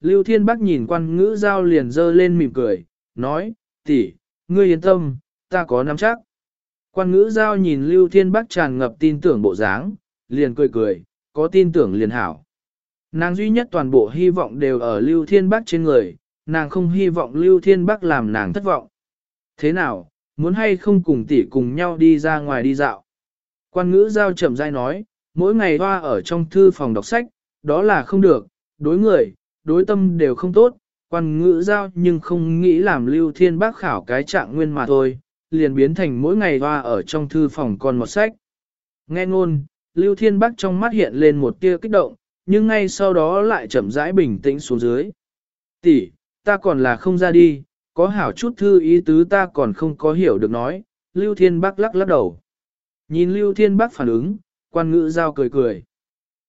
Lưu Thiên Bắc nhìn quan ngữ giao liền dơ lên mỉm cười, nói, tỷ, ngươi yên tâm, ta có nắm chắc. Quan ngữ giao nhìn Lưu Thiên Bắc tràn ngập tin tưởng bộ dáng, liền cười cười, có tin tưởng liền hảo. Nàng duy nhất toàn bộ hy vọng đều ở Lưu Thiên Bắc trên người, nàng không hy vọng Lưu Thiên Bắc làm nàng thất vọng. Thế nào, muốn hay không cùng tỷ cùng nhau đi ra ngoài đi dạo? Quan ngữ giao chậm rãi nói, mỗi ngày hoa ở trong thư phòng đọc sách, đó là không được, đối người, đối tâm đều không tốt, quan ngữ giao nhưng không nghĩ làm Lưu Thiên Bắc khảo cái trạng nguyên mà thôi, liền biến thành mỗi ngày hoa ở trong thư phòng còn một sách. Nghe ngôn, Lưu Thiên Bắc trong mắt hiện lên một tia kích động, nhưng ngay sau đó lại chậm rãi bình tĩnh xuống dưới. Tỷ, ta còn là không ra đi, có hảo chút thư ý tứ ta còn không có hiểu được nói, Lưu Thiên Bắc lắc lắc đầu. Nhìn Lưu Thiên Bắc phản ứng, quan ngữ giao cười cười.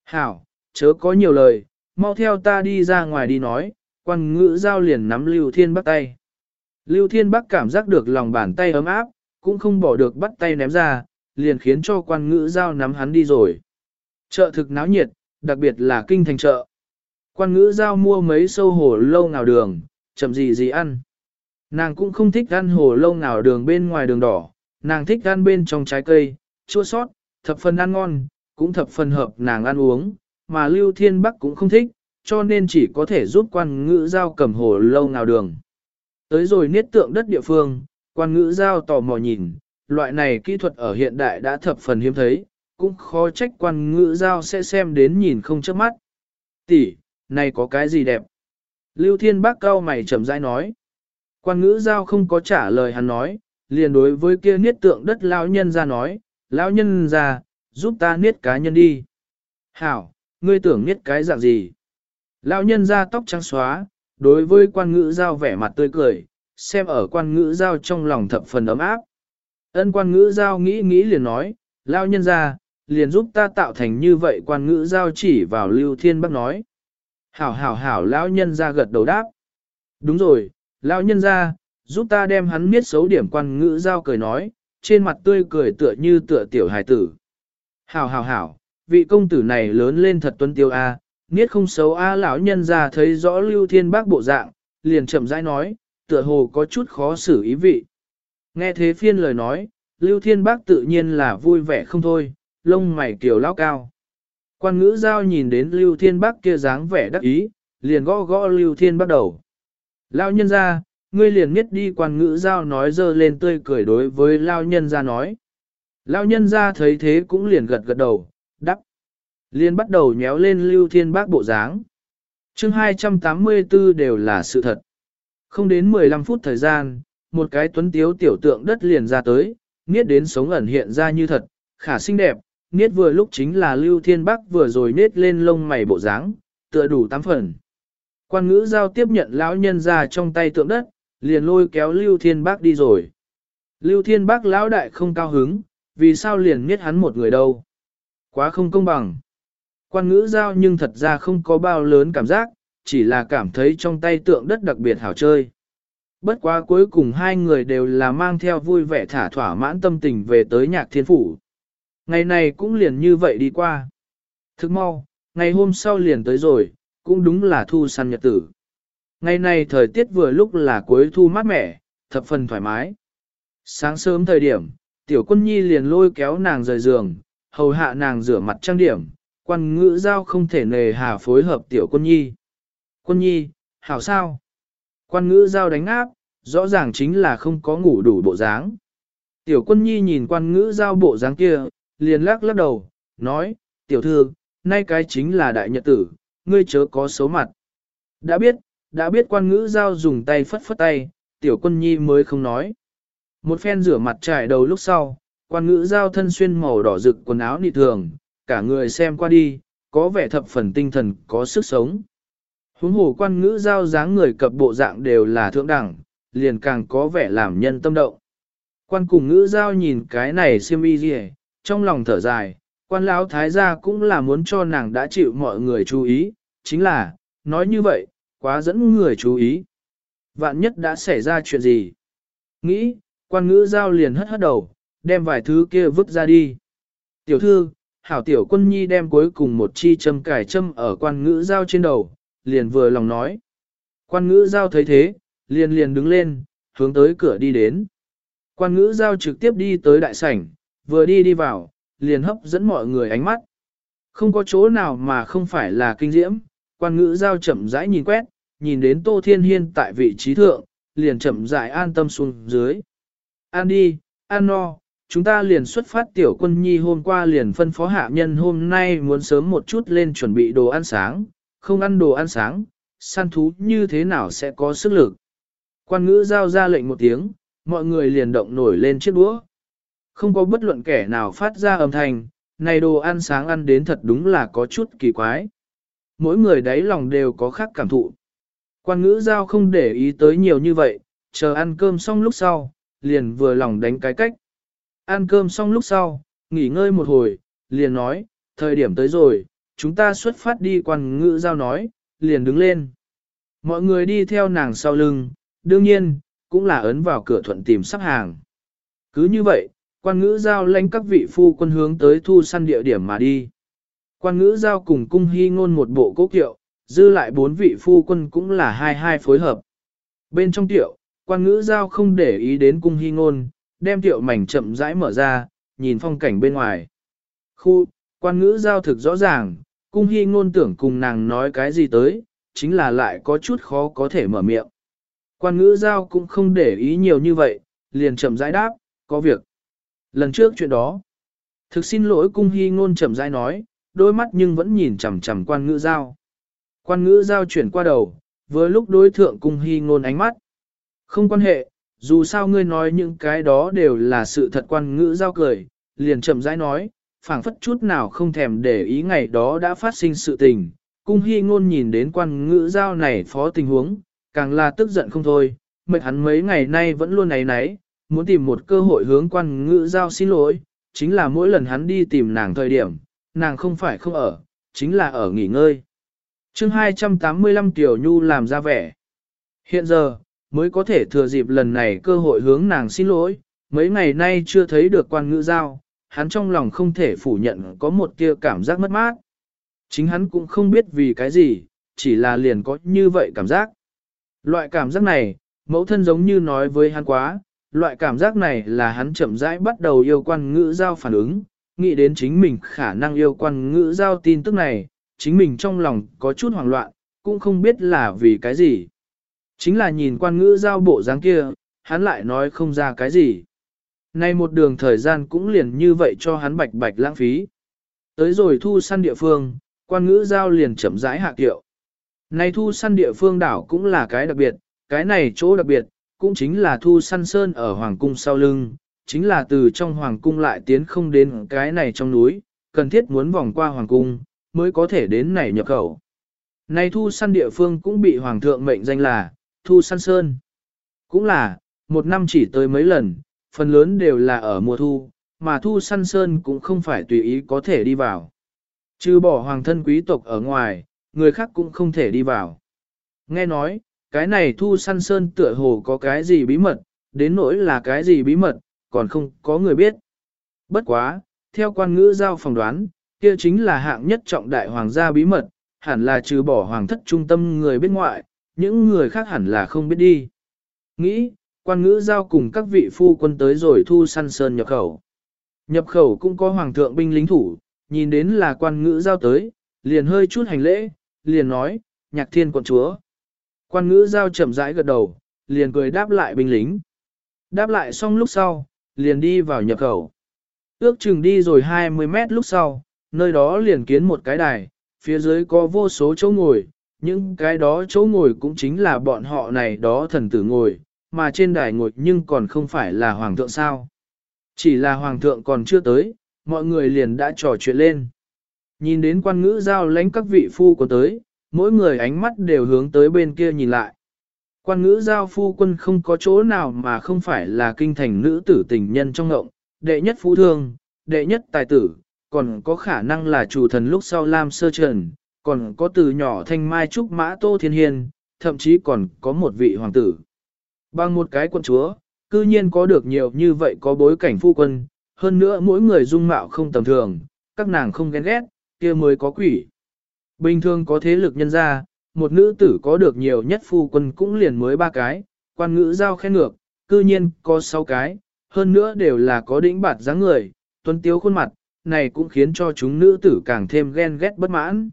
Hảo, chớ có nhiều lời, mau theo ta đi ra ngoài đi nói, quan ngữ giao liền nắm Lưu Thiên Bắc tay. Lưu Thiên Bắc cảm giác được lòng bàn tay ấm áp, cũng không bỏ được bắt tay ném ra, liền khiến cho quan ngữ giao nắm hắn đi rồi. Chợ thực náo nhiệt, đặc biệt là kinh thành chợ. Quan ngữ giao mua mấy sâu hồ lâu nào đường, chậm gì gì ăn. Nàng cũng không thích ăn hồ lâu nào đường bên ngoài đường đỏ, nàng thích ăn bên trong trái cây, chua sót, thập phần ăn ngon, cũng thập phần hợp nàng ăn uống, mà Lưu Thiên Bắc cũng không thích, cho nên chỉ có thể giúp quan ngữ giao cầm hồ lâu nào đường. Tới rồi niết tượng đất địa phương, quan ngữ giao tò mò nhìn, loại này kỹ thuật ở hiện đại đã thập phần hiếm thấy, cũng khó trách quan ngữ giao sẽ xem đến nhìn không chớp mắt. Tỷ, này có cái gì đẹp? Lưu Thiên Bác cao mày chậm rãi nói. Quan ngữ giao không có trả lời hắn nói, liền đối với kia niết tượng đất lão nhân ra nói, lão nhân ra, giúp ta niết cá nhân đi. Hảo, ngươi tưởng niết cái dạng gì? Lão nhân ra tóc trắng xóa, đối với quan ngữ giao vẻ mặt tươi cười, xem ở quan ngữ giao trong lòng thập phần ấm áp. Ân quan ngữ giao nghĩ nghĩ liền nói, lão nhân ra, liền giúp ta tạo thành như vậy quan ngữ giao chỉ vào Lưu Thiên Bắc nói. Hảo hảo hảo lão nhân ra gật đầu đáp. Đúng rồi, lão nhân ra, giúp ta đem hắn miết xấu điểm quan ngữ giao cười nói, trên mặt tươi cười tựa như tựa tiểu hài tử. Hảo hảo hảo, vị công tử này lớn lên thật tuân tiêu a, niết không xấu a lão nhân ra thấy rõ Lưu Thiên Bác bộ dạng, liền chậm rãi nói, tựa hồ có chút khó xử ý vị. Nghe thế phiên lời nói, Lưu Thiên Bác tự nhiên là vui vẻ không thôi, lông mày kiều lao cao. Quan ngữ giao nhìn đến Lưu Thiên Bác kia dáng vẻ đắc ý, liền gõ gõ Lưu Thiên bắt đầu. Lao nhân ra, ngươi liền miết đi quan ngữ giao nói dơ lên tươi cười đối với Lao nhân ra nói. Lao nhân ra thấy thế cũng liền gật gật đầu, đắp. Liền bắt đầu nhéo lên Lưu Thiên Bác bộ dáng. chương 284 đều là sự thật. Không đến 15 phút thời gian, một cái tuấn tiếu tiểu tượng đất liền ra tới, niết đến sống ẩn hiện ra như thật, khả xinh đẹp, niết vừa lúc chính là Lưu Thiên Bắc vừa rồi niết lên lông mày bộ dáng, tựa đủ tám phần. Quan ngữ giao tiếp nhận lão nhân ra trong tay tượng đất, liền lôi kéo Lưu Thiên Bắc đi rồi. Lưu Thiên Bắc lão đại không cao hứng, vì sao liền niết hắn một người đâu. Quá không công bằng. Quan ngữ giao nhưng thật ra không có bao lớn cảm giác, chỉ là cảm thấy trong tay tượng đất đặc biệt hảo chơi. Bất quá cuối cùng hai người đều là mang theo vui vẻ thả thỏa mãn tâm tình về tới nhạc thiên phủ. Ngày này cũng liền như vậy đi qua. Thức mau, ngày hôm sau liền tới rồi, cũng đúng là thu săn nhật tử. Ngày này thời tiết vừa lúc là cuối thu mát mẻ, thập phần thoải mái. Sáng sớm thời điểm, tiểu quân nhi liền lôi kéo nàng rời giường, hầu hạ nàng rửa mặt trang điểm, quan ngữ giao không thể nề hà phối hợp tiểu quân nhi. Quân nhi, hảo sao? Quan ngữ giao đánh áp, rõ ràng chính là không có ngủ đủ bộ dáng. Tiểu quân nhi nhìn quan ngữ giao bộ dáng kia, liền lắc lắc đầu, nói, tiểu thư, nay cái chính là đại nhật tử, ngươi chớ có xấu mặt. Đã biết, đã biết quan ngữ giao dùng tay phất phất tay, tiểu quân nhi mới không nói. Một phen rửa mặt trải đầu lúc sau, quan ngữ giao thân xuyên màu đỏ rực quần áo nị thường, cả người xem qua đi, có vẻ thập phần tinh thần, có sức sống. Huống hồ quan ngữ giao dáng người cập bộ dạng đều là thượng đẳng, liền càng có vẻ làm nhân tâm động. Quan cùng ngữ giao nhìn cái này siêm y gì trong lòng thở dài, quan lão thái gia cũng là muốn cho nàng đã chịu mọi người chú ý, chính là, nói như vậy, quá dẫn người chú ý. Vạn nhất đã xảy ra chuyện gì? Nghĩ, quan ngữ giao liền hất hất đầu, đem vài thứ kia vứt ra đi. Tiểu thư, hảo tiểu quân nhi đem cuối cùng một chi châm cải châm ở quan ngữ giao trên đầu, liền vừa lòng nói. Quan ngữ giao thấy thế, liền liền đứng lên, hướng tới cửa đi đến. Quan ngữ giao trực tiếp đi tới đại sảnh, vừa đi đi vào, liền hấp dẫn mọi người ánh mắt. Không có chỗ nào mà không phải là kinh diễm, quan ngữ giao chậm rãi nhìn quét, nhìn đến Tô Thiên Hiên tại vị trí thượng, liền chậm rãi an tâm xuống dưới. An đi, an no, chúng ta liền xuất phát tiểu quân nhi hôm qua liền phân phó hạ nhân hôm nay muốn sớm một chút lên chuẩn bị đồ ăn sáng, không ăn đồ ăn sáng, săn thú như thế nào sẽ có sức lực. Quan ngữ giao ra lệnh một tiếng, mọi người liền động nổi lên chiếc đũa. Không có bất luận kẻ nào phát ra âm thanh, này đồ ăn sáng ăn đến thật đúng là có chút kỳ quái. Mỗi người đáy lòng đều có khác cảm thụ. Quan ngữ giao không để ý tới nhiều như vậy, chờ ăn cơm xong lúc sau, liền vừa lòng đánh cái cách. Ăn cơm xong lúc sau, nghỉ ngơi một hồi, liền nói, thời điểm tới rồi, chúng ta xuất phát đi quan ngữ giao nói, liền đứng lên. Mọi người đi theo nàng sau lưng, đương nhiên, cũng là ấn vào cửa thuận tìm sắp hàng. Cứ như vậy, quan ngữ giao lãnh các vị phu quân hướng tới thu săn địa điểm mà đi. Quan ngữ giao cùng cung hy ngôn một bộ cố kiệu, dư lại bốn vị phu quân cũng là hai hai phối hợp. Bên trong tiệu, quan ngữ giao không để ý đến cung hy ngôn, đem tiệu mảnh chậm rãi mở ra, nhìn phong cảnh bên ngoài. Khu, quan ngữ giao thực rõ ràng, cung hy ngôn tưởng cùng nàng nói cái gì tới, chính là lại có chút khó có thể mở miệng. Quan ngữ giao cũng không để ý nhiều như vậy, liền chậm rãi đáp, có việc. Lần trước chuyện đó, thực xin lỗi cung hy ngôn chậm rãi nói, đôi mắt nhưng vẫn nhìn chằm chằm quan ngữ giao. Quan ngữ giao chuyển qua đầu, với lúc đối thượng cung hy ngôn ánh mắt. Không quan hệ, dù sao ngươi nói những cái đó đều là sự thật quan ngữ giao cười, liền chậm rãi nói, phảng phất chút nào không thèm để ý ngày đó đã phát sinh sự tình. Cung hy ngôn nhìn đến quan ngữ giao này phó tình huống, càng là tức giận không thôi, mệt hắn mấy ngày nay vẫn luôn náy náy, muốn tìm một cơ hội hướng quan ngữ giao xin lỗi, chính là mỗi lần hắn đi tìm nàng thời điểm, nàng không phải không ở, chính là ở nghỉ ngơi. chương 285 Tiểu Nhu làm ra vẻ. Hiện giờ, mới có thể thừa dịp lần này cơ hội hướng nàng xin lỗi, mấy ngày nay chưa thấy được quan ngữ giao, hắn trong lòng không thể phủ nhận có một tia cảm giác mất mát. Chính hắn cũng không biết vì cái gì, chỉ là liền có như vậy cảm giác. Loại cảm giác này, mẫu thân giống như nói với hắn quá, loại cảm giác này là hắn chậm rãi bắt đầu yêu quan ngữ giao phản ứng, nghĩ đến chính mình khả năng yêu quan ngữ giao tin tức này, chính mình trong lòng có chút hoảng loạn, cũng không biết là vì cái gì. Chính là nhìn quan ngữ giao bộ dáng kia, hắn lại nói không ra cái gì. Nay một đường thời gian cũng liền như vậy cho hắn bạch bạch lãng phí. Tới rồi thu săn địa phương, quan ngữ giao liền chậm rãi hạ kiệu. Nay thu săn địa phương đảo cũng là cái đặc biệt, cái này chỗ đặc biệt, cũng chính là thu săn sơn ở Hoàng cung sau lưng, chính là từ trong Hoàng cung lại tiến không đến cái này trong núi, cần thiết muốn vòng qua Hoàng cung, mới có thể đến này nhập khẩu. Nay thu săn địa phương cũng bị Hoàng thượng mệnh danh là thu săn sơn. Cũng là, một năm chỉ tới mấy lần, phần lớn đều là ở mùa thu, mà thu săn sơn cũng không phải tùy ý có thể đi vào. Trừ bỏ hoàng thân quý tộc ở ngoài, người khác cũng không thể đi vào. Nghe nói, cái này thu săn sơn tựa hồ có cái gì bí mật, đến nỗi là cái gì bí mật, còn không có người biết. Bất quá, theo quan ngữ giao phỏng đoán, kia chính là hạng nhất trọng đại hoàng gia bí mật, hẳn là trừ bỏ hoàng thất trung tâm người bên ngoại, những người khác hẳn là không biết đi. Nghĩ, quan ngữ giao cùng các vị phu quân tới rồi thu săn sơn nhập khẩu. Nhập khẩu cũng có hoàng thượng binh lính thủ, nhìn đến là quan ngữ giao tới, liền hơi chút hành lễ, liền nói, nhạc thiên quận chúa. Quan ngữ giao chậm rãi gật đầu, liền cười đáp lại binh lính. Đáp lại xong lúc sau, liền đi vào nhập khẩu. Ước chừng đi rồi 20 mét lúc sau, nơi đó liền kiến một cái đài, phía dưới có vô số chỗ ngồi, những cái đó chỗ ngồi cũng chính là bọn họ này đó thần tử ngồi, mà trên đài ngồi nhưng còn không phải là hoàng thượng sao. Chỉ là hoàng thượng còn chưa tới, mọi người liền đã trò chuyện lên. Nhìn đến quan ngữ giao lãnh các vị phu có tới, mỗi người ánh mắt đều hướng tới bên kia nhìn lại. Quan ngữ giao phu quân không có chỗ nào mà không phải là kinh thành nữ tử tình nhân trong ngộng, đệ nhất phú thương, đệ nhất tài tử, còn có khả năng là chủ thần lúc sau Lam Sơ Trần, còn có từ nhỏ thanh mai trúc mã Tô Thiên Hiên, thậm chí còn có một vị hoàng tử. Bằng một cái quân chúa, cư nhiên có được nhiều như vậy có bối cảnh phu quân, hơn nữa mỗi người dung mạo không tầm thường, các nàng không ghen ghét, kia mới có quỷ. Bình thường có thế lực nhân ra, một nữ tử có được nhiều nhất phu quân cũng liền mới ba cái, quan ngữ giao khen ngược, cư nhiên có sáu cái, hơn nữa đều là có đỉnh bạt dáng người, tuấn tiếu khuôn mặt, này cũng khiến cho chúng nữ tử càng thêm ghen ghét bất mãn.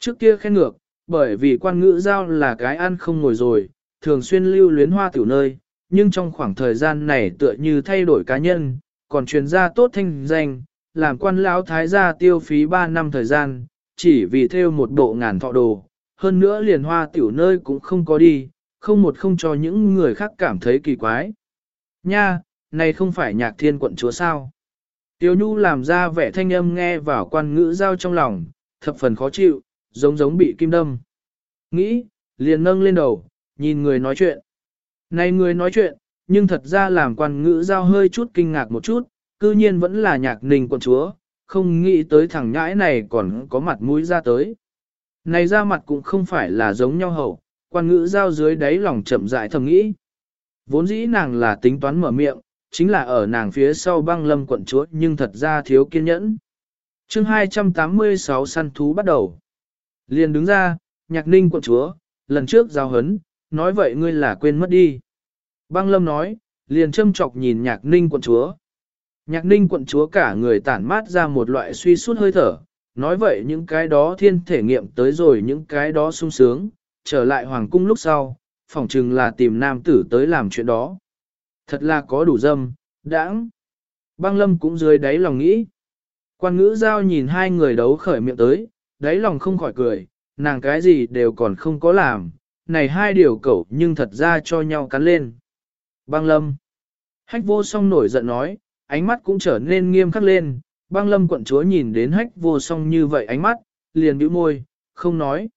Trước kia khen ngược, bởi vì quan ngữ giao là cái ăn không ngồi rồi, thường xuyên lưu luyến hoa tiểu nơi, nhưng trong khoảng thời gian này tựa như thay đổi cá nhân, còn truyền ra tốt thanh danh, làm quan lão thái gia tiêu phí 3 năm thời gian, chỉ vì theo một bộ ngàn thọ đồ, hơn nữa liền hoa tiểu nơi cũng không có đi, không một không cho những người khác cảm thấy kỳ quái. Nha, này không phải nhạc thiên quận chúa sao? Tiêu Nhu làm ra vẻ thanh âm nghe vào quan ngữ giao trong lòng, thập phần khó chịu, giống giống bị kim đâm. Nghĩ, liền nâng lên đầu, nhìn người nói chuyện. Này người nói chuyện, nhưng thật ra làm quan ngữ giao hơi chút kinh ngạc một chút, cư nhiên vẫn là nhạc ninh quận chúa, không nghĩ tới thằng nhãi này còn có mặt mũi ra tới. Này ra mặt cũng không phải là giống nhau hậu, quan ngữ giao dưới đáy lòng chậm dại thầm nghĩ. Vốn dĩ nàng là tính toán mở miệng, chính là ở nàng phía sau băng lâm quận chúa nhưng thật ra thiếu kiên nhẫn. chương 286 săn thú bắt đầu. Liền đứng ra, nhạc ninh quận chúa, lần trước giao hấn, nói vậy ngươi là quên mất đi. Băng lâm nói, liền châm chọc nhìn nhạc ninh quận chúa. Nhạc ninh quận chúa cả người tản mát ra một loại suy suốt hơi thở, nói vậy những cái đó thiên thể nghiệm tới rồi những cái đó sung sướng, trở lại hoàng cung lúc sau, phỏng chừng là tìm nam tử tới làm chuyện đó. Thật là có đủ dâm, đãng. Băng lâm cũng dưới đáy lòng nghĩ. Quan ngữ giao nhìn hai người đấu khởi miệng tới, đáy lòng không khỏi cười, nàng cái gì đều còn không có làm, này hai điều cẩu nhưng thật ra cho nhau cắn lên. Băng lâm. Hách vô song nổi giận nói, ánh mắt cũng trở nên nghiêm khắc lên, băng lâm quận chúa nhìn đến hách vô song như vậy ánh mắt, liền bĩu môi, không nói.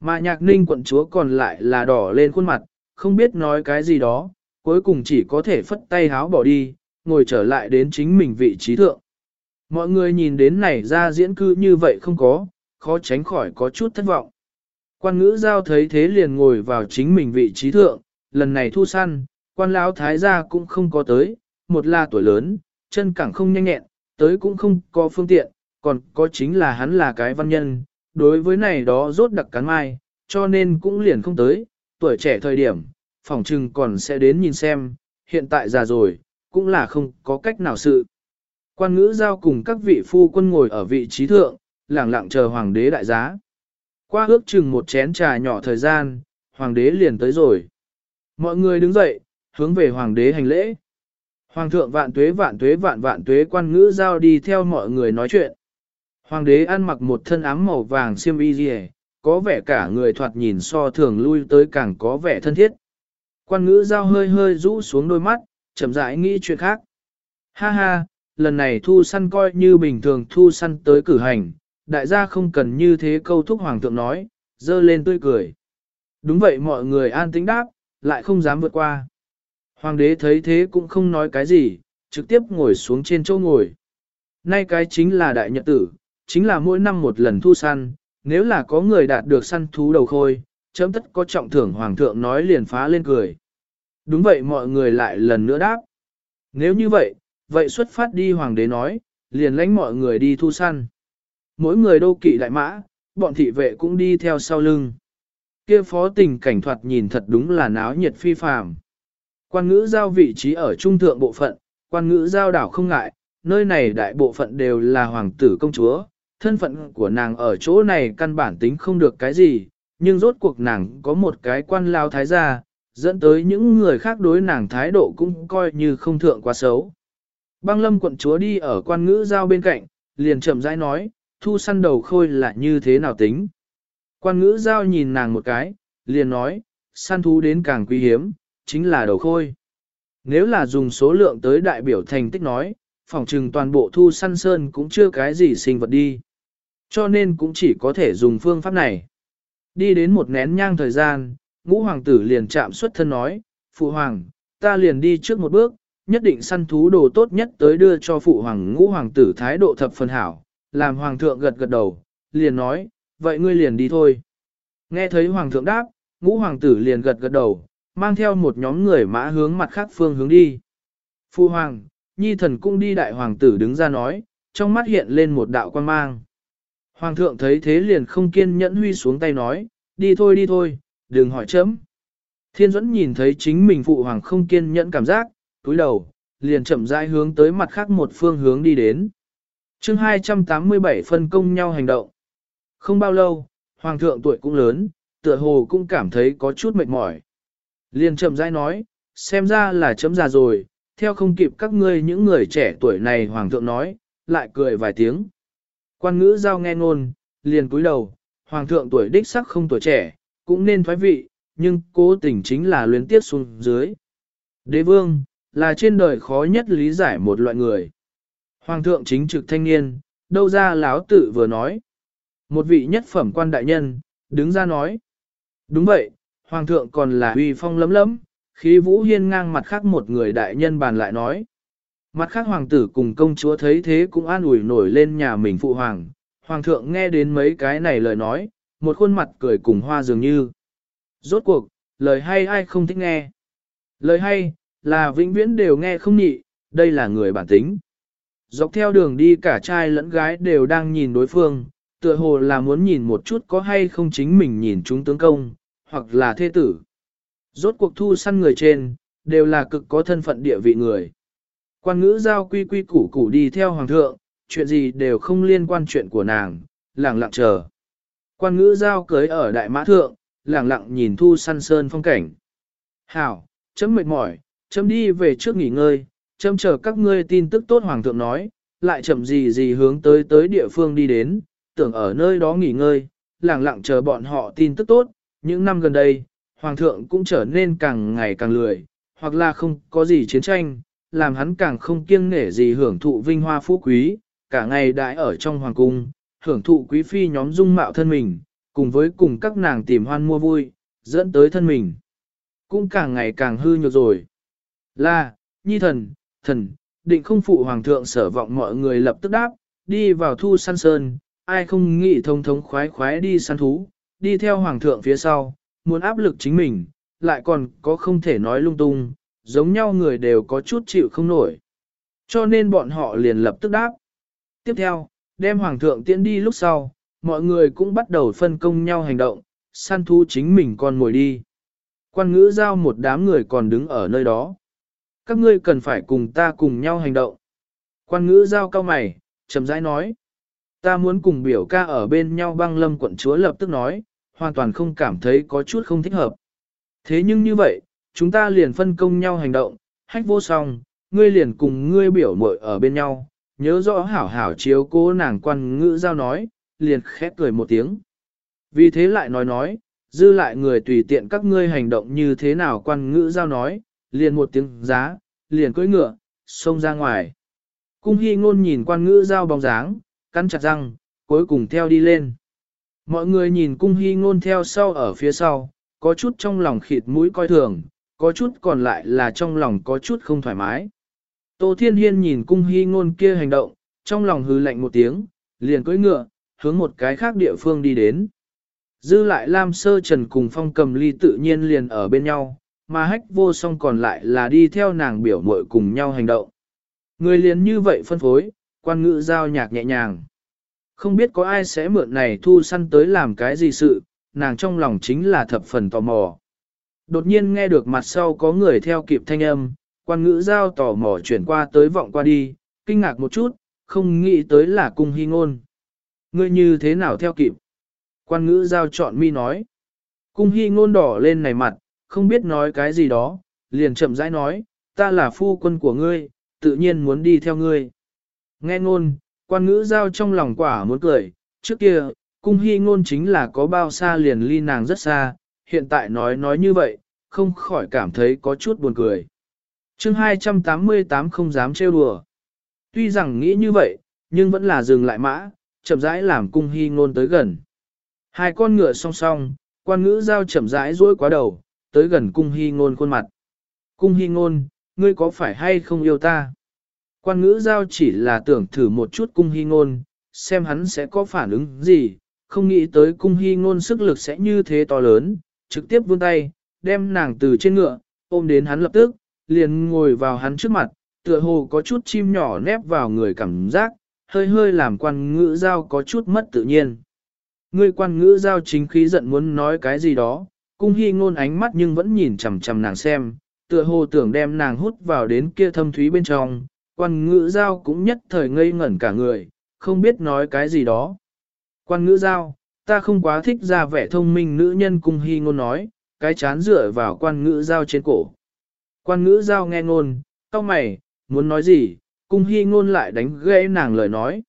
Mà nhạc ninh quận chúa còn lại là đỏ lên khuôn mặt, không biết nói cái gì đó, cuối cùng chỉ có thể phất tay háo bỏ đi, ngồi trở lại đến chính mình vị trí thượng. Mọi người nhìn đến này ra diễn cư như vậy không có, khó tránh khỏi có chút thất vọng. Quan ngữ giao thấy thế liền ngồi vào chính mình vị trí thượng, lần này thu săn, quan lão thái gia cũng không có tới, một là tuổi lớn, chân cẳng không nhanh nhẹn, tới cũng không có phương tiện, còn có chính là hắn là cái văn nhân, đối với này đó rốt đặc cắn mai, cho nên cũng liền không tới, tuổi trẻ thời điểm, phòng trừng còn sẽ đến nhìn xem, hiện tại già rồi, cũng là không có cách nào sự. Quan ngữ giao cùng các vị phu quân ngồi ở vị trí thượng, lặng lặng chờ hoàng đế đại giá. Qua ước chừng một chén trà nhỏ thời gian, hoàng đế liền tới rồi. Mọi người đứng dậy, hướng về hoàng đế hành lễ. Hoàng thượng vạn tuế vạn tuế vạn vạn tuế quan ngữ giao đi theo mọi người nói chuyện. Hoàng đế ăn mặc một thân ám màu vàng xiêm y dì có vẻ cả người thoạt nhìn so thường lui tới càng có vẻ thân thiết. Quan ngữ giao hơi hơi rũ xuống đôi mắt, chậm rãi nghĩ chuyện khác. Ha ha, lần này thu săn coi như bình thường thu săn tới cử hành, đại gia không cần như thế câu thúc hoàng thượng nói, dơ lên tươi cười. Đúng vậy mọi người an tĩnh đáp, lại không dám vượt qua. Hoàng đế thấy thế cũng không nói cái gì, trực tiếp ngồi xuống trên chỗ ngồi. Nay cái chính là đại nhật tử, chính là mỗi năm một lần thu săn, nếu là có người đạt được săn thú đầu khôi, chấm tất có trọng thưởng hoàng thượng nói liền phá lên cười. Đúng vậy mọi người lại lần nữa đáp. Nếu như vậy, vậy xuất phát đi hoàng đế nói, liền lãnh mọi người đi thu săn. Mỗi người đô kỵ đại mã, bọn thị vệ cũng đi theo sau lưng. Kia phó tình cảnh thoạt nhìn thật đúng là náo nhiệt phi phàm. Quan ngữ giao vị trí ở trung thượng bộ phận, quan ngữ giao đảo không ngại, nơi này đại bộ phận đều là hoàng tử công chúa, thân phận của nàng ở chỗ này căn bản tính không được cái gì, nhưng rốt cuộc nàng có một cái quan lao thái gia, dẫn tới những người khác đối nàng thái độ cũng coi như không thượng quá xấu. Băng lâm quận chúa đi ở quan ngữ giao bên cạnh, liền chậm rãi nói, thu săn đầu khôi là như thế nào tính. Quan ngữ giao nhìn nàng một cái, liền nói, săn thú đến càng quý hiếm, chính là đầu khôi. Nếu là dùng số lượng tới đại biểu thành tích nói, phỏng trừng toàn bộ thu săn sơn cũng chưa cái gì sinh vật đi. Cho nên cũng chỉ có thể dùng phương pháp này. Đi đến một nén nhang thời gian, ngũ hoàng tử liền chạm xuất thân nói, Phụ hoàng, ta liền đi trước một bước, nhất định săn thú đồ tốt nhất tới đưa cho phụ hoàng ngũ hoàng tử thái độ thập phần hảo, làm hoàng thượng gật gật đầu, liền nói, vậy ngươi liền đi thôi. Nghe thấy hoàng thượng đáp, ngũ hoàng tử liền gật gật đầu, mang theo một nhóm người mã hướng mặt khác phương hướng đi. Phu hoàng, nhi thần cũng đi đại hoàng tử đứng ra nói, trong mắt hiện lên một đạo quan mang. Hoàng thượng thấy thế liền không kiên nhẫn huy xuống tay nói, đi thôi đi thôi, đừng hỏi chấm. Thiên dẫn nhìn thấy chính mình phụ hoàng không kiên nhẫn cảm giác, túi đầu, liền chậm rãi hướng tới mặt khác một phương hướng đi đến chương 287 phân công nhau hành động. Không bao lâu, hoàng thượng tuổi cũng lớn, tựa hồ cũng cảm thấy có chút mệt mỏi. Liền chậm rãi nói, xem ra là chấm già rồi, theo không kịp các ngươi những người trẻ tuổi này hoàng thượng nói, lại cười vài tiếng. Quan ngữ giao nghe ngôn, liền cúi đầu, hoàng thượng tuổi đích sắc không tuổi trẻ, cũng nên thoái vị, nhưng cố tình chính là luyến tiếc xuống dưới. Đế vương, là trên đời khó nhất lý giải một loại người. Hoàng thượng chính trực thanh niên, đâu ra láo tử vừa nói. Một vị nhất phẩm quan đại nhân, đứng ra nói. Đúng vậy, hoàng thượng còn là uy phong lấm lấm, khí vũ hiên ngang mặt khác một người đại nhân bàn lại nói. Mặt khác hoàng tử cùng công chúa thấy thế cũng an ủi nổi lên nhà mình phụ hoàng. Hoàng thượng nghe đến mấy cái này lời nói, một khuôn mặt cười cùng hoa dường như. Rốt cuộc, lời hay ai không thích nghe. Lời hay, là vĩnh viễn đều nghe không nhị, đây là người bản tính. Dọc theo đường đi cả trai lẫn gái đều đang nhìn đối phương, tựa hồ là muốn nhìn một chút có hay không chính mình nhìn chúng tướng công, hoặc là thê tử. Rốt cuộc thu săn người trên, đều là cực có thân phận địa vị người. Quan ngữ giao quy quy củ củ đi theo hoàng thượng, chuyện gì đều không liên quan chuyện của nàng, lặng lặng chờ. Quan ngữ giao cưới ở đại mã thượng, lặng lặng nhìn thu săn sơn phong cảnh. Hảo, chấm mệt mỏi, chấm đi về trước nghỉ ngơi, châm chờ các ngươi tin tức tốt hoàng thượng nói, lại chậm gì gì hướng tới tới địa phương đi đến, tưởng ở nơi đó nghỉ ngơi, lặng lặng chờ bọn họ tin tức tốt, những năm gần đây, hoàng thượng cũng trở nên càng ngày càng lười, hoặc là không có gì chiến tranh, làm hắn càng không kiêng nể gì hưởng thụ vinh hoa phú quý, cả ngày đãi ở trong hoàng cung, hưởng thụ quý phi nhóm dung mạo thân mình, cùng với cùng các nàng tìm hoan mua vui, dẫn tới thân mình. Cũng càng ngày càng hư nhược rồi. Là, nhi thần, thần, định không phụ hoàng thượng sở vọng mọi người lập tức đáp, đi vào thu săn sơn, ai không nghĩ thông thống khoái khoái đi săn thú, đi theo hoàng thượng phía sau, muốn áp lực chính mình, lại còn có không thể nói lung tung, giống nhau người đều có chút chịu không nổi. Cho nên bọn họ liền lập tức đáp. Tiếp theo, đem hoàng thượng tiễn đi lúc sau, mọi người cũng bắt đầu phân công nhau hành động, săn thú chính mình còn ngồi đi. Quan ngữ giao một đám người còn đứng ở nơi đó. Các ngươi cần phải cùng ta cùng nhau hành động. Quan ngữ giao cao mày, chậm rãi nói. Ta muốn cùng biểu ca ở bên nhau băng lâm quận chúa lập tức nói, hoàn toàn không cảm thấy có chút không thích hợp. Thế nhưng như vậy, chúng ta liền phân công nhau hành động, hách vô song, ngươi liền cùng ngươi biểu muội ở bên nhau, nhớ rõ hảo hảo chiếu cố nàng quan ngữ giao nói, liền khép cười một tiếng. Vì thế lại nói nói, dư lại người tùy tiện các ngươi hành động như thế nào quan ngữ giao nói, liền một tiếng giá, liền cưỡi ngựa, xông ra ngoài. Cung hy ngôn nhìn quan ngữ giao bóng dáng, cắn chặt răng, cuối cùng theo đi lên. Mọi người nhìn cung hy ngôn theo sau ở phía sau, có chút trong lòng khịt mũi coi thường, có chút còn lại là trong lòng có chút không thoải mái. Tô Thiên Hiên nhìn cung hy ngôn kia hành động, trong lòng hư lạnh một tiếng, liền cưỡi ngựa, hướng một cái khác địa phương đi đến. Dư lại Lam Sơ Trần cùng Phong Cầm Ly tự nhiên liền ở bên nhau, mà hách vô song còn lại là đi theo nàng biểu muội cùng nhau hành động. Người liền như vậy phân phối, quan ngữ giao nhạc nhẹ nhàng. Không biết có ai sẽ mượn này thu săn tới làm cái gì sự, nàng trong lòng chính là thập phần tò mò. Đột nhiên nghe được mặt sau có người theo kịp thanh âm, quan ngữ giao tò mò chuyển qua tới vọng qua đi, kinh ngạc một chút, không nghĩ tới là cung hy ngôn. Ngươi như thế nào theo kịp? Quan ngữ giao chọn mi nói. Cung hy ngôn đỏ lên này mặt, không biết nói cái gì đó, liền chậm rãi nói, ta là phu quân của ngươi, tự nhiên muốn đi theo ngươi. Nghe ngôn, quan ngữ giao trong lòng quả muốn cười, trước kia, cung hy ngôn chính là có bao xa liền ly nàng rất xa, hiện tại nói nói như vậy, không khỏi cảm thấy có chút buồn cười. chương 288 không dám trêu đùa. Tuy rằng nghĩ như vậy, nhưng vẫn là dừng lại mã, chậm rãi làm cung hy ngôn tới gần. Hai con ngựa song song, quan ngữ giao chậm rãi duỗi quá đầu, tới gần cung hy ngôn khuôn mặt. Cung hy ngôn, ngươi có phải hay không yêu ta? Quan ngữ giao chỉ là tưởng thử một chút cung hy ngôn, xem hắn sẽ có phản ứng gì, không nghĩ tới cung hy ngôn sức lực sẽ như thế to lớn, trực tiếp vươn tay, đem nàng từ trên ngựa, ôm đến hắn lập tức, liền ngồi vào hắn trước mặt, tựa hồ có chút chim nhỏ nép vào người cảm giác, hơi hơi làm quan ngữ giao có chút mất tự nhiên. Ngươi quan ngữ giao chính khí giận muốn nói cái gì đó, cung hy ngôn ánh mắt nhưng vẫn nhìn chằm chằm nàng xem, tựa hồ tưởng đem nàng hút vào đến kia thâm thúy bên trong, quan ngữ giao cũng nhất thời ngây ngẩn cả người, không biết nói cái gì đó. Quan ngữ giao, ta không quá thích ra vẻ thông minh nữ nhân cung hy ngôn nói, cái chán dựa vào quan ngữ giao trên cổ. Quan ngữ giao nghe ngôn, cao mày, muốn nói gì, cung hy ngôn lại đánh gãy nàng lời nói.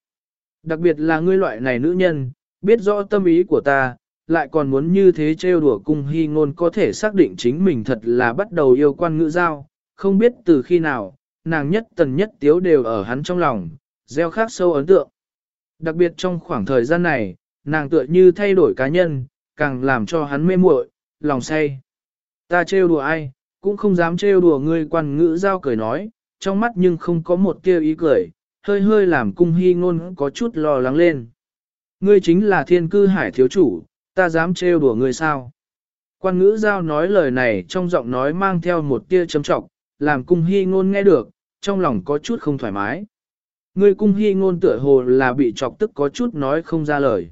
Đặc biệt là ngươi loại này nữ nhân, biết rõ tâm ý của ta, lại còn muốn như thế trêu đùa cung hy ngôn có thể xác định chính mình thật là bắt đầu yêu quan ngữ giao, không biết từ khi nào, nàng nhất tần nhất tiếu đều ở hắn trong lòng, gieo khác sâu ấn tượng. Đặc biệt trong khoảng thời gian này, nàng tựa như thay đổi cá nhân, càng làm cho hắn mê muội, lòng say. Ta trêu đùa ai, cũng không dám trêu đùa ngươi quan ngữ giao cười nói, trong mắt nhưng không có một tia ý cười, hơi hơi làm cung hy ngôn có chút lo lắng lên. Ngươi chính là thiên cư hải thiếu chủ, ta dám trêu đùa ngươi sao? Quan ngữ giao nói lời này trong giọng nói mang theo một tia chấm trọng, làm cung hy ngôn nghe được, trong lòng có chút không thoải mái. Ngươi cung hy ngôn tựa hồ là bị chọc tức có chút nói không ra lời.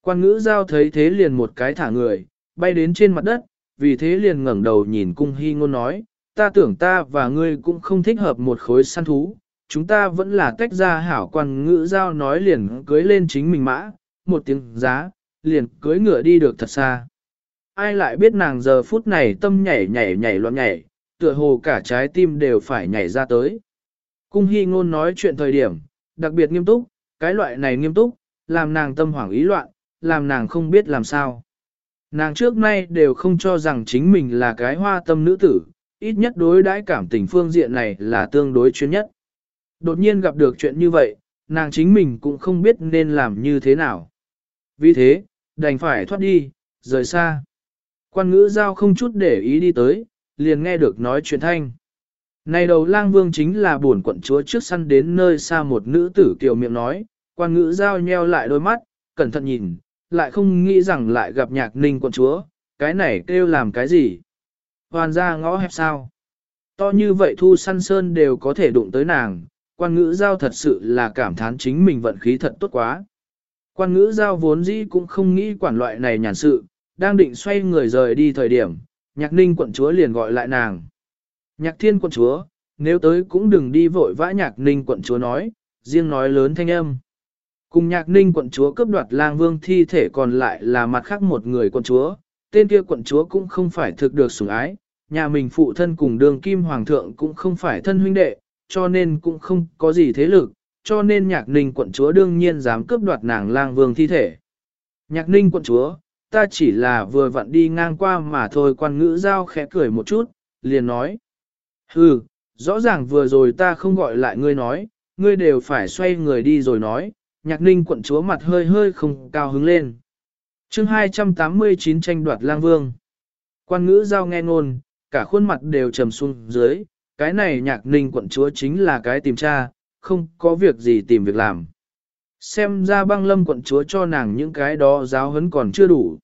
Quan ngữ giao thấy thế liền một cái thả người, bay đến trên mặt đất, vì thế liền ngẩng đầu nhìn cung hy ngôn nói, ta tưởng ta và ngươi cũng không thích hợp một khối săn thú, chúng ta vẫn là tách ra hảo quan ngữ giao nói liền cưới lên chính mình mã, một tiếng giá, liền cưới ngựa đi được thật xa. Ai lại biết nàng giờ phút này tâm nhảy nhảy nhảy loạn nhảy, tựa hồ cả trái tim đều phải nhảy ra tới. Cung hy ngôn nói chuyện thời điểm, đặc biệt nghiêm túc, cái loại này nghiêm túc, làm nàng tâm hoảng ý loạn, làm nàng không biết làm sao. Nàng trước nay đều không cho rằng chính mình là cái hoa tâm nữ tử, ít nhất đối đãi cảm tình phương diện này là tương đối chuyên nhất. Đột nhiên gặp được chuyện như vậy, nàng chính mình cũng không biết nên làm như thế nào. Vì thế, đành phải thoát đi, rời xa. Quan ngữ giao không chút để ý đi tới, liền nghe được nói chuyện thanh. Này đầu lang vương chính là buồn quận chúa trước săn đến nơi xa một nữ tử kiều miệng nói, quan ngữ giao nheo lại đôi mắt, cẩn thận nhìn, lại không nghĩ rằng lại gặp nhạc ninh quận chúa, cái này kêu làm cái gì? Hoàn ra ngõ hẹp sao? To như vậy thu săn sơn đều có thể đụng tới nàng, quan ngữ giao thật sự là cảm thán chính mình vận khí thật tốt quá. Quan ngữ giao vốn dĩ cũng không nghĩ quản loại này nhàn sự, đang định xoay người rời đi thời điểm, nhạc ninh quận chúa liền gọi lại nàng. Nhạc thiên quận chúa, nếu tới cũng đừng đi vội vã nhạc ninh quận chúa nói, riêng nói lớn thanh âm. Cùng nhạc ninh quận chúa cướp đoạt lang vương thi thể còn lại là mặt khác một người quận chúa, tên kia quận chúa cũng không phải thực được sủng ái, nhà mình phụ thân cùng đường kim hoàng thượng cũng không phải thân huynh đệ, cho nên cũng không có gì thế lực, cho nên nhạc ninh quận chúa đương nhiên dám cướp đoạt nàng lang vương thi thể. Nhạc ninh quận chúa, ta chỉ là vừa vặn đi ngang qua mà thôi quan ngữ giao khẽ cười một chút, liền nói. Hừ, rõ ràng vừa rồi ta không gọi lại ngươi nói, ngươi đều phải xoay người đi rồi nói, nhạc ninh quận chúa mặt hơi hơi không cao hứng lên. chương 289 tranh đoạt lang vương. Quan ngữ giao nghe ngôn, cả khuôn mặt đều trầm xuống dưới, cái này nhạc ninh quận chúa chính là cái tìm tra, không có việc gì tìm việc làm. Xem ra băng lâm quận chúa cho nàng những cái đó giáo hấn còn chưa đủ.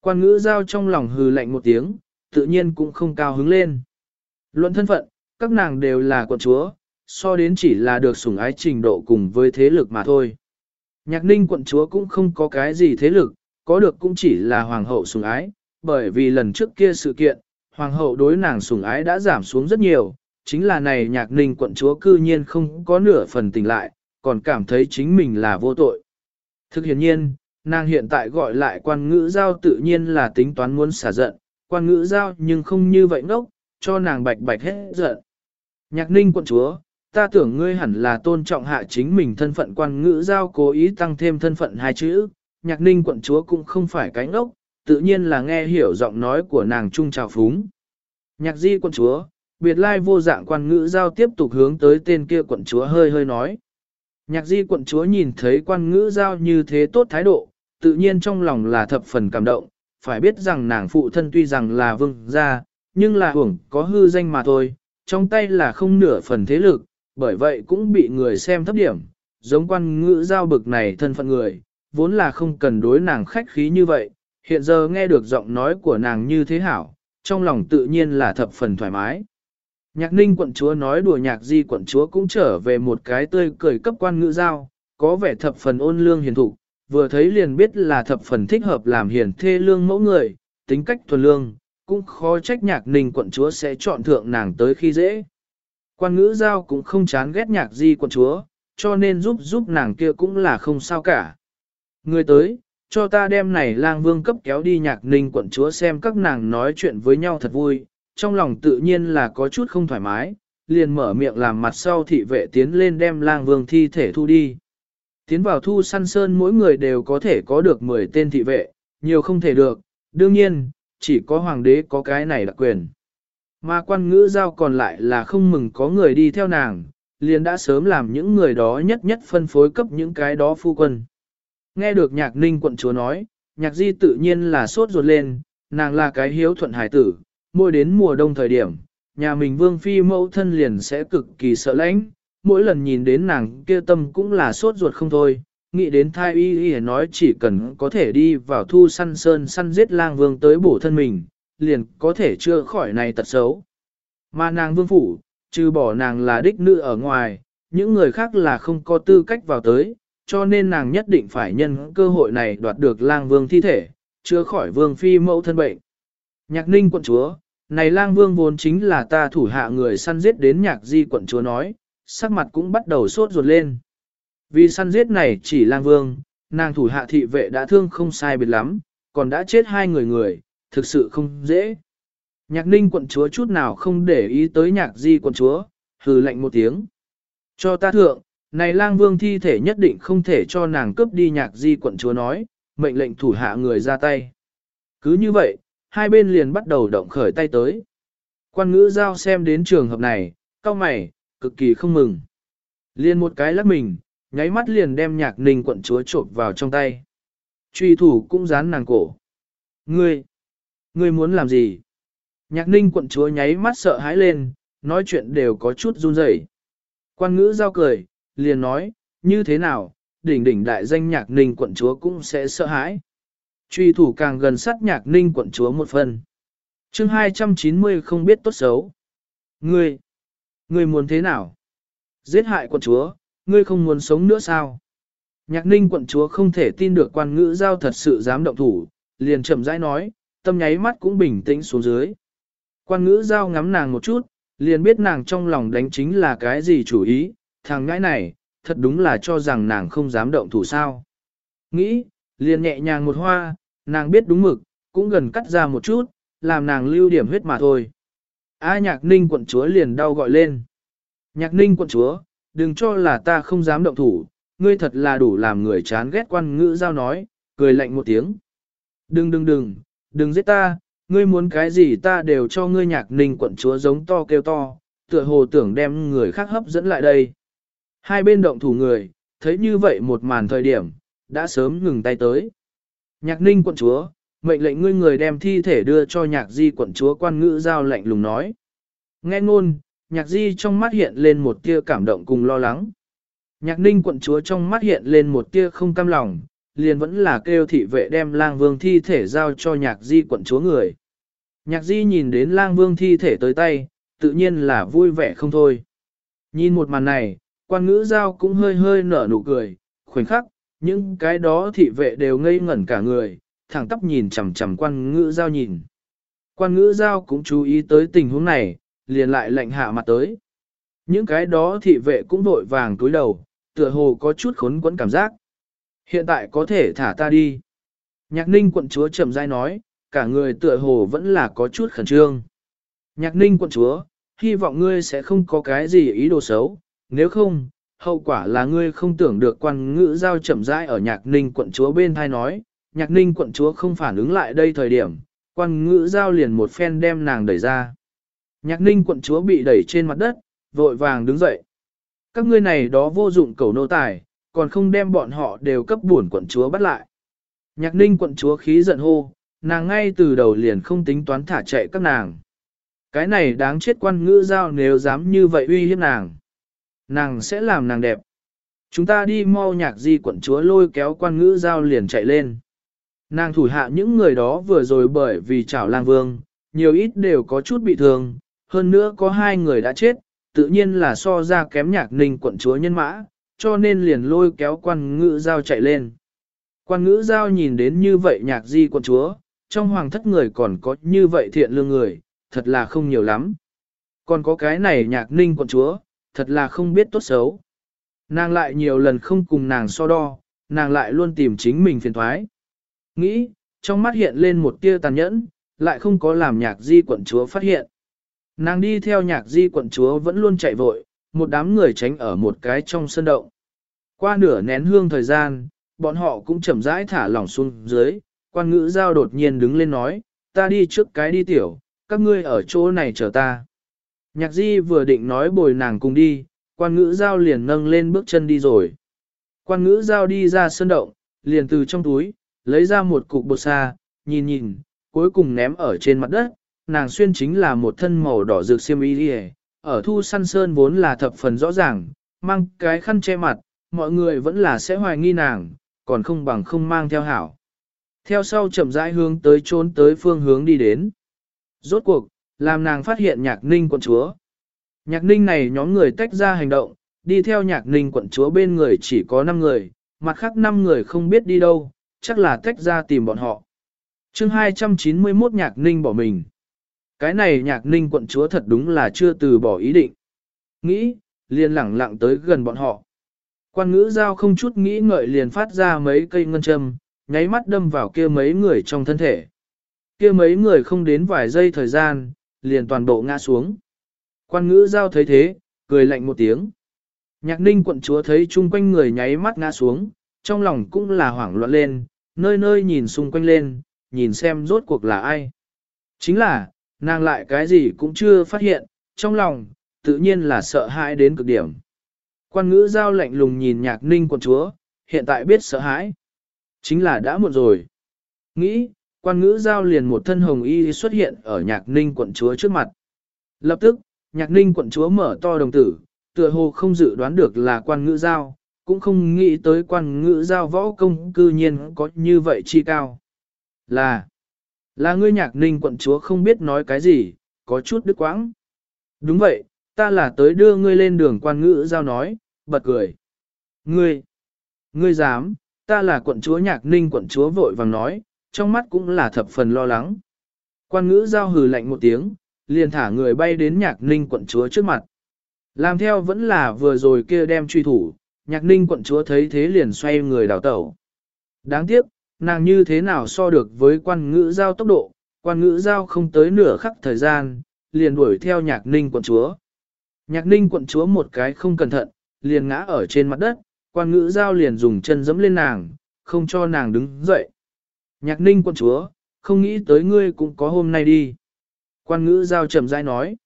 Quan ngữ giao trong lòng hừ lạnh một tiếng, tự nhiên cũng không cao hứng lên. Luận thân phận, các nàng đều là quận chúa, so đến chỉ là được sủng ái trình độ cùng với thế lực mà thôi. Nhạc ninh quận chúa cũng không có cái gì thế lực, có được cũng chỉ là hoàng hậu sủng ái, bởi vì lần trước kia sự kiện, hoàng hậu đối nàng sủng ái đã giảm xuống rất nhiều, chính là này nhạc ninh quận chúa cư nhiên không có nửa phần tỉnh lại, còn cảm thấy chính mình là vô tội. Thực hiện nhiên, nàng hiện tại gọi lại quan ngữ giao tự nhiên là tính toán muốn xả giận, quan ngữ giao nhưng không như vậy ngốc, cho nàng bạch bạch hết giận. Nhạc ninh quận chúa, ta tưởng ngươi hẳn là tôn trọng hạ chính mình thân phận quan ngữ giao cố ý tăng thêm thân phận hai chữ, nhạc ninh quận chúa cũng không phải cái ngốc, tự nhiên là nghe hiểu giọng nói của nàng trung trào phúng. Nhạc di quận chúa, biệt lai vô dạng quan ngữ giao tiếp tục hướng tới tên kia quận chúa hơi hơi nói. Nhạc di quận chúa nhìn thấy quan ngữ giao như thế tốt thái độ, tự nhiên trong lòng là thập phần cảm động, phải biết rằng nàng phụ thân tuy rằng là vương gia, nhưng là hưởng có hư danh mà thôi, trong tay là không nửa phần thế lực, bởi vậy cũng bị người xem thấp điểm, giống quan ngữ giao bực này thân phận người, vốn là không cần đối nàng khách khí như vậy, hiện giờ nghe được giọng nói của nàng như thế hảo, trong lòng tự nhiên là thập phần thoải mái. Nhạc ninh quận chúa nói đùa nhạc di quận chúa cũng trở về một cái tươi cười cấp quan ngữ giao, có vẻ thập phần ôn lương hiền thụ, vừa thấy liền biết là thập phần thích hợp làm hiền thê lương mẫu người, tính cách thuần lương, cũng khó trách nhạc ninh quận chúa sẽ chọn thượng nàng tới khi dễ. Quan ngữ giao cũng không chán ghét nhạc di quận chúa, cho nên giúp giúp nàng kia cũng là không sao cả. Người tới, cho ta đem này lang vương cấp kéo đi nhạc ninh quận chúa xem các nàng nói chuyện với nhau thật vui, trong lòng tự nhiên là có chút không thoải mái, liền mở miệng làm mặt sau thị vệ tiến lên đem lang vương thi thể thu đi. Tiến vào thu săn sơn mỗi người đều có thể có được 10 tên thị vệ, nhiều không thể được, đương nhiên, chỉ có hoàng đế có cái này đặc quyền. Mà quan ngữ giao còn lại là không mừng có người đi theo nàng, liền đã sớm làm những người đó nhất nhất phân phối cấp những cái đó phu quân. Nghe được nhạc ninh quận chúa nói, nhạc di tự nhiên là sốt ruột lên, nàng là cái hiếu thuận hải tử, mỗi đến mùa đông thời điểm, nhà mình vương phi mẫu thân liền sẽ cực kỳ sợ lãnh, mỗi lần nhìn đến nàng kia tâm cũng là sốt ruột không thôi, nghĩ đến thai y y nói chỉ cần có thể đi vào thu săn sơn săn giết lang vương tới bổ thân mình, liền có thể chưa khỏi này tật xấu. Mà nàng vương phủ, trừ bỏ nàng là đích nữ ở ngoài, những người khác là không có tư cách vào tới, cho nên nàng nhất định phải nhân cơ hội này đoạt được lang vương thi thể, chưa khỏi vương phi mẫu thân bệnh. Nhạc ninh quận chúa, này lang vương vốn chính là ta thủ hạ người săn giết đến nhạc di quận chúa nói, sắc mặt cũng bắt đầu sốt ruột lên. Vì săn giết này chỉ lang vương, nàng thủ hạ thị vệ đã thương không sai biệt lắm, còn đã chết hai người người, thực sự không dễ. Nhạc ninh quận chúa chút nào không để ý tới nhạc di quận chúa, hừ lạnh một tiếng. Cho ta thượng, này lang vương thi thể nhất định không thể cho nàng cướp đi nhạc di quận chúa nói, mệnh lệnh thủ hạ người ra tay. Cứ như vậy, hai bên liền bắt đầu động khởi tay tới. Quan ngữ giao xem đến trường hợp này, cao mày, cực kỳ không mừng. Liền một cái lắc mình, nháy mắt liền đem nhạc ninh quận chúa trộm vào trong tay. Truy thủ cũng dán nàng cổ. Ngươi, ngươi muốn làm gì? Nhạc ninh quận chúa nháy mắt sợ hãi lên, nói chuyện đều có chút run rẩy. Quan ngữ giao cười, liền nói, như thế nào, đỉnh đỉnh đại danh nhạc ninh quận chúa cũng sẽ sợ hãi. Truy thủ càng gần sát nhạc ninh quận chúa một phần. chương 290 không biết tốt xấu. Ngươi, ngươi muốn thế nào? Giết hại quận chúa, ngươi không muốn sống nữa sao? Nhạc ninh quận chúa không thể tin được quan ngữ giao thật sự dám động thủ, liền chậm rãi nói, tâm nháy mắt cũng bình tĩnh xuống dưới. Quan ngữ giao ngắm nàng một chút, liền biết nàng trong lòng đánh chính là cái gì chủ ý, thằng ngãi này, thật đúng là cho rằng nàng không dám động thủ sao. Nghĩ, liền nhẹ nhàng một hoa, nàng biết đúng mực, cũng gần cắt ra một chút, làm nàng lưu điểm huyết mà thôi. A nhạc ninh quận chúa liền đau gọi lên. Nhạc ninh quận chúa, đừng cho là ta không dám động thủ, ngươi thật là đủ làm người chán ghét quan ngữ giao nói, cười lạnh một tiếng. Đừng đừng đừng, đừng giết ta, ngươi muốn cái gì ta đều cho ngươi nhạc ninh quận chúa giống to kêu to, tựa hồ tưởng đem người khác hấp dẫn lại đây. Hai bên động thủ người, thấy như vậy một màn thời điểm, đã sớm ngừng tay tới. Nhạc ninh quận chúa, mệnh lệnh ngươi người đem thi thể đưa cho nhạc di quận chúa quan ngữ giao lệnh lùng nói. Nghe ngôn, nhạc di trong mắt hiện lên một tia cảm động cùng lo lắng. Nhạc ninh quận chúa trong mắt hiện lên một tia không cam lòng, liền vẫn là kêu thị vệ đem lang vương thi thể giao cho nhạc di quận chúa người. Nhạc di nhìn đến lang vương thi thể tới tay, tự nhiên là vui vẻ không thôi. Nhìn một màn này, quan ngữ giao cũng hơi hơi nở nụ cười, khoảnh khắc, những cái đó thị vệ đều ngây ngẩn cả người, thẳng tóc nhìn chằm chằm quan ngữ giao nhìn. Quan ngữ giao cũng chú ý tới tình huống này, liền lại lệnh hạ mặt tới. Những cái đó thị vệ cũng vội vàng túi đầu, tựa hồ có chút khốn quẫn cảm giác. Hiện tại có thể thả ta đi. Nhạc ninh quận chúa chậm rãi nói, cả người tựa hồ vẫn là có chút khẩn trương. Nhạc ninh quận chúa, hy vọng ngươi sẽ không có cái gì ý đồ xấu, nếu không, hậu quả là ngươi không tưởng được quan ngữ giao chậm rãi ở nhạc ninh quận chúa bên thai nói, nhạc ninh quận chúa không phản ứng lại đây thời điểm, quan ngữ giao liền một phen đem nàng đẩy ra. Nhạc ninh quận chúa bị đẩy trên mặt đất, vội vàng đứng dậy. Các ngươi này đó vô dụng cầu nô tài, còn không đem bọn họ đều cấp buồn quận chúa bắt lại. Nhạc ninh quận chúa khí giận hô, nàng ngay từ đầu liền không tính toán thả chạy các nàng. Cái này đáng chết quan ngữ giao nếu dám như vậy uy hiếp nàng. Nàng sẽ làm nàng đẹp. Chúng ta đi mau nhạc di quận chúa lôi kéo quan ngữ giao liền chạy lên. Nàng thủ hạ những người đó vừa rồi bởi vì chảo lang vương, nhiều ít đều có chút bị thương, hơn nữa có hai người đã chết, tự nhiên là so ra kém nhạc ninh quận chúa nhân mã, cho nên liền lôi kéo quan ngữ giao chạy lên. Quan ngữ giao nhìn đến như vậy nhạc di quận chúa, trong hoàng thất người còn có như vậy thiện lương người, thật là không nhiều lắm. Còn có cái này nhạc ninh quận chúa, thật là không biết tốt xấu. Nàng lại nhiều lần không cùng nàng so đo, nàng lại luôn tìm chính mình phiền thoái. Nghĩ, trong mắt hiện lên một tia tàn nhẫn, lại không có làm nhạc di quận chúa phát hiện. Nàng đi theo nhạc di quận chúa vẫn luôn chạy vội, một đám người tránh ở một cái trong sân động. Qua nửa nén hương thời gian, bọn họ cũng chậm rãi thả lỏng xuống dưới, quan ngữ giao đột nhiên đứng lên nói, ta đi trước cái đi tiểu, các ngươi ở chỗ này chờ ta. Nhạc di vừa định nói bồi nàng cùng đi, quan ngữ giao liền nâng lên bước chân đi rồi. Quan ngữ giao đi ra sân động, liền từ trong túi, lấy ra một cục bột sa, nhìn nhìn, cuối cùng ném ở trên mặt đất, nàng xuyên chính là một thân màu đỏ rực xiêm y đi ở thu săn sơn vốn là thập phần rõ ràng, mang cái khăn che mặt, mọi người vẫn là sẽ hoài nghi nàng, còn không bằng không mang theo hảo. Theo sau chậm rãi hướng tới trốn tới phương hướng đi đến. Rốt cuộc, làm nàng phát hiện nhạc ninh quận chúa. Nhạc ninh này nhóm người tách ra hành động, đi theo nhạc ninh quận chúa bên người chỉ có 5 người, mặt khác 5 người không biết đi đâu, chắc là tách ra tìm bọn họ. chương 291 nhạc ninh bỏ mình. Cái này nhạc ninh quận chúa thật đúng là chưa từ bỏ ý định. Nghĩ, liền lẳng lặng tới gần bọn họ. Quan ngữ giao không chút nghĩ ngợi liền phát ra mấy cây ngân châm, nháy mắt đâm vào kia mấy người trong thân thể. Kia mấy người không đến vài giây thời gian, liền toàn bộ ngã xuống. Quan ngữ giao thấy thế, cười lạnh một tiếng. Nhạc ninh quận chúa thấy chung quanh người nháy mắt ngã xuống, trong lòng cũng là hoảng loạn lên, nơi nơi nhìn xung quanh lên, nhìn xem rốt cuộc là ai. Chính là, nàng lại cái gì cũng chưa phát hiện, trong lòng, tự nhiên là sợ hãi đến cực điểm. Quan ngữ giao lạnh lùng nhìn nhạc ninh quận chúa, hiện tại biết sợ hãi. Chính là đã muộn rồi. Nghĩ, quan ngữ giao liền một thân hồng y xuất hiện ở nhạc ninh quận chúa trước mặt. Lập tức, nhạc ninh quận chúa mở to đồng tử, tựa hồ không dự đoán được là quan ngữ giao, cũng không nghĩ tới quan ngữ giao võ công cư nhiên có như vậy chi cao. Là, là ngươi nhạc ninh quận chúa không biết nói cái gì, có chút đứt quãng. Đúng vậy, ta là tới đưa ngươi lên đường quan ngữ giao nói, bật cười. Ngươi, ngươi dám, ta là quận chúa nhạc ninh quận chúa vội vàng nói, trong mắt cũng là thập phần lo lắng. Quan ngữ giao hừ lạnh một tiếng, liền thả người bay đến nhạc ninh quận chúa trước mặt. Làm theo vẫn là vừa rồi kia đem truy thủ, nhạc ninh quận chúa thấy thế liền xoay người đào tẩu. Đáng tiếc, nàng như thế nào so được với quan ngữ giao tốc độ, quan ngữ giao không tới nửa khắc thời gian, liền đuổi theo nhạc ninh quận chúa. Nhạc ninh quận chúa một cái không cẩn thận, liền ngã ở trên mặt đất, quan ngữ giao liền dùng chân dẫm lên nàng, không cho nàng đứng dậy. Nhạc ninh quân chúa, không nghĩ tới ngươi cũng có hôm nay đi. Quan ngữ giao chậm rãi nói.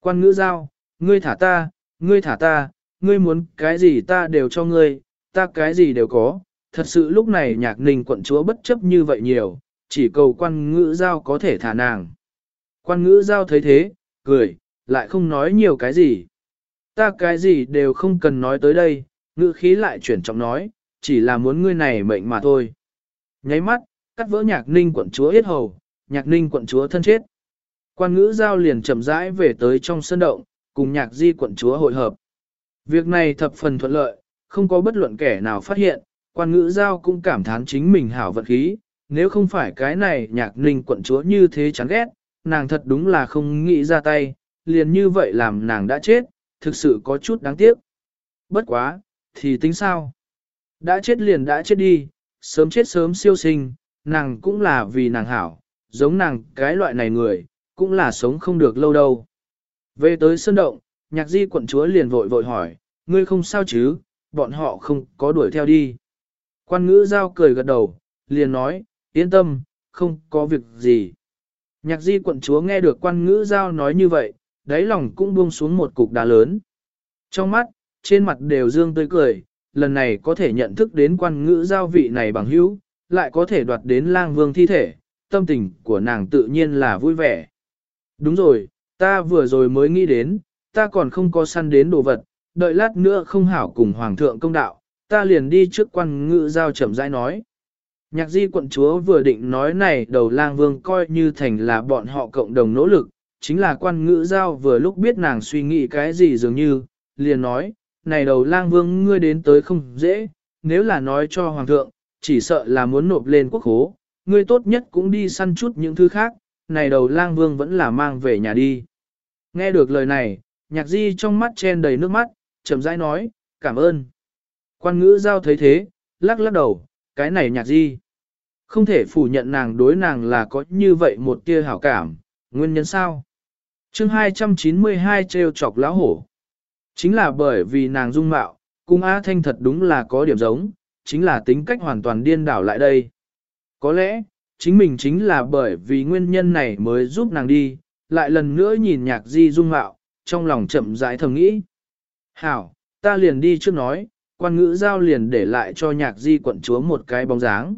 Quan ngữ giao, ngươi thả ta, ngươi thả ta, ngươi muốn cái gì ta đều cho ngươi, ta cái gì đều có. Thật sự lúc này nhạc ninh quận chúa bất chấp như vậy nhiều, chỉ cầu quan ngữ giao có thể thả nàng. Quan ngữ giao thấy thế, cười, lại không nói nhiều cái gì. Ta cái gì đều không cần nói tới đây, ngữ khí lại chuyển trọng nói, chỉ là muốn ngươi này mệnh mà thôi. Nháy mắt, cắt vỡ nhạc ninh quận chúa yết hầu, nhạc ninh quận chúa thân chết. Quan ngữ giao liền chậm rãi về tới trong sân động, cùng nhạc di quận chúa hội hợp. Việc này thập phần thuận lợi, không có bất luận kẻ nào phát hiện, quan ngữ giao cũng cảm thán chính mình hảo vận khí, nếu không phải cái này nhạc ninh quận chúa như thế chán ghét, nàng thật đúng là không nghĩ ra tay, liền như vậy làm nàng đã chết, thực sự có chút đáng tiếc. Bất quá, thì tính sao? Đã chết liền đã chết đi, sớm chết sớm siêu sinh, nàng cũng là vì nàng hảo, giống nàng cái loại này người, cũng là sống không được lâu đâu. Về tới sân động, nhạc di quận chúa liền vội vội hỏi, ngươi không sao chứ, bọn họ không có đuổi theo đi. Quan ngữ giao cười gật đầu, liền nói, yên tâm, không có việc gì. Nhạc di quận chúa nghe được quan ngữ giao nói như vậy, đáy lòng cũng buông xuống một cục đá lớn. Trong mắt, trên mặt đều dương tươi cười, lần này có thể nhận thức đến quan ngữ giao vị này bằng hữu, lại có thể đoạt đến lang vương thi thể, tâm tình của nàng tự nhiên là vui vẻ. Đúng rồi, ta vừa rồi mới nghĩ đến, ta còn không có săn đến đồ vật, đợi lát nữa không hảo cùng hoàng thượng công đạo, ta liền đi trước quan ngự giao chậm rãi nói. Nhạc di quận chúa vừa định nói này đầu lang vương coi như thành là bọn họ cộng đồng nỗ lực, chính là quan ngữ giao vừa lúc biết nàng suy nghĩ cái gì dường như, liền nói, này đầu lang vương ngươi đến tới không dễ, nếu là nói cho hoàng thượng, chỉ sợ là muốn nộp lên quốc hố, ngươi tốt nhất cũng đi săn chút những thứ khác, này đầu lang vương vẫn là mang về nhà đi. Nghe được lời này, nhạc di trong mắt chen đầy nước mắt, chậm rãi nói, cảm ơn. Quan ngữ giao thấy thế, lắc lắc đầu, cái này nhạc di. Không thể phủ nhận nàng đối nàng là có như vậy một tia hảo cảm, nguyên nhân sao? chương 292 treo chọc lão hổ. Chính là bởi vì nàng dung mạo, cung Á Thanh thật đúng là có điểm giống, chính là tính cách hoàn toàn điên đảo lại đây. Có lẽ, chính mình chính là bởi vì nguyên nhân này mới giúp nàng đi, lại lần nữa nhìn nhạc di dung mạo, trong lòng chậm rãi thầm nghĩ. Hảo, ta liền đi trước nói, quan ngữ giao liền để lại cho nhạc di quận chúa một cái bóng dáng.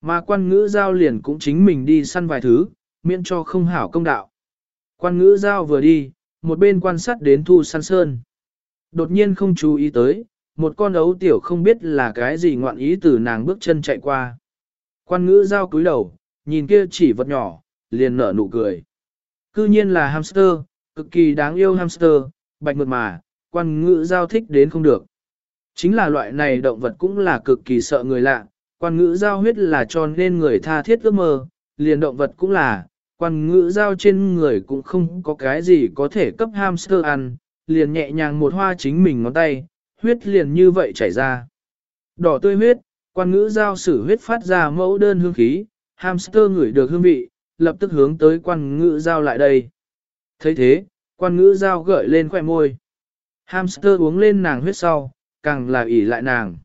Mà quan ngữ giao liền cũng chính mình đi săn vài thứ, miễn cho không hảo công đạo. Quan ngữ giao vừa đi, một bên quan sát đến thu săn sơn. Đột nhiên không chú ý tới, một con ấu tiểu không biết là cái gì ngoạn ý từ nàng bước chân chạy qua. Quan ngữ giao cúi đầu, nhìn kia chỉ vật nhỏ, liền nở nụ cười. Cư nhiên là hamster, cực kỳ đáng yêu hamster, bạch mượt mà, quan ngữ giao thích đến không được. Chính là loại này động vật cũng là cực kỳ sợ người lạ, quan ngữ giao huyết là cho nên người tha thiết ước mơ, liền động vật cũng là, quan ngữ giao trên người cũng không có cái gì có thể cấp hamster ăn, liền nhẹ nhàng một hoa chính mình ngón tay, huyết liền như vậy chảy ra. Đỏ tươi huyết, quan ngữ giao sử huyết phát ra mẫu đơn hương khí, hamster ngửi được hương vị, lập tức hướng tới quan ngữ giao lại đây. thấy thế, quan ngữ giao gợi lên khỏe môi. Hamster uống lên nàng huyết sau, càng là ỉ lại nàng.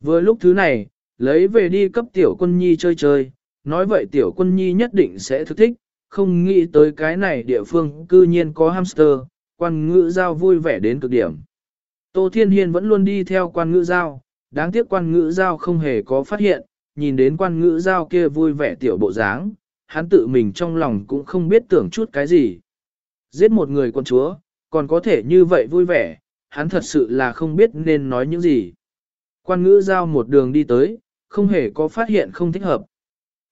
Vừa lúc thứ này, lấy về đi cấp tiểu quân nhi chơi chơi, nói vậy tiểu quân nhi nhất định sẽ thức thích, không nghĩ tới cái này địa phương cư nhiên có hamster, quan ngữ giao vui vẻ đến cực điểm. Tô Thiên Hiên vẫn luôn đi theo quan ngữ giao, đáng tiếc quan ngữ giao không hề có phát hiện, nhìn đến quan ngữ giao kia vui vẻ tiểu bộ dáng, hắn tự mình trong lòng cũng không biết tưởng chút cái gì. Giết một người con chúa, còn có thể như vậy vui vẻ, hắn thật sự là không biết nên nói những gì. Quan ngữ giao một đường đi tới, không hề có phát hiện không thích hợp.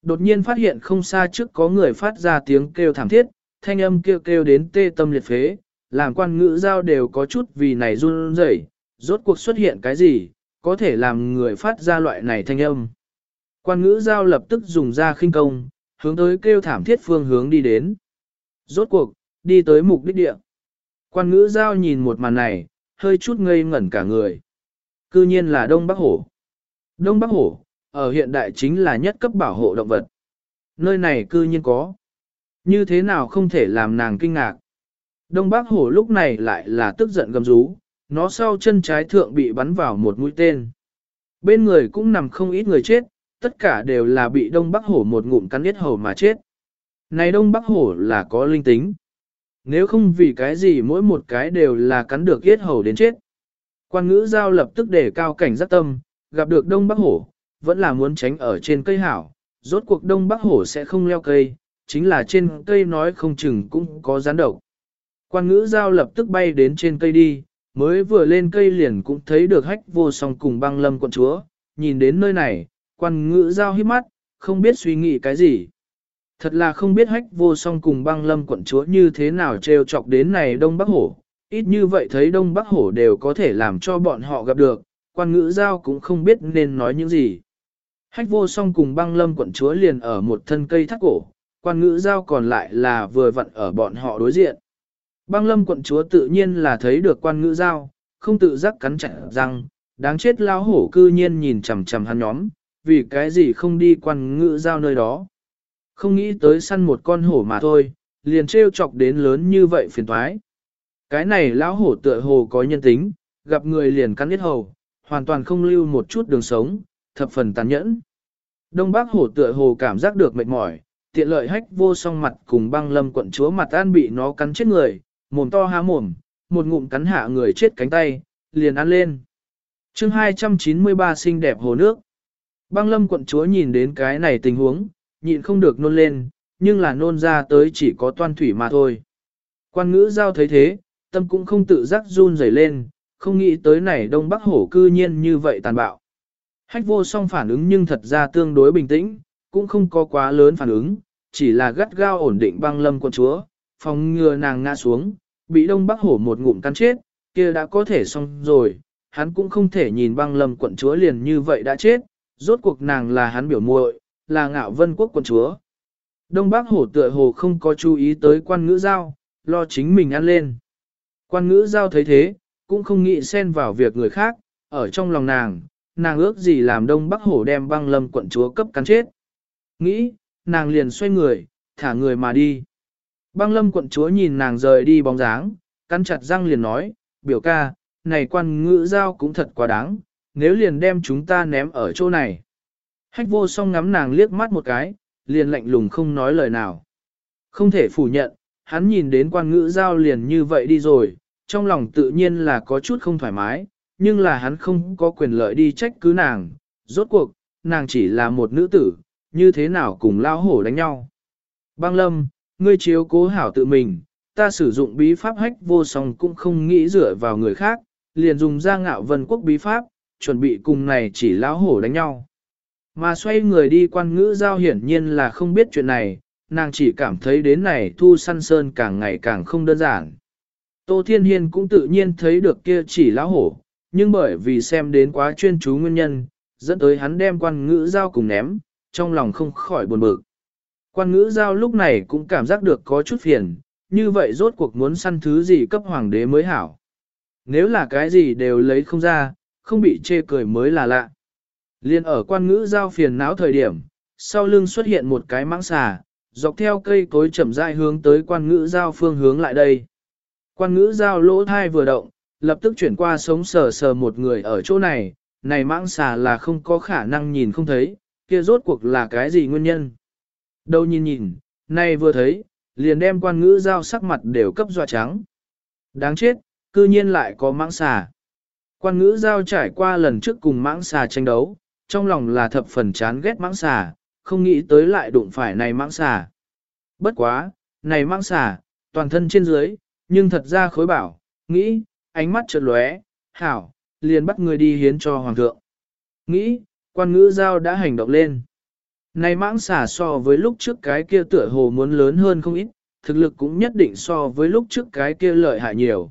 Đột nhiên phát hiện không xa trước có người phát ra tiếng kêu thảm thiết, thanh âm kêu kêu đến tê tâm liệt phế, làm quan ngữ giao đều có chút vì này run rẩy, rốt cuộc xuất hiện cái gì, có thể làm người phát ra loại này thanh âm. Quan ngữ giao lập tức dùng ra khinh công, hướng tới kêu thảm thiết phương hướng đi đến. Rốt cuộc, đi tới mục đích địa. Quan ngữ giao nhìn một màn này, hơi chút ngây ngẩn cả người. Cư nhiên là Đông Bắc Hổ. Đông Bắc Hổ, ở hiện đại chính là nhất cấp bảo hộ động vật. Nơi này cư nhiên có. Như thế nào không thể làm nàng kinh ngạc. Đông Bắc Hổ lúc này lại là tức giận gầm rú, nó sau chân trái thượng bị bắn vào một mũi tên. Bên người cũng nằm không ít người chết, tất cả đều là bị Đông Bắc Hổ một ngụm cắn giết hầu mà chết. Này Đông Bắc Hổ là có linh tính. Nếu không vì cái gì mỗi một cái đều là cắn được giết hầu đến chết. Quan ngữ giao lập tức để cao cảnh giác tâm, gặp được Đông Bắc Hổ, vẫn là muốn tránh ở trên cây hảo. Rốt cuộc Đông Bắc Hổ sẽ không leo cây, chính là trên cây nói không chừng cũng có gián độc. Quan ngữ giao lập tức bay đến trên cây đi, mới vừa lên cây liền cũng thấy được hách vô song cùng băng lâm quận chúa, nhìn đến nơi này, quan ngữ giao hít mắt, không biết suy nghĩ cái gì. Thật là không biết hách vô song cùng băng lâm quận chúa như thế nào trêu chọc đến này Đông Bắc Hổ, ít như vậy thấy Đông Bắc Hổ đều có thể làm cho bọn họ gặp được, quan ngữ giao cũng không biết nên nói những gì. Hách vô song cùng băng lâm quận chúa liền ở một thân cây thắt cổ, quan ngữ giao còn lại là vừa vặn ở bọn họ đối diện. Băng lâm quận chúa tự nhiên là thấy được quan ngữ giao, không tự giác cắn chặt răng, đáng chết lao hổ cư nhiên nhìn chằm chằm hắn nhóm, vì cái gì không đi quan ngữ giao nơi đó. Không nghĩ tới săn một con hổ mà thôi, liền trêu chọc đến lớn như vậy phiền thoái. Cái này lão hổ tựa hồ có nhân tính, gặp người liền cắn hết hầu, hoàn toàn không lưu một chút đường sống, thập phần tàn nhẫn. Đông Bắc hổ tựa hồ cảm giác được mệt mỏi, tiện lợi hách vô song mặt cùng băng lâm quận chúa mặt an bị nó cắn chết người, mồm to há mồm, một ngụm cắn hạ người chết cánh tay, liền ăn lên. chương 293 xinh đẹp hồ nước. Băng lâm quận chúa nhìn đến cái này tình huống, nhịn không được nôn lên, nhưng là nôn ra tới chỉ có toan thủy mà thôi. Quan ngữ giao thấy thế, tâm cũng không tự giác run rẩy lên, không nghĩ tới này đông bắc hổ cư nhiên như vậy tàn bạo. Hách vô song phản ứng nhưng thật ra tương đối bình tĩnh, cũng không có quá lớn phản ứng, chỉ là gắt gao ổn định băng lâm quận chúa, phòng ngừa nàng ngã xuống, bị đông bắc hổ một ngụm cắn chết, kia đã có thể xong rồi, hắn cũng không thể nhìn băng lâm quận chúa liền như vậy đã chết, rốt cuộc nàng là hắn biểu muội, là ngạo vân quốc quận chúa. Đông Bắc hổ tựa hồ không có chú ý tới quan ngữ giao, lo chính mình ăn lên. Quan ngữ giao thấy thế, cũng không nghĩ xen vào việc người khác, ở trong lòng nàng, nàng ước gì làm Đông Bắc hổ đem băng lâm quận chúa cấp cắn chết. Nghĩ, nàng liền xoay người, thả người mà đi. Băng lâm quận chúa nhìn nàng rời đi bóng dáng, cắn chặt răng liền nói, biểu ca, này quan ngữ giao cũng thật quá đáng, nếu liền đem chúng ta ném ở chỗ này. Hách vô song ngắm nàng liếc mắt một cái, liền lạnh lùng không nói lời nào. Không thể phủ nhận, hắn nhìn đến quan ngữ giao liền như vậy đi rồi, trong lòng tự nhiên là có chút không thoải mái, nhưng là hắn không có quyền lợi đi trách cứ nàng, rốt cuộc, nàng chỉ là một nữ tử, như thế nào cùng lao hổ đánh nhau. Băng lâm, ngươi chiếu cố hảo tự mình, ta sử dụng bí pháp hách vô song cũng không nghĩ dựa vào người khác, liền dùng ra ngạo vân quốc bí pháp, chuẩn bị cùng này chỉ lão hổ đánh nhau. Mà xoay người đi quan ngữ giao hiển nhiên là không biết chuyện này, nàng chỉ cảm thấy đến này thu săn sơn càng ngày càng không đơn giản. Tô Thiên Hiên cũng tự nhiên thấy được kia chỉ lão hổ, nhưng bởi vì xem đến quá chuyên chú nguyên nhân, dẫn tới hắn đem quan ngữ giao cùng ném, trong lòng không khỏi buồn bực. Quan ngữ giao lúc này cũng cảm giác được có chút phiền, như vậy rốt cuộc muốn săn thứ gì cấp hoàng đế mới hảo. Nếu là cái gì đều lấy không ra, không bị chê cười mới là lạ. Liên ở quan ngữ giao phiền não thời điểm, sau lưng xuất hiện một cái mãng xà, dọc theo cây cối chậm rãi hướng tới quan ngữ giao phương hướng lại đây. Quan ngữ giao lỗ thai vừa động, lập tức chuyển qua sống sờ sờ một người ở chỗ này, này mãng xà là không có khả năng nhìn không thấy, kia rốt cuộc là cái gì nguyên nhân. Đâu nhìn nhìn, này vừa thấy, liền đem quan ngữ giao sắc mặt đều cấp dọa trắng. Đáng chết, cư nhiên lại có mãng xà. Quan ngữ giao trải qua lần trước cùng mãng xà tranh đấu, trong lòng là thập phần chán ghét mãng xà, không nghĩ tới lại đụng phải này mãng xà. Bất quá, này mãng xà, toàn thân trên dưới, nhưng thật ra khối bảo, nghĩ, ánh mắt chợt lóe, hảo, liền bắt người đi hiến cho hoàng thượng. Nghĩ, quan ngữ giao đã hành động lên. Này mãng xà so với lúc trước cái kia tựa hồ muốn lớn hơn không ít, thực lực cũng nhất định so với lúc trước cái kia lợi hại nhiều.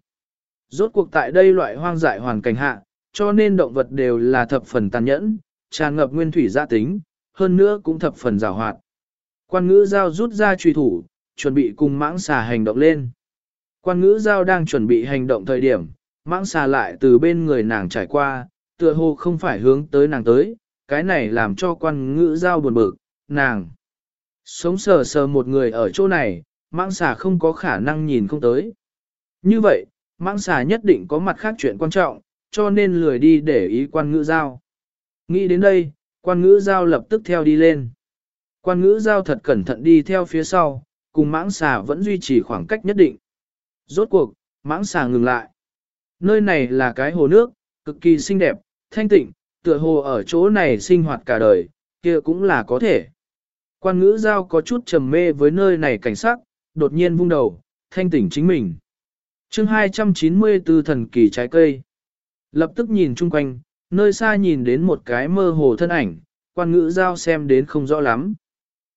Rốt cuộc tại đây loại hoang dại hoàn cảnh hạ, cho nên động vật đều là thập phần tàn nhẫn, tràn ngập nguyên thủy gia tính, hơn nữa cũng thập phần rào hoạt. Quan ngữ giao rút ra truy thủ, chuẩn bị cùng mãng xà hành động lên. Quan ngữ giao đang chuẩn bị hành động thời điểm, mãng xà lại từ bên người nàng trải qua, tựa hồ không phải hướng tới nàng tới, cái này làm cho quan ngữ giao buồn bực, nàng. Sống sờ sờ một người ở chỗ này, mãng xà không có khả năng nhìn không tới. Như vậy, mãng xà nhất định có mặt khác chuyện quan trọng, cho nên lười đi để ý quan ngữ giao. Nghĩ đến đây, quan ngữ giao lập tức theo đi lên. Quan ngữ giao thật cẩn thận đi theo phía sau, cùng mãng xà vẫn duy trì khoảng cách nhất định. Rốt cuộc, mãng xà ngừng lại. Nơi này là cái hồ nước, cực kỳ xinh đẹp, thanh tịnh, tựa hồ ở chỗ này sinh hoạt cả đời, kia cũng là có thể. Quan ngữ giao có chút trầm mê với nơi này cảnh sắc, đột nhiên vung đầu, thanh tỉnh chính mình. chương 294 thần kỳ trái cây. Lập tức nhìn chung quanh, nơi xa nhìn đến một cái mơ hồ thân ảnh, quan ngữ giao xem đến không rõ lắm.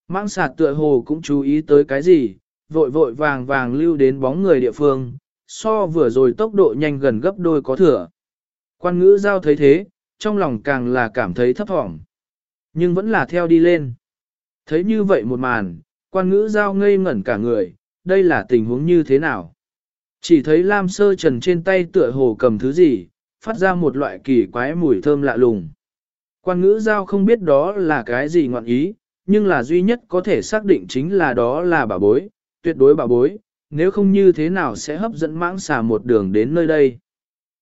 Mãng sạt tựa hồ cũng chú ý tới cái gì, vội vội vàng vàng lưu đến bóng người địa phương, so vừa rồi tốc độ nhanh gần gấp đôi có thừa. Quan ngữ giao thấy thế, trong lòng càng là cảm thấy thấp thỏm. Nhưng vẫn là theo đi lên. Thấy như vậy một màn, quan ngữ giao ngây ngẩn cả người, đây là tình huống như thế nào? Chỉ thấy Lam Sơ Trần trên tay tựa hồ cầm thứ gì, phát ra một loại kỳ quái mùi thơm lạ lùng. Quan ngữ giao không biết đó là cái gì ngọn ý, nhưng là duy nhất có thể xác định chính là đó là bà bối, tuyệt đối bà bối, nếu không như thế nào sẽ hấp dẫn mãng xà một đường đến nơi đây.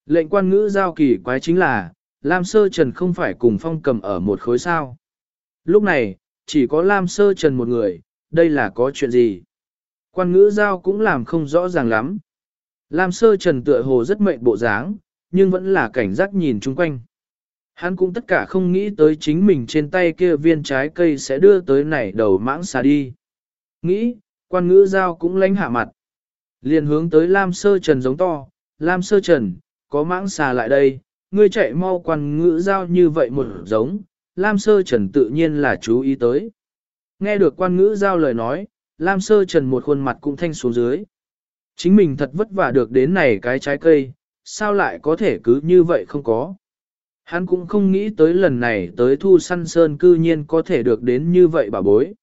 Lệnh quan ngữ giao kỳ quái chính là, Lam Sơ Trần không phải cùng phong cầm ở một khối sao. Lúc này, chỉ có Lam Sơ Trần một người, đây là có chuyện gì? Quan ngữ giao cũng làm không rõ ràng lắm. Lam Sơ Trần tựa hồ rất mệnh bộ dáng, nhưng vẫn là cảnh giác nhìn chung quanh. Hắn cũng tất cả không nghĩ tới chính mình trên tay kia viên trái cây sẽ đưa tới này đầu mãng xà đi. Nghĩ, quan ngữ giao cũng lánh hạ mặt. Liền hướng tới Lam Sơ Trần giống to, Lam Sơ Trần, có mãng xà lại đây, ngươi chạy mau quan ngữ giao như vậy một giống, Lam Sơ Trần tự nhiên là chú ý tới. Nghe được quan ngữ giao lời nói, Lam Sơ Trần một khuôn mặt cũng thanh xuống dưới. Chính mình thật vất vả được đến này cái trái cây, sao lại có thể cứ như vậy không có. Hắn cũng không nghĩ tới lần này tới thu săn sơn cư nhiên có thể được đến như vậy bảo bối.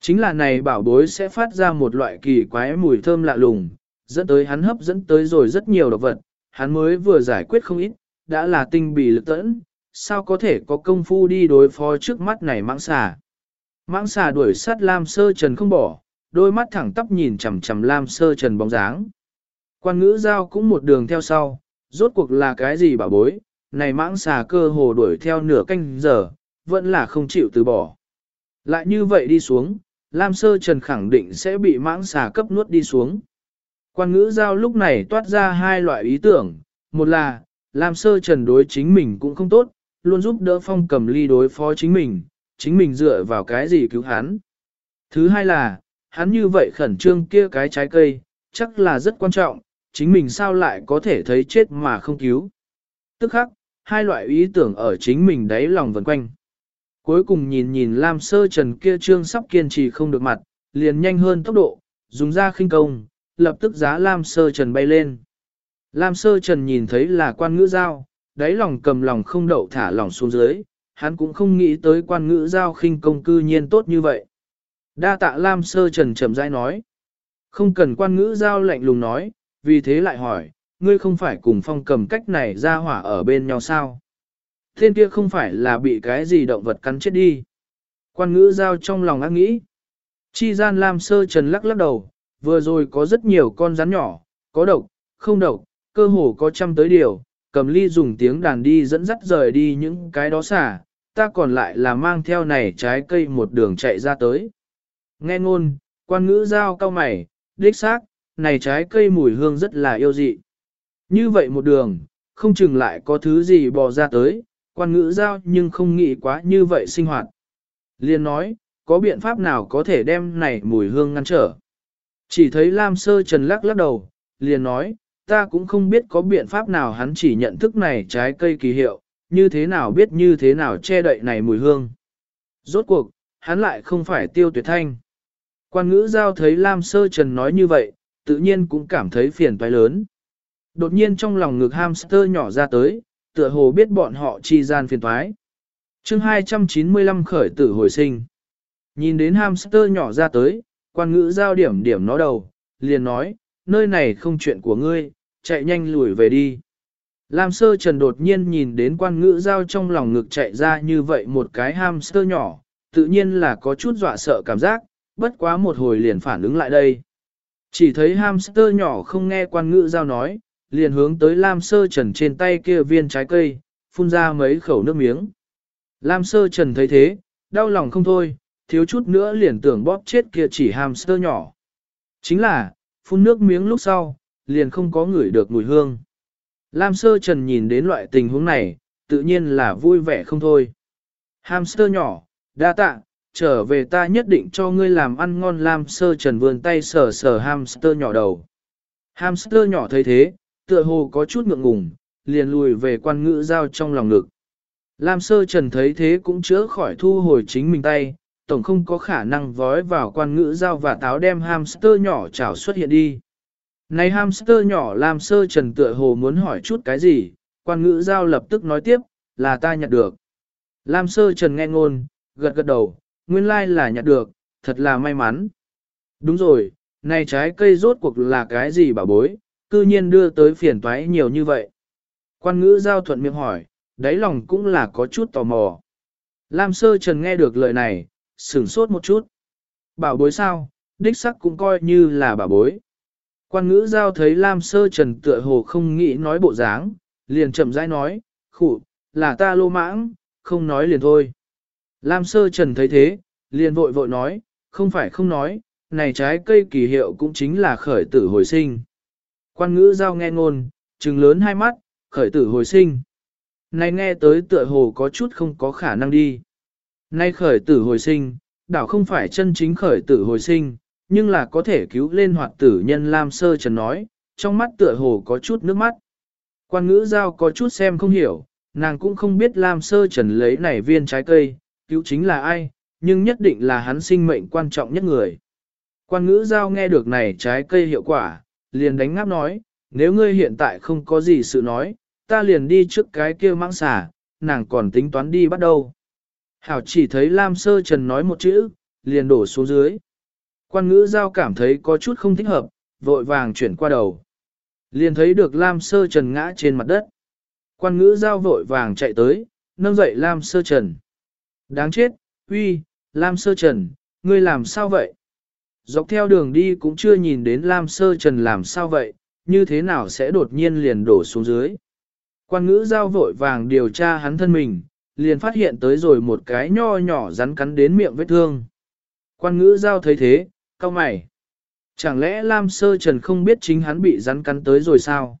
Chính là này bảo bối sẽ phát ra một loại kỳ quái mùi thơm lạ lùng, dẫn tới hắn hấp dẫn tới rồi rất nhiều độc vật, hắn mới vừa giải quyết không ít, đã là tinh bì lực tẫn, sao có thể có công phu đi đối phó trước mắt này mãng xà. Mãng xà đuổi sát Lam Sơ Trần không bỏ, đôi mắt thẳng tắp nhìn chằm chằm Lam Sơ Trần bóng dáng. Quan ngữ giao cũng một đường theo sau, rốt cuộc là cái gì bảo bối, này mãng xà cơ hồ đuổi theo nửa canh giờ, vẫn là không chịu từ bỏ. Lại như vậy đi xuống, Lam Sơ Trần khẳng định sẽ bị mãng xà cấp nuốt đi xuống. Quan ngữ giao lúc này toát ra hai loại ý tưởng, một là, Lam Sơ Trần đối chính mình cũng không tốt, luôn giúp đỡ phong cầm ly đối phó chính mình, chính mình dựa vào cái gì cứu hắn. Thứ hai là, hắn như vậy khẩn trương kia cái trái cây, chắc là rất quan trọng, chính mình sao lại có thể thấy chết mà không cứu. Tức khắc, hai loại ý tưởng ở chính mình đáy lòng vần quanh. Cuối cùng nhìn nhìn Lam Sơ Trần kia trương sắp kiên trì không được mặt, liền nhanh hơn tốc độ, dùng ra khinh công, lập tức giá Lam Sơ Trần bay lên. Lam Sơ Trần nhìn thấy là quan ngữ giao, đáy lòng cầm lòng không đậu thả lòng xuống dưới, hắn cũng không nghĩ tới quan ngữ giao khinh công cư nhiên tốt như vậy. Đa tạ Lam Sơ Trần chậm rãi nói. Không cần quan ngữ giao lạnh lùng nói, vì thế lại hỏi, ngươi không phải cùng phong cầm cách này ra hỏa ở bên nhau sao? Thiên kia không phải là bị cái gì động vật cắn chết đi. Quan ngữ giao trong lòng ác nghĩ. Chi gian Lam Sơ Trần lắc lắc đầu, vừa rồi có rất nhiều con rắn nhỏ, có độc, không độc, cơ hồ có trăm tới điều, cầm ly dùng tiếng đàn đi dẫn dắt rời đi những cái đó xả, ta còn lại là mang theo này trái cây một đường chạy ra tới. Nghe ngôn, quan ngữ giao cao mày, đích xác, này trái cây mùi hương rất là yêu dị. Như vậy một đường, không chừng lại có thứ gì bò ra tới, quan ngữ giao nhưng không nghĩ quá như vậy sinh hoạt. Liên nói, có biện pháp nào có thể đem này mùi hương ngăn trở. Chỉ thấy Lam Sơ Trần lắc lắc đầu, liền nói, ta cũng không biết có biện pháp nào hắn chỉ nhận thức này trái cây kỳ hiệu, như thế nào biết như thế nào che đậy này mùi hương. Rốt cuộc, hắn lại không phải tiêu tuyệt thanh. Quan ngữ giao thấy Lam Sơ Trần nói như vậy, tự nhiên cũng cảm thấy phiền toái lớn. Đột nhiên trong lòng ngực hamster nhỏ ra tới, tựa hồ biết bọn họ chi gian phiền toái. chương 295 khởi tử hồi sinh. Nhìn đến hamster nhỏ ra tới, quan ngữ giao điểm điểm nó đầu, liền nói, nơi này không chuyện của ngươi, chạy nhanh lùi về đi. Lam sơ trần đột nhiên nhìn đến quan ngữ giao trong lòng ngực chạy ra như vậy một cái hamster nhỏ, tự nhiên là có chút dọa sợ cảm giác, bất quá một hồi liền phản ứng lại đây. Chỉ thấy hamster nhỏ không nghe quan ngữ giao nói, liền hướng tới Lam sơ trần trên tay kia viên trái cây, phun ra mấy khẩu nước miếng. Lam sơ trần thấy thế, đau lòng không thôi, thiếu chút nữa liền tưởng bóp chết kia chỉ hamster nhỏ. Chính là, phun nước miếng lúc sau, liền không có ngửi được mùi hương. Lam sơ trần nhìn đến loại tình huống này, tự nhiên là vui vẻ không thôi. Hamster nhỏ, đa tạ, trở về ta nhất định cho ngươi làm ăn ngon Lam sơ trần vươn tay sờ sờ hamster nhỏ đầu. Hamster nhỏ thấy thế, tựa hồ có chút ngượng ngùng, liền lùi về quan ngữ giao trong lòng ngực. Lam sơ trần thấy thế cũng chữa khỏi thu hồi chính mình tay, tổng không có khả năng vói vào quan ngữ giao và táo đem hamster nhỏ chảo xuất hiện đi. Này hamster nhỏ Lam sơ trần tựa hồ muốn hỏi chút cái gì, quan ngữ giao lập tức nói tiếp, là ta nhặt được. Lam sơ trần nghe ngôn, gật gật đầu, nguyên lai là nhặt được, thật là may mắn. Đúng rồi, này trái cây rốt cuộc là cái gì bảo bối, cư nhiên đưa tới phiền toái nhiều như vậy. Quan ngữ giao thuận miệng hỏi, đáy lòng cũng là có chút tò mò. Lam sơ trần nghe được lời này, sửng sốt một chút. Bảo bối sao, đích sắc cũng coi như là bảo bối. Quan ngữ giao thấy Lam sơ trần tựa hồ không nghĩ nói bộ dáng, liền chậm rãi nói, khụ, là ta lô mãng, không nói liền thôi. Lam sơ trần thấy thế, liền vội vội nói, không phải không nói, này trái cây kỳ hiệu cũng chính là khởi tử hồi sinh. Quan ngữ giao nghe ngôn, trừng lớn hai mắt, khởi tử hồi sinh. Này nghe tới tựa hồ có chút không có khả năng đi. Nay khởi tử hồi sinh, đảo không phải chân chính khởi tử hồi sinh, nhưng là có thể cứu lên hoạt tử nhân Lam Sơ Trần nói, trong mắt tựa hồ có chút nước mắt. Quan ngữ giao có chút xem không hiểu, nàng cũng không biết Lam Sơ Trần lấy này viên trái cây, cứu chính là ai, nhưng nhất định là hắn sinh mệnh quan trọng nhất người. Quan ngữ giao nghe được này trái cây hiệu quả, liền đánh ngáp nói, nếu ngươi hiện tại không có gì sự nói, ta liền đi trước cái kia mang xả, nàng còn tính toán đi bắt đầu. Hảo chỉ thấy Lam Sơ Trần nói một chữ, liền đổ xuống dưới. Quan ngữ giao cảm thấy có chút không thích hợp, vội vàng chuyển qua đầu. Liền thấy được Lam Sơ Trần ngã trên mặt đất. Quan ngữ giao vội vàng chạy tới, nâng dậy Lam Sơ Trần. Đáng chết, uy, Lam Sơ Trần, ngươi làm sao vậy? Dọc theo đường đi cũng chưa nhìn đến Lam Sơ Trần làm sao vậy, như thế nào sẽ đột nhiên liền đổ xuống dưới. Quan ngữ giao vội vàng điều tra hắn thân mình, liền phát hiện tới rồi một cái nho nhỏ rắn cắn đến miệng vết thương. Quan ngữ giao thấy thế, cao mày. Chẳng lẽ Lam Sơ Trần không biết chính hắn bị rắn cắn tới rồi sao?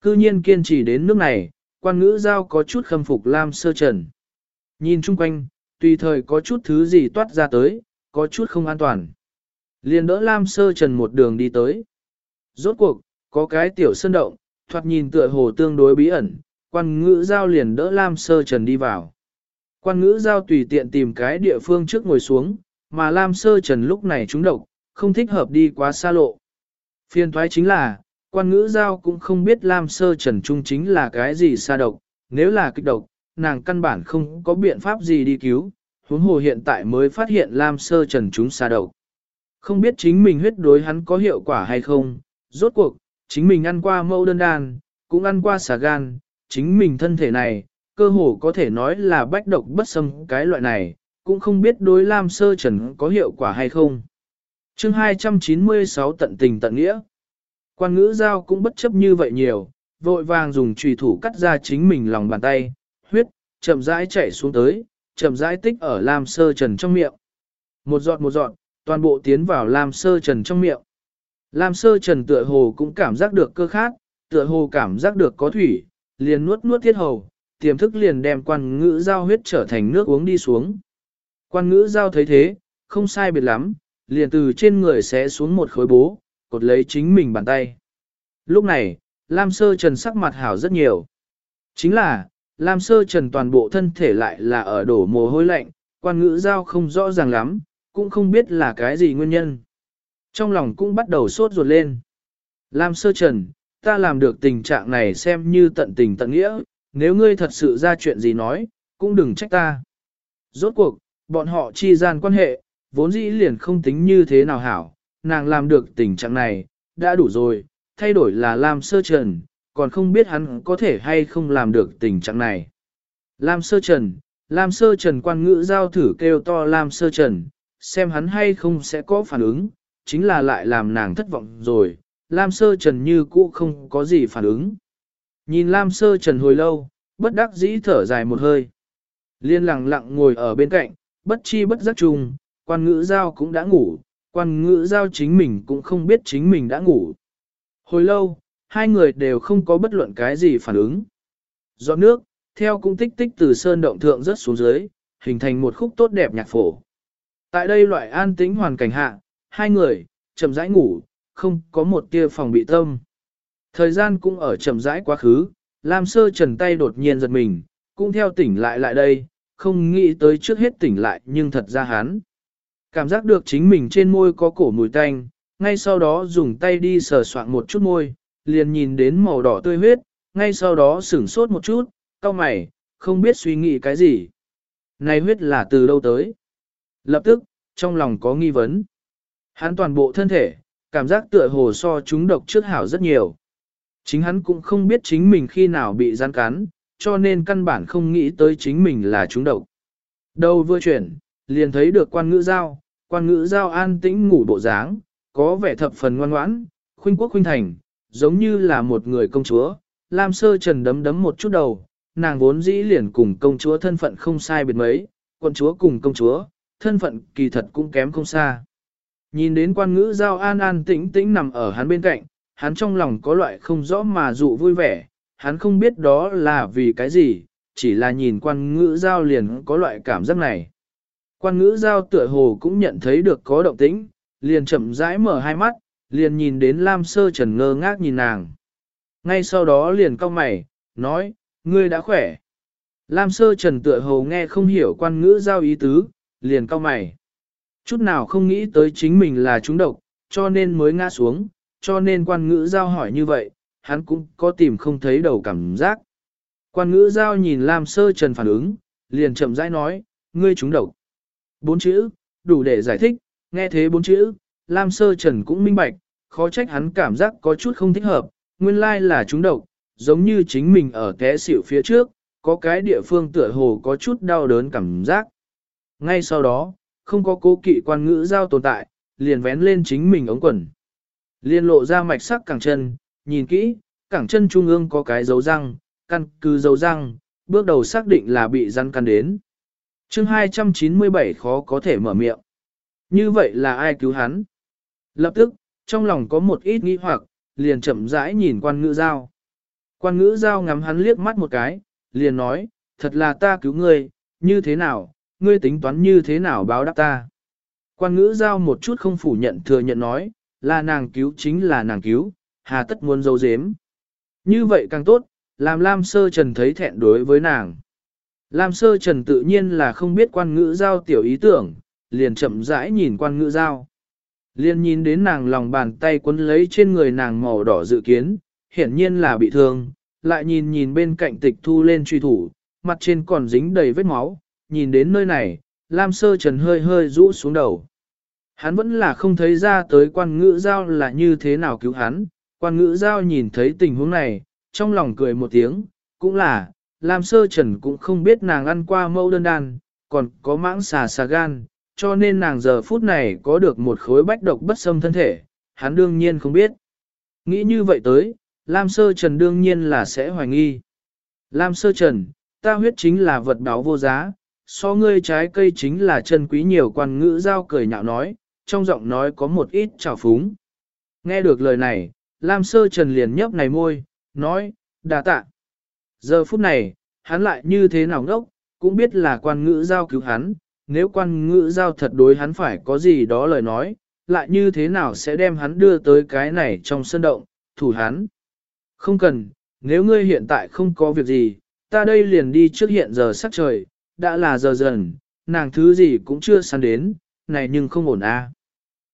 Cư nhiên kiên trì đến nước này, quan ngữ giao có chút khâm phục Lam Sơ Trần. Nhìn chung quanh, tùy thời có chút thứ gì toát ra tới, có chút không an toàn. Liền đỡ Lam Sơ Trần một đường đi tới. Rốt cuộc, có cái tiểu sơn động, thoạt nhìn tựa hồ tương đối bí ẩn, quan ngữ giao liền đỡ Lam Sơ Trần đi vào. Quan ngữ giao tùy tiện tìm cái địa phương trước ngồi xuống, mà Lam Sơ Trần lúc này trúng độc, không thích hợp đi quá xa lộ. Phiên thoái chính là, quan ngữ giao cũng không biết Lam Sơ Trần Trung chính là cái gì xa độc, nếu là kích độc, nàng căn bản không có biện pháp gì đi cứu, huống hồ hiện tại mới phát hiện Lam Sơ Trần trúng xa độc. Không biết chính mình huyết đối hắn có hiệu quả hay không, rốt cuộc, chính mình ăn qua mâu đơn đan, cũng ăn qua xà gan, chính mình thân thể này, cơ hồ có thể nói là bách độc bất xâm cái loại này, cũng không biết đối Lam Sơ Trần có hiệu quả hay không. chương 296 tận tình tận nghĩa. Quan ngữ giao cũng bất chấp như vậy nhiều, vội vàng dùng trùy thủ cắt ra chính mình lòng bàn tay, huyết, chậm rãi chảy xuống tới, chậm rãi tích ở Lam Sơ Trần trong miệng. Một giọt một giọt, toàn bộ tiến vào Lam Sơ Trần trong miệng. Lam Sơ Trần tựa hồ cũng cảm giác được cơ khát, tựa hồ cảm giác được có thủy, liền nuốt nuốt thiết hầu, tiềm thức liền đem quan ngữ giao huyết trở thành nước uống đi xuống. Quan ngữ giao thấy thế, không sai biệt lắm, liền từ trên người sẽ xuống một khối bố, cột lấy chính mình bàn tay. Lúc này, Lam Sơ Trần sắc mặt hảo rất nhiều. Chính là, Lam Sơ Trần toàn bộ thân thể lại là ở đổ mồ hôi lạnh, quan ngữ giao không rõ ràng lắm, cũng không biết là cái gì nguyên nhân. Trong lòng cũng bắt đầu sốt ruột lên. Lam Sơ Trần, ta làm được tình trạng này xem như tận tình tận nghĩa, nếu ngươi thật sự ra chuyện gì nói, cũng đừng trách ta. Rốt cuộc, bọn họ chi gian quan hệ, vốn dĩ liền không tính như thế nào hảo, nàng làm được tình trạng này, đã đủ rồi, thay đổi là làm Sơ Trần, còn không biết hắn có thể hay không làm được tình trạng này. Lam Sơ Trần, Lam Sơ Trần quan ngữ giao thử kêu to Lam Sơ Trần, xem hắn hay không sẽ có phản ứng, chính là lại làm nàng thất vọng rồi, Lam Sơ Trần như cũ không có gì phản ứng. Nhìn Lam Sơ Trần hồi lâu, bất đắc dĩ thở dài một hơi. Liên lặng lặng ngồi ở bên cạnh, bất chi bất giác trùng, quan ngữ giao cũng đã ngủ, quan ngữ giao chính mình cũng không biết chính mình đã ngủ. Hồi lâu, hai người đều không có bất luận cái gì phản ứng. Giọt nước, theo cũng tích tích từ sơn động thượng rớt xuống dưới, hình thành một khúc tốt đẹp nhạc phổ. Tại đây loại an tĩnh hoàn cảnh hạ, hai người, chậm rãi ngủ, không có một tia phòng bị tâm. Thời gian cũng ở chậm rãi quá khứ, Lam Sơ Trần tay đột nhiên giật mình, cũng theo tỉnh lại lại đây, không nghĩ tới trước hết tỉnh lại nhưng thật ra hắn. Cảm giác được chính mình trên môi có cổ mùi tanh, ngay sau đó dùng tay đi sờ soạn một chút môi, liền nhìn đến màu đỏ tươi huyết, ngay sau đó sửng sốt một chút, cau mày, không biết suy nghĩ cái gì. Này huyết là từ đâu tới? Lập tức, trong lòng có nghi vấn. Hắn toàn bộ thân thể, cảm giác tựa hồ so chúng độc trước hảo rất nhiều. Chính hắn cũng không biết chính mình khi nào bị gian cắn, cho nên căn bản không nghĩ tới chính mình là chúng độc. Đầu vừa chuyển, liền thấy được quan ngữ giao, quan ngữ giao an tĩnh ngủ bộ dáng, có vẻ thập phần ngoan ngoãn, khuynh quốc khuynh thành, giống như là một người công chúa. Lam sơ trần đấm đấm một chút đầu, nàng vốn dĩ liền cùng công chúa thân phận không sai biệt mấy, quận chúa cùng công chúa, thân phận kỳ thật cũng kém không xa. Nhìn đến quan ngữ giao an an tĩnh tĩnh nằm ở hắn bên cạnh, hắn trong lòng có loại không rõ mà dụ vui vẻ, hắn không biết đó là vì cái gì, chỉ là nhìn quan ngữ giao liền có loại cảm giác này. Quan ngữ giao tựa hồ cũng nhận thấy được có động tĩnh, liền chậm rãi mở hai mắt, liền nhìn đến Lam Sơ Trần ngơ ngác nhìn nàng. Ngay sau đó liền cau mày, nói, ngươi đã khỏe. Lam Sơ Trần tựa hồ nghe không hiểu quan ngữ giao ý tứ, liền cau mày. Chút nào không nghĩ tới chính mình là trúng độc, cho nên mới ngã xuống, cho nên quan ngữ giao hỏi như vậy, hắn cũng có tìm không thấy đầu cảm giác. Quan ngữ giao nhìn Lam Sơ Trần phản ứng, liền chậm rãi nói, ngươi trúng độc. Bốn chữ, đủ để giải thích, nghe thế bốn chữ, Lam Sơ Trần cũng minh bạch, khó trách hắn cảm giác có chút không thích hợp, nguyên lai là trúng độc, giống như chính mình ở té xỉu phía trước, có cái địa phương tựa hồ có chút đau đớn cảm giác. Ngay sau đó, không có cố kỵ quan ngữ giao tồn tại, liền vén lên chính mình ống quần. Liên lộ ra mạch sắc cẳng chân, nhìn kỹ, cẳng chân trung ương có cái dấu răng, căn cứ dấu răng, bước đầu xác định là bị răng căn đến. chương 297 khó có thể mở miệng. Như vậy là ai cứu hắn? Lập tức, trong lòng có một ít nghi hoặc, liền chậm rãi nhìn quan ngữ giao. Quan ngữ giao ngắm hắn liếc mắt một cái, liền nói, thật là ta cứu ngươi, như thế nào, ngươi tính toán như thế nào báo đáp ta. Quan ngữ giao một chút không phủ nhận thừa nhận nói, là nàng cứu chính là nàng cứu, hà tất muốn dấu dếm. Như vậy càng tốt, làm Lam Sơ Trần thấy thẹn đối với nàng. Lam Sơ Trần tự nhiên là không biết quan ngữ giao tiểu ý tưởng, liền chậm rãi nhìn quan ngữ giao. Liền nhìn đến nàng lòng bàn tay quấn lấy trên người nàng màu đỏ dự kiến, hiển nhiên là bị thương, lại nhìn nhìn bên cạnh tịch thu lên truy thủ, mặt trên còn dính đầy vết máu, nhìn đến nơi này, Lam Sơ Trần hơi hơi rũ xuống đầu. Hắn vẫn là không thấy ra tới quan ngữ giao là như thế nào cứu hắn, quan ngữ giao nhìn thấy tình huống này, trong lòng cười một tiếng, cũng là, Lam Sơ Trần cũng không biết nàng ăn qua mẫu đơn đan, còn có mãng xà xà gan, cho nên nàng giờ phút này có được một khối bách độc bất xâm thân thể, hắn đương nhiên không biết. Nghĩ như vậy tới, Lam Sơ Trần đương nhiên là sẽ hoài nghi. Lam Sơ Trần, ta huyết chính là vật đáo vô giá, so ngươi trái cây chính là chân quý nhiều quan ngữ giao cười nhạo nói, trong giọng nói có một ít trào phúng. Nghe được lời này, Lam Sơ Trần liền nhấp này môi, nói, đà tạ. Giờ phút này, hắn lại như thế nào ngốc, cũng biết là quan ngữ giao cứu hắn, nếu quan ngữ giao thật đối hắn phải có gì đó lời nói, lại như thế nào sẽ đem hắn đưa tới cái này trong sân động, thủ hắn. Không cần, nếu ngươi hiện tại không có việc gì, ta đây liền đi trước hiện giờ sắc trời, đã là giờ dần, nàng thứ gì cũng chưa săn đến, này nhưng không ổn a. À.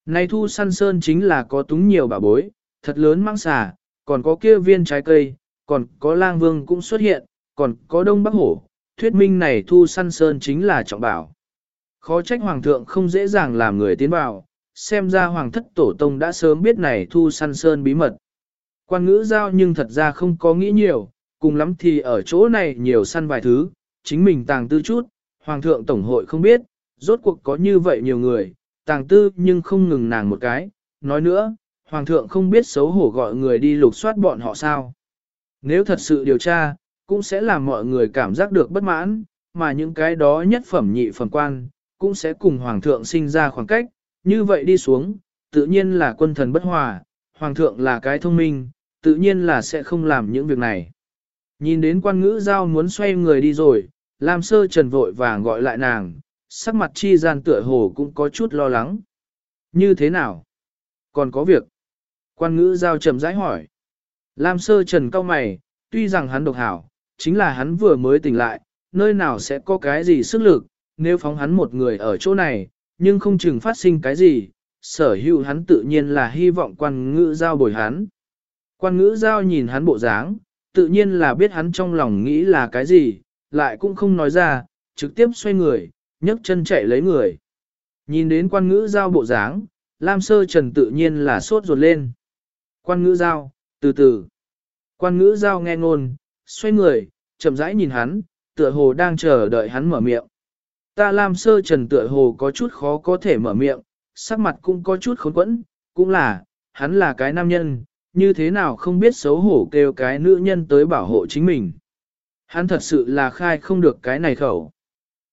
Này thu săn sơn chính là có túng nhiều bà bối, thật lớn mang xà, còn có kia viên trái cây, còn có lang vương cũng xuất hiện, còn có đông bắc hổ, thuyết minh này thu săn sơn chính là trọng bảo. Khó trách hoàng thượng không dễ dàng làm người tiến vào, xem ra hoàng thất tổ tông đã sớm biết này thu săn sơn bí mật. Quan ngữ giao nhưng thật ra không có nghĩ nhiều, cùng lắm thì ở chỗ này nhiều săn vài thứ, chính mình tàng tư chút, hoàng thượng tổng hội không biết, rốt cuộc có như vậy nhiều người, tàng tư nhưng không ngừng nàng một cái, nói nữa, hoàng thượng không biết xấu hổ gọi người đi lục soát bọn họ sao. Nếu thật sự điều tra, cũng sẽ làm mọi người cảm giác được bất mãn, mà những cái đó nhất phẩm nhị phẩm quan, cũng sẽ cùng hoàng thượng sinh ra khoảng cách, như vậy đi xuống, tự nhiên là quân thần bất hòa, hoàng thượng là cái thông minh, tự nhiên là sẽ không làm những việc này. Nhìn đến quan ngữ giao muốn xoay người đi rồi, Lam sơ trần vội vàng gọi lại nàng, sắc mặt chi gian tựa hồ cũng có chút lo lắng. Như thế nào? Còn có việc? Quan ngữ giao trầm rãi hỏi. Lam sơ trần cau mày, tuy rằng hắn độc hảo, chính là hắn vừa mới tỉnh lại, nơi nào sẽ có cái gì sức lực, nếu phóng hắn một người ở chỗ này, nhưng không chừng phát sinh cái gì, sở hữu hắn tự nhiên là hy vọng quan ngữ giao bồi hắn. Quan ngữ giao nhìn hắn bộ dáng, tự nhiên là biết hắn trong lòng nghĩ là cái gì, lại cũng không nói ra, trực tiếp xoay người, nhấc chân chạy lấy người. Nhìn đến quan ngữ giao bộ dáng, Lam Sơ Trần tự nhiên là sốt ruột lên. Quan ngữ giao, từ từ. Quan ngữ giao nghe ngôn, xoay người, chậm rãi nhìn hắn, tựa hồ đang chờ đợi hắn mở miệng. Ta Lam Sơ Trần tựa hồ có chút khó có thể mở miệng, sắc mặt cũng có chút khốn quẫn, cũng là, hắn là cái nam nhân, như thế nào không biết xấu hổ kêu cái nữ nhân tới bảo hộ chính mình. Hắn thật sự là khai không được cái này khẩu.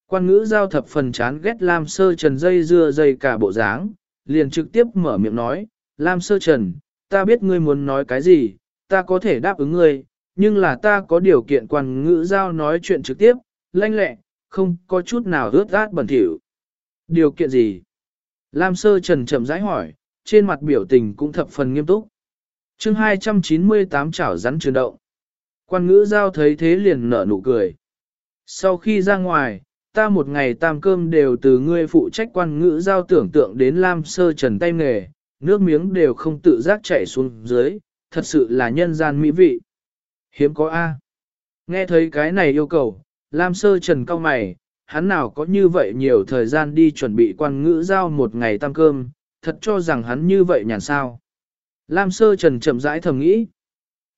Quan ngữ giao thập phần chán ghét Lam Sơ Trần dây dưa dây cả bộ dáng, liền trực tiếp mở miệng nói, Lam Sơ Trần, ta biết ngươi muốn nói cái gì, ta có thể đáp ứng ngươi, nhưng là ta có điều kiện quan ngữ giao nói chuyện trực tiếp, lanh lẹ, không có chút nào ướt át bẩn thỉu. Điều kiện gì? Lam Sơ Trần chậm rãi hỏi, trên mặt biểu tình cũng thập phần nghiêm túc. chương 298 chảo rắn trường động. Quan ngữ giao thấy thế liền nở nụ cười. Sau khi ra ngoài, ta một ngày tam cơm đều từ ngươi phụ trách quan ngữ giao tưởng tượng đến Lam Sơ Trần tay nghề, nước miếng đều không tự giác chảy xuống dưới, thật sự là nhân gian mỹ vị. Hiếm có A. Nghe thấy cái này yêu cầu, Lam Sơ Trần cao mày, hắn nào có như vậy nhiều thời gian đi chuẩn bị quan ngữ giao một ngày tam cơm, thật cho rằng hắn như vậy nhàn sao. Lam Sơ Trần chậm rãi thầm nghĩ.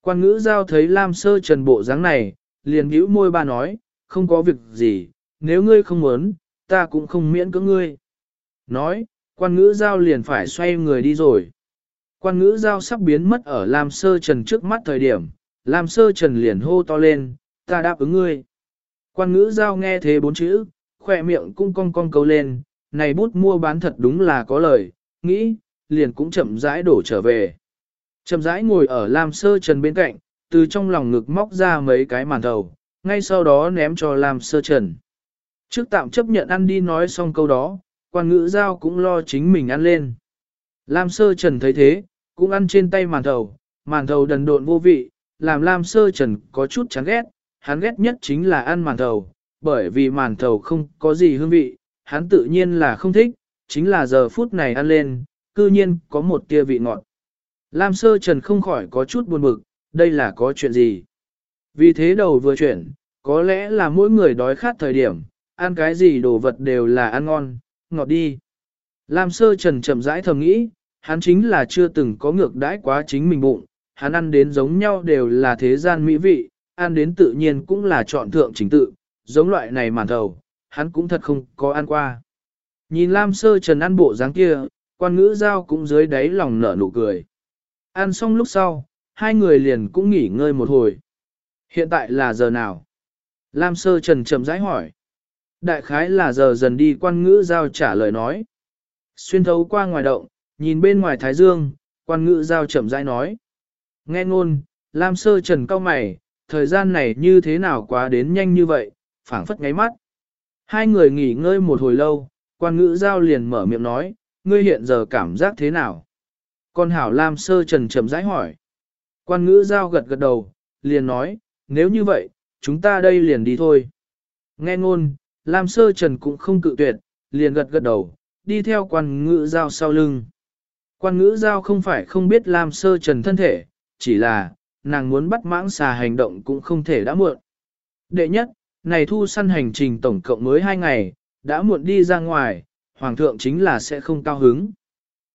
Quan ngữ giao thấy Lam Sơ Trần bộ dáng này, liền hữu môi ba nói, không có việc gì, nếu ngươi không muốn, ta cũng không miễn cưỡng ngươi. Nói, quan ngữ giao liền phải xoay người đi rồi. Quan ngữ giao sắp biến mất ở Lam Sơ Trần trước mắt thời điểm, Lam Sơ Trần liền hô to lên, ta đáp ứng ngươi. Quan ngữ giao nghe thế bốn chữ, khỏe miệng cung cong cong câu lên, này bút mua bán thật đúng là có lời, nghĩ, liền cũng chậm rãi đổ trở về. Chậm rãi ngồi ở Lam Sơ Trần bên cạnh, từ trong lòng ngực móc ra mấy cái màn thầu, ngay sau đó ném cho Lam Sơ Trần. Trước tạm chấp nhận ăn đi nói xong câu đó, quan ngữ giao cũng lo chính mình ăn lên. Lam Sơ Trần thấy thế, cũng ăn trên tay màn thầu, màn thầu đần độn vô vị, làm Lam Sơ Trần có chút chán ghét, hắn ghét nhất chính là ăn màn thầu, bởi vì màn thầu không có gì hương vị, hắn tự nhiên là không thích, chính là giờ phút này ăn lên, cư nhiên có một tia vị ngọt. Lam Sơ Trần không khỏi có chút buồn bực, đây là có chuyện gì? Vì thế đầu vừa chuyển, có lẽ là mỗi người đói khát thời điểm, ăn cái gì đồ vật đều là ăn ngon, ngọt đi. Lam Sơ Trần chậm rãi thầm nghĩ, hắn chính là chưa từng có ngược đãi quá chính mình bụng, hắn ăn đến giống nhau đều là thế gian mỹ vị, ăn đến tự nhiên cũng là chọn thượng chính tự, giống loại này màn thầu, hắn cũng thật không có ăn qua. Nhìn Lam Sơ Trần ăn bộ dáng kia, quan ngữ giao cũng dưới đáy lòng nở nụ cười. Ăn xong lúc sau, hai người liền cũng nghỉ ngơi một hồi. Hiện tại là giờ nào? Lam Sơ Trần chậm rãi hỏi. Đại khái là giờ dần đi quan ngữ giao trả lời nói. Xuyên thấu qua ngoài động, nhìn bên ngoài Thái Dương, quan ngữ giao chậm rãi nói. Nghe ngôn, Lam Sơ Trần cao mày, thời gian này như thế nào quá đến nhanh như vậy, phảng phất ngáy mắt. Hai người nghỉ ngơi một hồi lâu, quan ngữ giao liền mở miệng nói, ngươi hiện giờ cảm giác thế nào? Con hảo Lam Sơ Trần chậm rãi hỏi. Quan ngữ giao gật gật đầu, liền nói, nếu như vậy, chúng ta đây liền đi thôi. Nghe ngôn, Lam Sơ Trần cũng không cự tuyệt, liền gật gật đầu, đi theo quan ngữ giao sau lưng. Quan ngữ giao không phải không biết Lam Sơ Trần thân thể, chỉ là, nàng muốn bắt mãng xà hành động cũng không thể đã muộn. Đệ nhất, này thu săn hành trình tổng cộng mới 2 ngày, đã muộn đi ra ngoài, hoàng thượng chính là sẽ không cao hứng.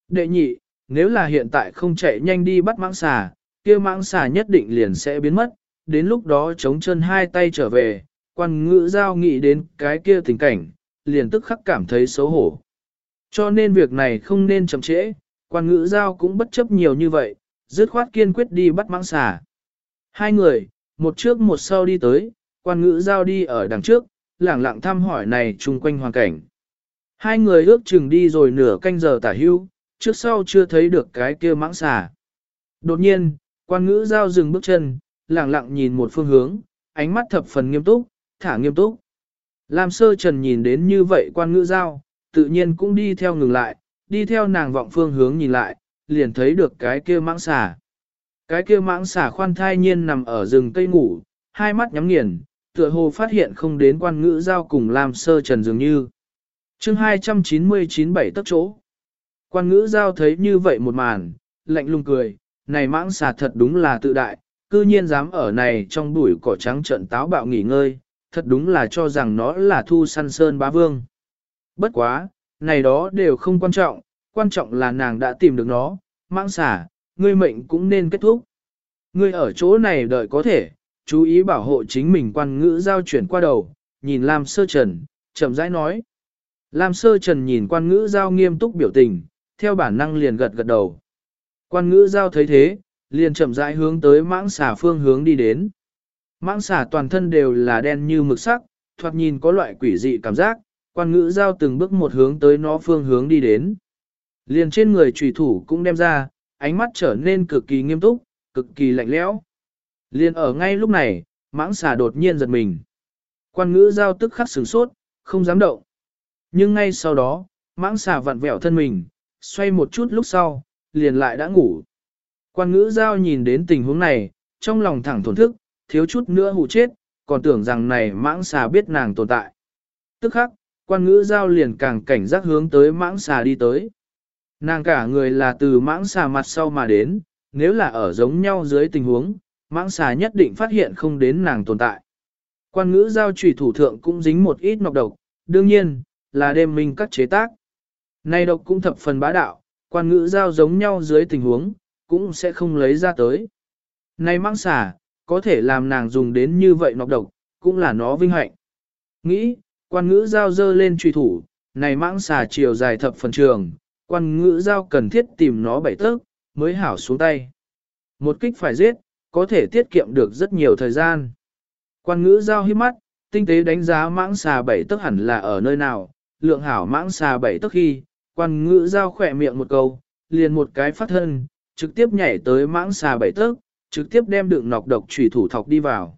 Đệ nhị, nếu là hiện tại không chạy nhanh đi bắt mãng xà, kia mãng xà nhất định liền sẽ biến mất, đến lúc đó chống chân hai tay trở về, quan ngữ giao nghĩ đến cái kia tình cảnh, liền tức khắc cảm thấy xấu hổ. Cho nên việc này không nên chậm trễ, quan ngữ giao cũng bất chấp nhiều như vậy, dứt khoát kiên quyết đi bắt mãng xà. Hai người, một trước một sau đi tới, quan ngữ giao đi ở đằng trước, lẳng lặng thăm hỏi này chung quanh hoàn cảnh. Hai người ước chừng đi rồi nửa canh giờ tả hưu, trước sau chưa thấy được cái kia mãng xà. Đột nhiên, quan ngữ giao dừng bước chân, lẳng lặng nhìn một phương hướng, ánh mắt thập phần nghiêm túc, thả nghiêm túc. Lam sơ trần nhìn đến như vậy quan ngữ giao, tự nhiên cũng đi theo ngừng lại, đi theo nàng vọng phương hướng nhìn lại, liền thấy được cái kia mãng xà. Cái kia mãng xà khoan thai nhiên nằm ở rừng cây ngủ, hai mắt nhắm nghiền, tựa hồ phát hiện không đến quan ngữ giao cùng Lam sơ trần dường như. chương 299 bảy tấc chỗ. Quan ngữ giao thấy như vậy một màn, lạnh lùng cười, này mãng xà thật đúng là tự đại, cư nhiên dám ở này trong bụi cỏ trắng trận táo bạo nghỉ ngơi, thật đúng là cho rằng nó là thu săn sơn bá vương. Bất quá, này đó đều không quan trọng, quan trọng là nàng đã tìm được nó, mãng xà, ngươi mệnh cũng nên kết thúc. Ngươi ở chỗ này đợi có thể, chú ý bảo hộ chính mình quan ngữ giao chuyển qua đầu, nhìn Lam Sơ Trần, chậm rãi nói. Lam Sơ Trần nhìn quan ngữ giao nghiêm túc biểu tình, theo bản năng liền gật gật đầu. Quan ngữ giao thấy thế, liền chậm rãi hướng tới mãng xà phương hướng đi đến. Mãng xà toàn thân đều là đen như mực sắc, thoạt nhìn có loại quỷ dị cảm giác, quan ngữ giao từng bước một hướng tới nó phương hướng đi đến. Liền trên người trùy thủ cũng đem ra, ánh mắt trở nên cực kỳ nghiêm túc, cực kỳ lạnh lẽo. Liền ở ngay lúc này, mãng xà đột nhiên giật mình. Quan ngữ giao tức khắc sửng sốt, không dám động. Nhưng ngay sau đó, mãng xà vặn vẹo thân mình, xoay một chút lúc sau, liền lại đã ngủ. Quan ngữ giao nhìn đến tình huống này, trong lòng thẳng thổn thức, thiếu chút nữa hụ chết, còn tưởng rằng này mãng xà biết nàng tồn tại. Tức khắc, quan ngữ giao liền càng cảnh giác hướng tới mãng xà đi tới. Nàng cả người là từ mãng xà mặt sau mà đến, nếu là ở giống nhau dưới tình huống, mãng xà nhất định phát hiện không đến nàng tồn tại. Quan ngữ giao trùy thủ thượng cũng dính một ít nọc độc, đương nhiên, là đêm minh các chế tác. Này độc cũng thập phần bá đạo, quan ngữ giao giống nhau dưới tình huống, cũng sẽ không lấy ra tới. Này mang xà, có thể làm nàng dùng đến như vậy nọc độc, cũng là nó vinh hạnh. Nghĩ, quan ngữ giao dơ lên truy thủ, này mãng xà chiều dài thập phần trường, quan ngữ giao cần thiết tìm nó bảy tấc, mới hảo xuống tay. Một kích phải giết, có thể tiết kiệm được rất nhiều thời gian. Quan ngữ giao hiếp mắt, tinh tế đánh giá mãng xà bảy tấc hẳn là ở nơi nào, lượng hảo mãng xà bảy tấc khi, quan ngữ giao khỏe miệng một câu, liền một cái phát thân, trực tiếp nhảy tới mãng xà bảy tấc, trực tiếp đem đựng nọc độc chủy thủ thọc đi vào.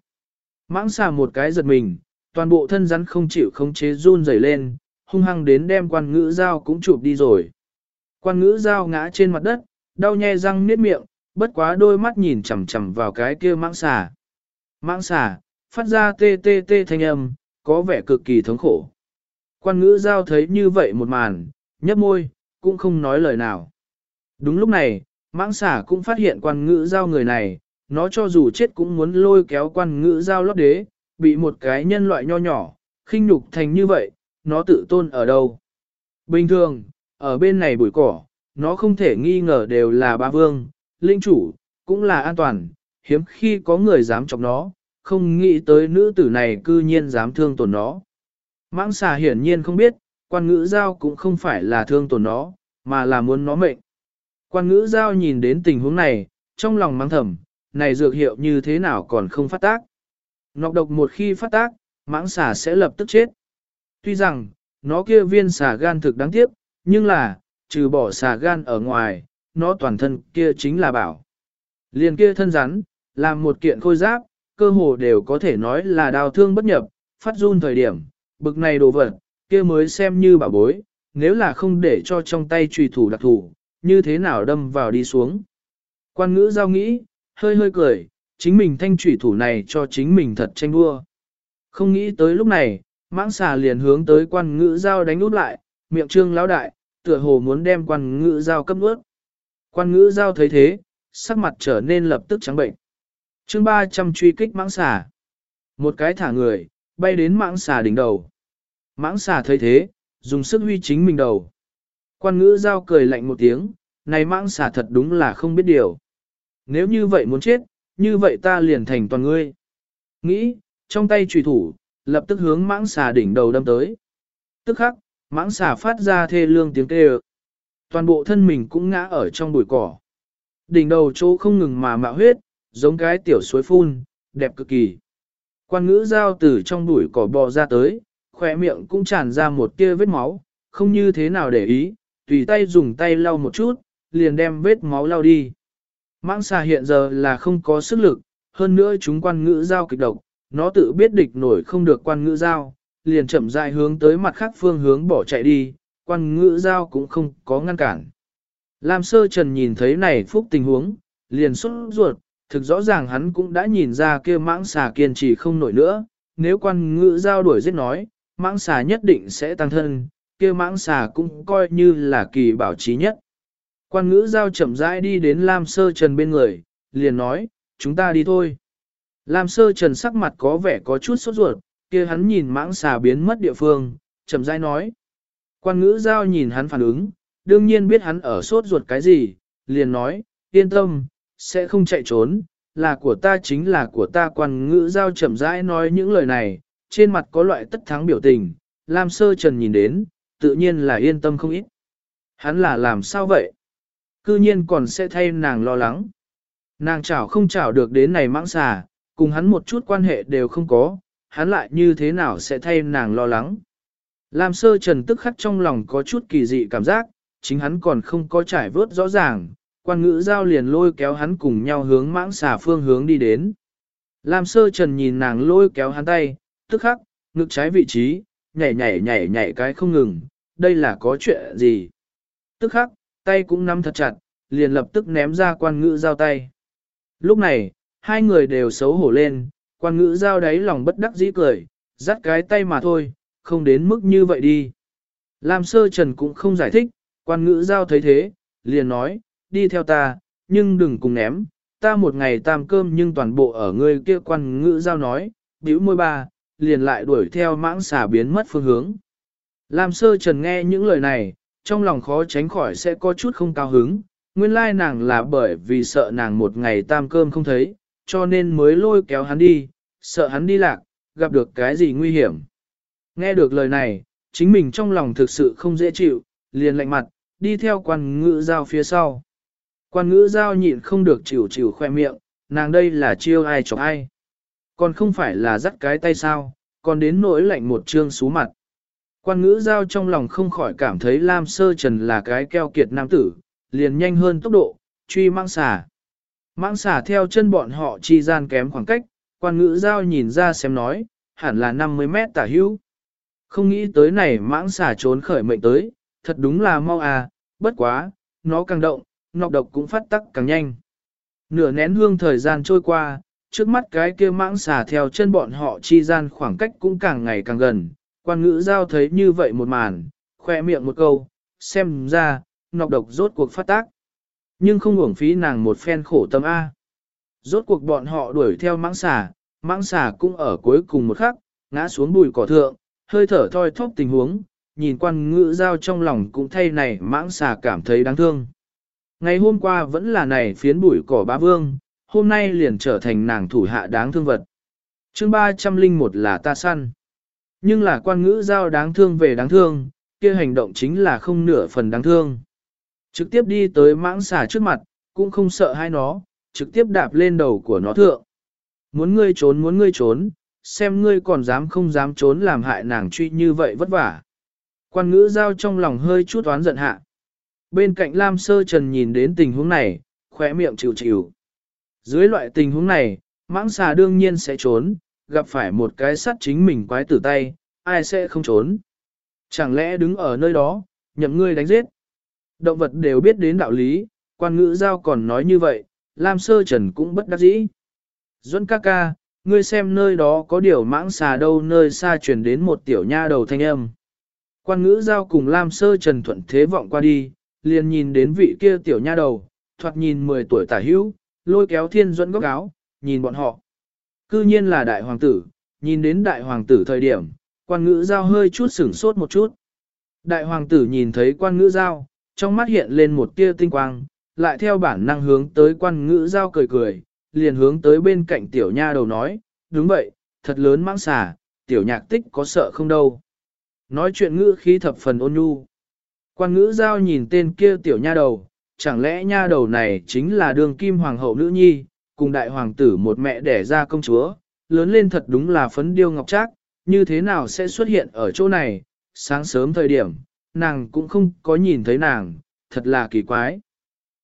Mãng xà một cái giật mình, toàn bộ thân rắn không chịu khống chế run rẩy lên, hung hăng đến đem quan ngữ dao cũng chụp đi rồi. Quan ngữ dao ngã trên mặt đất, đau nhe răng niết miệng, bất quá đôi mắt nhìn chằm chằm vào cái kia mãng xà. Mãng xà, phát ra tê tê tê thanh âm, có vẻ cực kỳ thống khổ. Quan ngữ giao thấy như vậy một màn, nhấp môi, cũng không nói lời nào. Đúng lúc này, mãng Xả cũng phát hiện quan ngữ giao người này, nó cho dù chết cũng muốn lôi kéo quan ngữ giao lót đế, bị một cái nhân loại nho nhỏ, khinh nhục thành như vậy, nó tự tôn ở đâu. Bình thường, ở bên này bụi cỏ, nó không thể nghi ngờ đều là ba vương, linh chủ, cũng là an toàn, hiếm khi có người dám chọc nó, không nghĩ tới nữ tử này cư nhiên dám thương tổn nó. Mãng xà hiển nhiên không biết, quan ngữ giao cũng không phải là thương tổn nó, mà là muốn nó mệnh. Quan ngữ giao nhìn đến tình huống này, trong lòng mang thầm, này dược hiệu như thế nào còn không phát tác. Nọc độc một khi phát tác, mãng xà sẽ lập tức chết. Tuy rằng, nó kia viên xà gan thực đáng tiếc, nhưng là, trừ bỏ xà gan ở ngoài, nó toàn thân kia chính là bảo. Liền kia thân rắn, làm một kiện khôi giáp, cơ hồ đều có thể nói là đào thương bất nhập, phát run thời điểm, bực này đồ vật, kia mới xem như bảo bối, nếu là không để cho trong tay trùy thủ đặc thủ, như thế nào đâm vào đi xuống. Quan ngữ giao nghĩ, hơi hơi cười, chính mình thanh trùy thủ này cho chính mình thật tranh đua. Không nghĩ tới lúc này, mãng xà liền hướng tới quan ngữ giao đánh út lại, miệng trương lão đại, tựa hồ muốn đem quan ngữ giao cấp ướt. Quan ngữ giao thấy thế, sắc mặt trở nên lập tức trắng bệnh. chương 300 truy kích mãng xà. Một cái thả người, bay đến mãng xà đỉnh đầu. Mãng xà thấy thế, dùng sức huy chính mình đầu. Quan ngữ giao cười lạnh một tiếng, này mãng xà thật đúng là không biết điều. Nếu như vậy muốn chết, như vậy ta liền thành toàn ngươi. Nghĩ, trong tay trùy thủ, lập tức hướng mãng xà đỉnh đầu đâm tới. Tức khắc, mãng xà phát ra thê lương tiếng kêu. Toàn bộ thân mình cũng ngã ở trong bụi cỏ. Đỉnh đầu chỗ không ngừng mà mạo huyết, giống cái tiểu suối phun, đẹp cực kỳ. Quan ngữ giao từ trong bụi cỏ bò ra tới, khỏe miệng cũng tràn ra một tia vết máu, không như thế nào để ý, tùy tay dùng tay lau một chút, liền đem vết máu lau đi. Mãng xà hiện giờ là không có sức lực, hơn nữa chúng quan ngữ giao kịch độc, nó tự biết địch nổi không được quan ngữ giao, liền chậm rãi hướng tới mặt khác phương hướng bỏ chạy đi, quan ngữ giao cũng không có ngăn cản. Lam sơ trần nhìn thấy này phúc tình huống, liền xuất ruột, thực rõ ràng hắn cũng đã nhìn ra kia mãng xà kiên trì không nổi nữa, nếu quan ngữ giao đuổi giết nói, mãng xà nhất định sẽ tăng thân, kia mãng xà cũng coi như là kỳ bảo trí nhất. Quan ngữ giao chậm rãi đi đến Lam Sơ Trần bên người, liền nói, chúng ta đi thôi. Lam Sơ Trần sắc mặt có vẻ có chút sốt ruột, kia hắn nhìn mãng xà biến mất địa phương, chậm rãi nói. Quan ngữ giao nhìn hắn phản ứng, đương nhiên biết hắn ở sốt ruột cái gì, liền nói, yên tâm, sẽ không chạy trốn, là của ta chính là của ta quan ngữ giao chậm rãi nói những lời này, trên mặt có loại tất thắng biểu tình, Lam Sơ Trần nhìn đến, tự nhiên là yên tâm không ít. Hắn là làm sao vậy? Cư nhiên còn sẽ thay nàng lo lắng. Nàng chảo không chảo được đến này mãng xà, cùng hắn một chút quan hệ đều không có, hắn lại như thế nào sẽ thay nàng lo lắng. Lam sơ trần tức khắc trong lòng có chút kỳ dị cảm giác, chính hắn còn không có trải vớt rõ ràng, quan ngữ giao liền lôi kéo hắn cùng nhau hướng mãng xà phương hướng đi đến. Lam sơ trần nhìn nàng lôi kéo hắn tay, tức khắc, ngực trái vị trí, nhảy nhảy nhảy nhảy cái không ngừng, đây là có chuyện gì. Tức khắc, tay cũng nắm thật chặt, liền lập tức ném ra quan ngữ giao tay. Lúc này, hai người đều xấu hổ lên, quan ngữ giao đáy lòng bất đắc dĩ cười, dắt cái tay mà thôi, không đến mức như vậy đi. Lam sơ trần cũng không giải thích, quan ngữ giao thấy thế, liền nói, đi theo ta, nhưng đừng cùng ném, ta một ngày tam cơm nhưng toàn bộ ở ngươi kia quan ngữ giao nói, bĩu môi ba, liền lại đuổi theo mãng xà biến mất phương hướng. Lam sơ trần nghe những lời này, trong lòng khó tránh khỏi sẽ có chút không cao hứng, nguyên lai nàng là bởi vì sợ nàng một ngày tam cơm không thấy, cho nên mới lôi kéo hắn đi, sợ hắn đi lạc, gặp được cái gì nguy hiểm. Nghe được lời này, chính mình trong lòng thực sự không dễ chịu, liền lạnh mặt, đi theo quan ngữ giao phía sau. Quan ngữ giao nhịn không được chịu chịu khoe miệng, nàng đây là chiêu ai chọc ai. Còn không phải là dắt cái tay sao, còn đến nỗi lạnh một trương xú mặt. Quan ngữ giao trong lòng không khỏi cảm thấy Lam Sơ Trần là cái keo kiệt nam tử, liền nhanh hơn tốc độ, truy mang xà. Mang xà theo chân bọn họ chi gian kém khoảng cách, quan ngữ giao nhìn ra xem nói, hẳn là 50 mét tả hữu. Không nghĩ tới này mãng xà trốn khởi mệnh tới, thật đúng là mau à, bất quá, nó càng động, nọc độc cũng phát tắc càng nhanh. Nửa nén hương thời gian trôi qua, trước mắt cái kia mãng xà theo chân bọn họ chi gian khoảng cách cũng càng ngày càng gần. Quan ngữ giao thấy như vậy một màn, khoe miệng một câu, xem ra, nọc độc rốt cuộc phát tác. Nhưng không uổng phí nàng một phen khổ tâm A. Rốt cuộc bọn họ đuổi theo mãng xà, mãng xà cũng ở cuối cùng một khắc, ngã xuống bùi cỏ thượng, hơi thở thoi thóp tình huống, nhìn quan ngữ giao trong lòng cũng thay này mãng xà cảm thấy đáng thương. Ngày hôm qua vẫn là này phiến bụi cỏ bá vương, hôm nay liền trở thành nàng thủ hạ đáng thương vật. chương 301 là ta săn. Nhưng là quan ngữ giao đáng thương về đáng thương, kia hành động chính là không nửa phần đáng thương. Trực tiếp đi tới mãng xà trước mặt, cũng không sợ hai nó, trực tiếp đạp lên đầu của nó thượng. Muốn ngươi trốn muốn ngươi trốn, xem ngươi còn dám không dám trốn làm hại nàng truy như vậy vất vả. Quan ngữ giao trong lòng hơi chút oán giận hạ. Bên cạnh Lam Sơ Trần nhìn đến tình huống này, khóe miệng chịu chịu. Dưới loại tình huống này, mãng xà đương nhiên sẽ trốn, gặp phải một cái sắt chính mình quái tử tay, ai sẽ không trốn. Chẳng lẽ đứng ở nơi đó, nhậm ngươi đánh giết. Động vật đều biết đến đạo lý, quan ngữ giao còn nói như vậy, Lam Sơ Trần cũng bất đắc dĩ. Duẫn ca ca, ngươi xem nơi đó có điều mãng xà đâu nơi xa truyền đến một tiểu nha đầu thanh âm. Quan ngữ giao cùng Lam Sơ Trần thuận thế vọng qua đi, liền nhìn đến vị kia tiểu nha đầu, thoạt nhìn 10 tuổi tả hữu, lôi kéo thiên duẫn góc áo, nhìn bọn họ. Cư nhiên là đại hoàng tử, nhìn đến đại hoàng tử thời điểm, quan ngữ giao hơi chút sửng sốt một chút. Đại hoàng tử nhìn thấy quan ngữ giao, trong mắt hiện lên một tia tinh quang, lại theo bản năng hướng tới quan ngữ giao cười cười, liền hướng tới bên cạnh tiểu nha đầu nói, đúng vậy, thật lớn mang xà, tiểu nhạc tích có sợ không đâu. Nói chuyện ngữ khí thập phần ôn nhu. Quan ngữ giao nhìn tên kia tiểu nha đầu, chẳng lẽ nha đầu này chính là đường kim hoàng hậu nữ nhi, cùng đại hoàng tử một mẹ đẻ ra công chúa, lớn lên thật đúng là phấn điêu ngọc trác, như thế nào sẽ xuất hiện ở chỗ này, sáng sớm thời điểm, nàng cũng không có nhìn thấy nàng, thật là kỳ quái.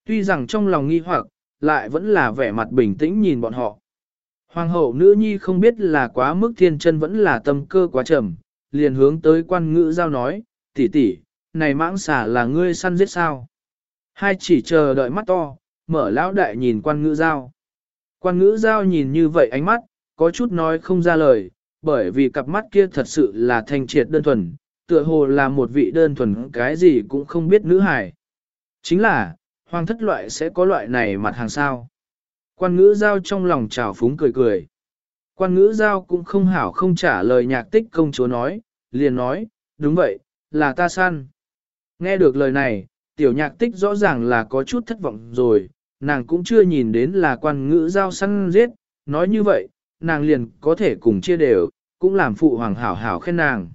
Tuy rằng trong lòng nghi hoặc, lại vẫn là vẻ mặt bình tĩnh nhìn bọn họ. Hoàng hậu nữ nhi không biết là quá mức thiên chân vẫn là tâm cơ quá trầm, liền hướng tới quan ngữ giao nói, tỷ tỷ, này mãng xà là ngươi săn giết sao? Hai chỉ chờ đợi mắt to, mở lão đại nhìn quan ngữ giao. Quan ngữ giao nhìn như vậy ánh mắt, có chút nói không ra lời, bởi vì cặp mắt kia thật sự là thanh triệt đơn thuần, tựa hồ là một vị đơn thuần cái gì cũng không biết nữ hải. Chính là, hoàng thất loại sẽ có loại này mặt hàng sao. Quan ngữ giao trong lòng trào phúng cười cười. Quan ngữ giao cũng không hảo không trả lời nhạc tích công chúa nói, liền nói, đúng vậy, là ta săn. Nghe được lời này, tiểu nhạc tích rõ ràng là có chút thất vọng rồi, nàng cũng chưa nhìn đến là quan ngữ giao săn giết, nói như vậy, nàng liền có thể cùng chia đều, cũng làm phụ hoàng hảo hảo khen nàng.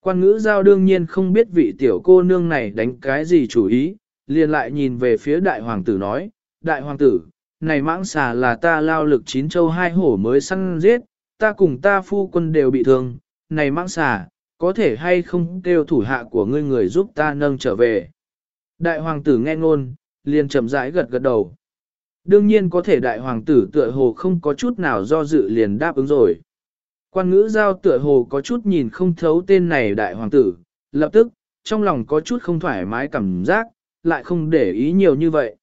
Quan ngữ giao đương nhiên không biết vị tiểu cô nương này đánh cái gì chủ ý, liền lại nhìn về phía đại hoàng tử nói, đại hoàng tử, này mãng xà là ta lao lực chín châu hai hổ mới săn giết, ta cùng ta phu quân đều bị thương, này mãng xà, có thể hay không kêu thủ hạ của ngươi người giúp ta nâng trở về. Đại hoàng tử nghe ngôn, liền chậm rãi gật gật đầu. Đương nhiên có thể đại hoàng tử tựa hồ không có chút nào do dự liền đáp ứng rồi. Quan ngữ giao tựa hồ có chút nhìn không thấu tên này đại hoàng tử, lập tức, trong lòng có chút không thoải mái cảm giác, lại không để ý nhiều như vậy.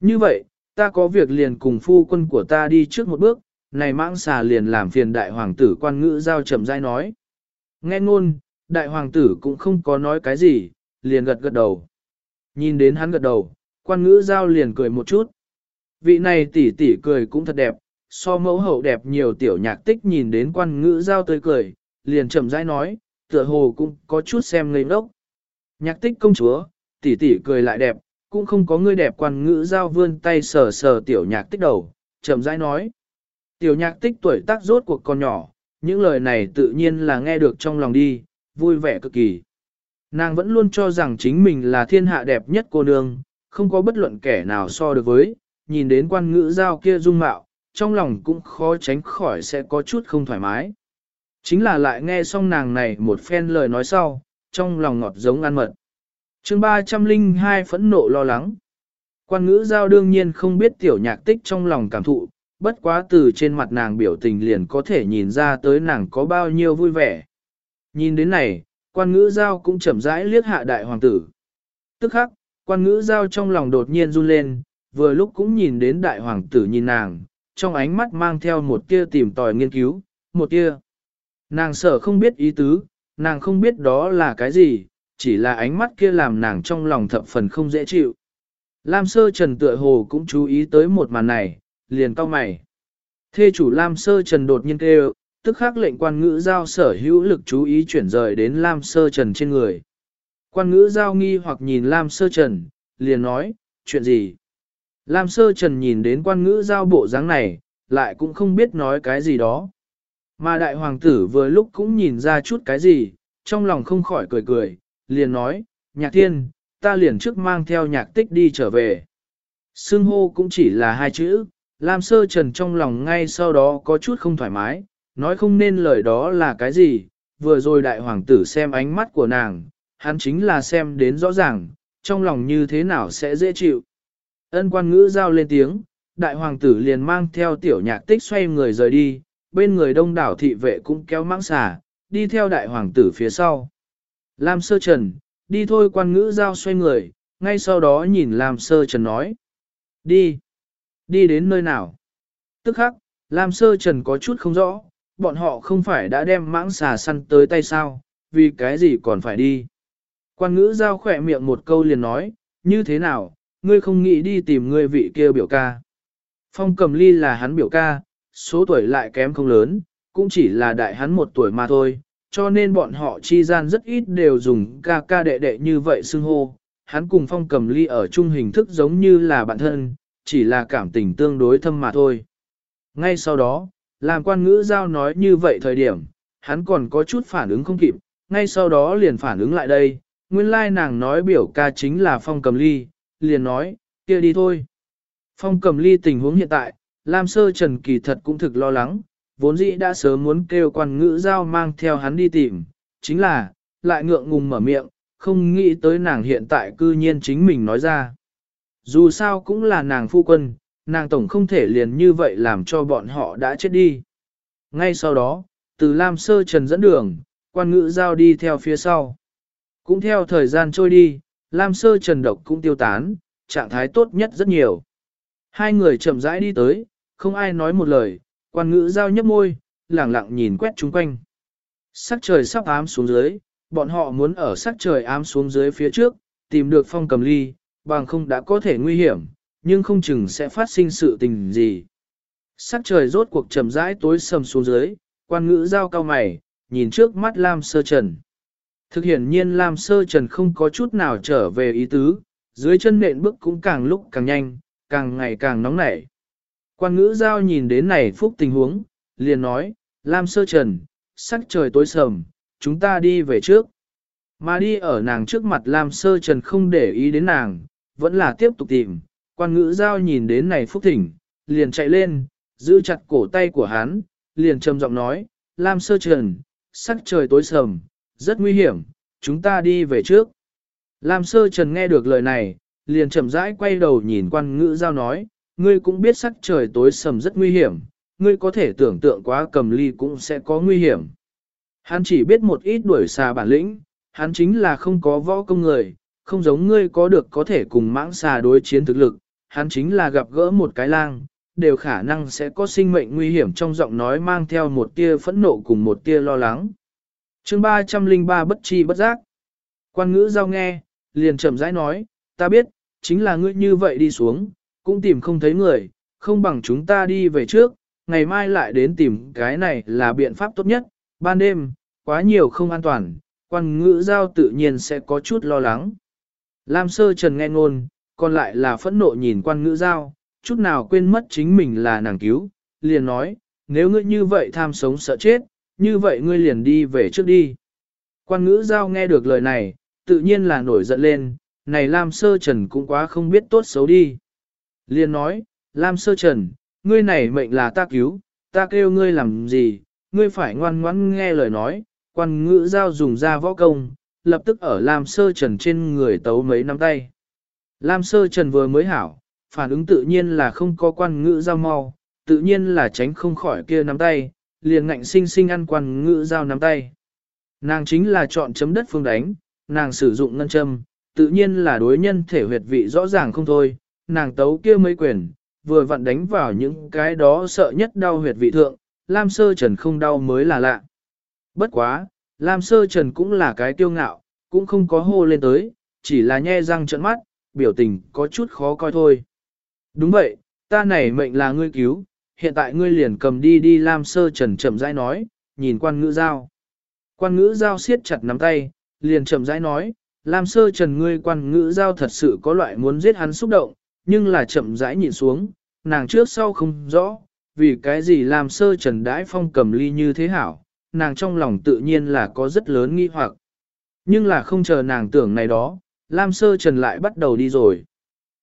Như vậy, ta có việc liền cùng phu quân của ta đi trước một bước, này mãng xà liền làm phiền đại hoàng tử quan ngữ giao chậm rãi nói. Nghe ngôn, đại hoàng tử cũng không có nói cái gì, liền gật gật đầu. Nhìn đến hắn gật đầu, quan ngữ giao liền cười một chút. Vị này tỷ tỷ cười cũng thật đẹp, so mẫu hậu đẹp nhiều tiểu nhạc tích nhìn đến quan ngữ giao tươi cười, liền chậm rãi nói, tựa hồ cũng có chút xem ngây ngốc. Nhạc tích công chúa, tỷ tỷ cười lại đẹp, cũng không có người đẹp quan ngữ giao vươn tay sờ sờ tiểu nhạc tích đầu, chậm rãi nói. Tiểu nhạc tích tuổi tác rốt cuộc con nhỏ, những lời này tự nhiên là nghe được trong lòng đi, vui vẻ cực kỳ. Nàng vẫn luôn cho rằng chính mình là thiên hạ đẹp nhất cô nương, không có bất luận kẻ nào so được với, nhìn đến quan ngữ giao kia dung mạo, trong lòng cũng khó tránh khỏi sẽ có chút không thoải mái. Chính là lại nghe xong nàng này một phen lời nói sau, trong lòng ngọt giống ăn mật. chương 302 phẫn nộ lo lắng. Quan ngữ giao đương nhiên không biết tiểu nhạc tích trong lòng cảm thụ, bất quá từ trên mặt nàng biểu tình liền có thể nhìn ra tới nàng có bao nhiêu vui vẻ. Nhìn đến này, quan ngữ giao cũng chậm rãi liếc hạ đại hoàng tử. Tức khắc, quan ngữ giao trong lòng đột nhiên run lên, vừa lúc cũng nhìn đến đại hoàng tử nhìn nàng, trong ánh mắt mang theo một tia tìm tòi nghiên cứu, một tia. Nàng sợ không biết ý tứ, nàng không biết đó là cái gì, chỉ là ánh mắt kia làm nàng trong lòng thập phần không dễ chịu. Lam sơ trần tựa hồ cũng chú ý tới một màn này, liền cau mày. Thê chủ Lam sơ trần đột nhiên kêu, tức khắc lệnh quan ngữ giao sở hữu lực chú ý chuyển rời đến Lam sơ trần trên người. Quan ngữ giao nghi hoặc nhìn Lam sơ trần, liền nói, chuyện gì? Lam sơ trần nhìn đến quan ngữ giao bộ dáng này, lại cũng không biết nói cái gì đó. Mà đại hoàng tử vừa lúc cũng nhìn ra chút cái gì, trong lòng không khỏi cười cười, liền nói, nhạc thiên, ta liền trước mang theo nhạc tích đi trở về. Sương hô cũng chỉ là hai chữ, Lam sơ trần trong lòng ngay sau đó có chút không thoải mái, nói không nên lời đó là cái gì, vừa rồi đại hoàng tử xem ánh mắt của nàng, hắn chính là xem đến rõ ràng, trong lòng như thế nào sẽ dễ chịu. Ân quan ngữ giao lên tiếng, đại hoàng tử liền mang theo tiểu nhạc tích xoay người rời đi, bên người đông đảo thị vệ cũng kéo mãng xà, đi theo đại hoàng tử phía sau. Lam sơ trần, đi thôi quan ngữ giao xoay người, ngay sau đó nhìn Lam sơ trần nói. Đi. Đi đến nơi nào? Tức khắc, Lam sơ trần có chút không rõ, bọn họ không phải đã đem mãng xà săn tới tay sao, vì cái gì còn phải đi. Quan ngữ giao khỏe miệng một câu liền nói, như thế nào, ngươi không nghĩ đi tìm ngươi vị kia biểu ca. Phong cầm ly là hắn biểu ca, số tuổi lại kém không lớn, cũng chỉ là đại hắn một tuổi mà thôi, cho nên bọn họ chi gian rất ít đều dùng ca ca đệ đệ như vậy xưng hô. Hắn cùng phong cầm ly ở chung hình thức giống như là bạn thân, chỉ là cảm tình tương đối thâm mà thôi. Ngay sau đó, làm quan ngữ giao nói như vậy thời điểm, hắn còn có chút phản ứng không kịp, ngay sau đó liền phản ứng lại đây, nguyên lai nàng nói biểu ca chính là phong cầm ly, liền nói, kia đi thôi. Phong cầm ly tình huống hiện tại, Lam Sơ Trần kỳ thật cũng thực lo lắng, vốn dĩ đã sớm muốn kêu quan ngữ giao mang theo hắn đi tìm, chính là, lại ngượng ngùng mở miệng, không nghĩ tới nàng hiện tại cư nhiên chính mình nói ra. Dù sao cũng là nàng phu quân, nàng tổng không thể liền như vậy làm cho bọn họ đã chết đi. Ngay sau đó, từ Lam Sơ Trần dẫn đường, quan ngữ giao đi theo phía sau. Cũng theo thời gian trôi đi, Lam Sơ Trần độc cũng tiêu tán, trạng thái tốt nhất rất nhiều. Hai người chậm rãi đi tới, không ai nói một lời, quan ngữ giao nhấp môi, lẳng lặng nhìn quét chúng quanh. Sắc trời sắp ám xuống dưới, bọn họ muốn ở sắc trời ám xuống dưới phía trước, tìm được phong cầm ly, bằng không đã có thể nguy hiểm, nhưng không chừng sẽ phát sinh sự tình gì. Sắc trời rốt cuộc chậm rãi tối sầm xuống dưới, quan ngữ giao cao mày, nhìn trước mắt Lam Sơ Trần. Thực hiện nhiên Lam Sơ Trần không có chút nào trở về ý tứ, dưới chân nện bước cũng càng lúc càng nhanh, càng ngày càng nóng nảy. Quan ngữ giao nhìn đến này phúc tình huống, liền nói, Lam Sơ Trần, sắc trời tối sầm, chúng ta đi về trước. Mà đi ở nàng trước mặt Lam Sơ Trần không để ý đến nàng, vẫn là tiếp tục tìm. Quan ngữ giao nhìn đến này phúc thỉnh, liền chạy lên, giữ chặt cổ tay của hắn, liền trầm giọng nói, Lam Sơ Trần, sắc trời tối sầm, rất nguy hiểm, chúng ta đi về trước. Lam Sơ Trần nghe được lời này, liền chậm rãi quay đầu nhìn quan ngữ giao nói, ngươi cũng biết sắc trời tối sầm rất nguy hiểm, ngươi có thể tưởng tượng quá cầm ly cũng sẽ có nguy hiểm. Hắn chỉ biết một ít đuổi xà bản lĩnh, hắn chính là không có võ công người, không giống ngươi có được có thể cùng mãng xà đối chiến thực lực, hắn chính là gặp gỡ một cái lang, đều khả năng sẽ có sinh mệnh nguy hiểm trong giọng nói mang theo một tia phẫn nộ cùng một tia lo lắng. chương 303 bất chi bất giác. Quan ngữ giao nghe, liền chậm rãi nói, ta biết, chính là ngươi như vậy đi xuống, cũng tìm không thấy người, không bằng chúng ta đi về trước, ngày mai lại đến tìm cái này là biện pháp tốt nhất, ban đêm, quá nhiều không an toàn, quan ngữ giao tự nhiên sẽ có chút lo lắng. Lam sơ trần nghe ngôn, còn lại là phẫn nộ nhìn quan ngữ giao, chút nào quên mất chính mình là nàng cứu, liền nói, nếu ngươi như vậy tham sống sợ chết, như vậy ngươi liền đi về trước đi. Quan ngữ giao nghe được lời này, tự nhiên là nổi giận lên, này Lam Sơ Trần cũng quá không biết tốt xấu đi. Liền nói, Lam Sơ Trần, ngươi này mệnh là ta cứu, ta kêu ngươi làm gì, ngươi phải ngoan ngoãn nghe lời nói, quan ngữ giao dùng ra võ công, lập tức ở Lam Sơ Trần trên người tấu mấy nắm tay. Lam Sơ Trần vừa mới hảo, phản ứng tự nhiên là không có quan ngữ giao mau, tự nhiên là tránh không khỏi kia nắm tay, liền ngạnh sinh sinh ăn quan ngữ giao nắm tay. Nàng chính là chọn chấm đất phương đánh, nàng sử dụng ngân châm, tự nhiên là đối nhân thể huyệt vị rõ ràng không thôi, nàng tấu kia mấy quyền, vừa vặn đánh vào những cái đó sợ nhất đau huyệt vị thượng, Lam Sơ Trần không đau mới là lạ. Bất quá, Lam Sơ Trần cũng là cái tiêu ngạo, cũng không có hô lên tới, chỉ là nhe răng trợn mắt, biểu tình có chút khó coi thôi. Đúng vậy, ta này mệnh là ngươi cứu, hiện tại ngươi liền cầm đi đi Lam Sơ Trần chậm rãi nói, nhìn quan ngữ giao. Quan ngữ giao siết chặt nắm tay, liền chậm rãi nói, Lam Sơ Trần ngươi quan ngữ giao thật sự có loại muốn giết hắn xúc động, nhưng là chậm rãi nhìn xuống, nàng trước sau không rõ, vì cái gì Lam Sơ Trần đãi phong cầm ly như thế hảo, nàng trong lòng tự nhiên là có rất lớn nghi hoặc. Nhưng là không chờ nàng tưởng này đó, Lam Sơ Trần lại bắt đầu đi rồi.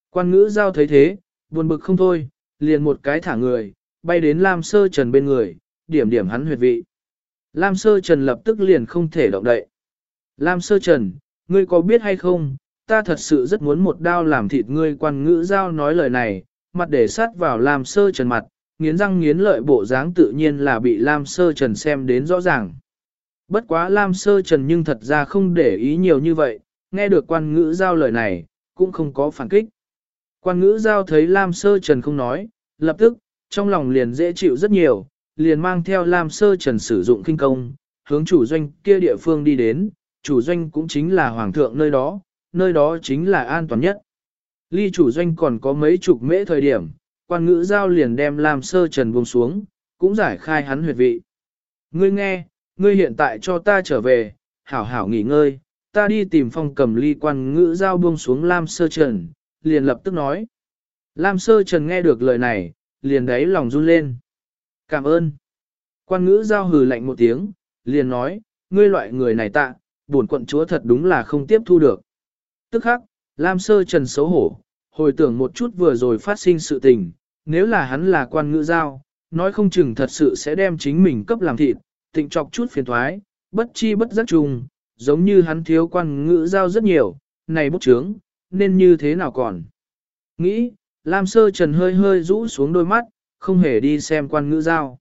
Quan ngữ giao thấy thế, buồn bực không thôi, liền một cái thả người, bay đến Lam Sơ Trần bên người, điểm điểm hắn huyệt vị. Lam Sơ Trần lập tức liền không thể động đậy. Lam Sơ Trần, ngươi có biết hay không, ta thật sự rất muốn một đao làm thịt ngươi quan ngữ giao nói lời này, mặt để sát vào Lam Sơ Trần mặt, nghiến răng nghiến lợi bộ dáng tự nhiên là bị Lam Sơ Trần xem đến rõ ràng. Bất quá Lam Sơ Trần nhưng thật ra không để ý nhiều như vậy, nghe được quan ngữ giao lời này, cũng không có phản kích. Quan ngữ giao thấy Lam Sơ Trần không nói, lập tức, trong lòng liền dễ chịu rất nhiều, liền mang theo Lam Sơ Trần sử dụng kinh công, hướng chủ doanh kia địa phương đi đến, chủ doanh cũng chính là hoàng thượng nơi đó, nơi đó chính là an toàn nhất. Ly chủ doanh còn có mấy chục mễ thời điểm, quan ngữ giao liền đem Lam Sơ Trần buông xuống, cũng giải khai hắn huyệt vị. Ngươi nghe, ngươi hiện tại cho ta trở về, hảo hảo nghỉ ngơi, ta đi tìm phong cầm ly quan ngữ giao buông xuống Lam Sơ Trần, liền lập tức nói. Lam Sơ Trần nghe được lời này, liền đáy lòng run lên. Cảm ơn. Quan ngữ giao hừ lạnh một tiếng, liền nói, ngươi loại người này tạ, buồn quận chúa thật đúng là không tiếp thu được. Tức khắc, Lam Sơ Trần xấu hổ, hồi tưởng một chút vừa rồi phát sinh sự tình, nếu là hắn là quan ngữ giao, nói không chừng thật sự sẽ đem chính mình cấp làm thịt, tịnh chọc chút phiền thoái, bất chi bất giác trùng, giống như hắn thiếu quan ngữ giao rất nhiều, này bút trướng, nên như thế nào còn. Nghĩ, Lam Sơ Trần hơi hơi rũ xuống đôi mắt, không hề đi xem quan ngữ giao.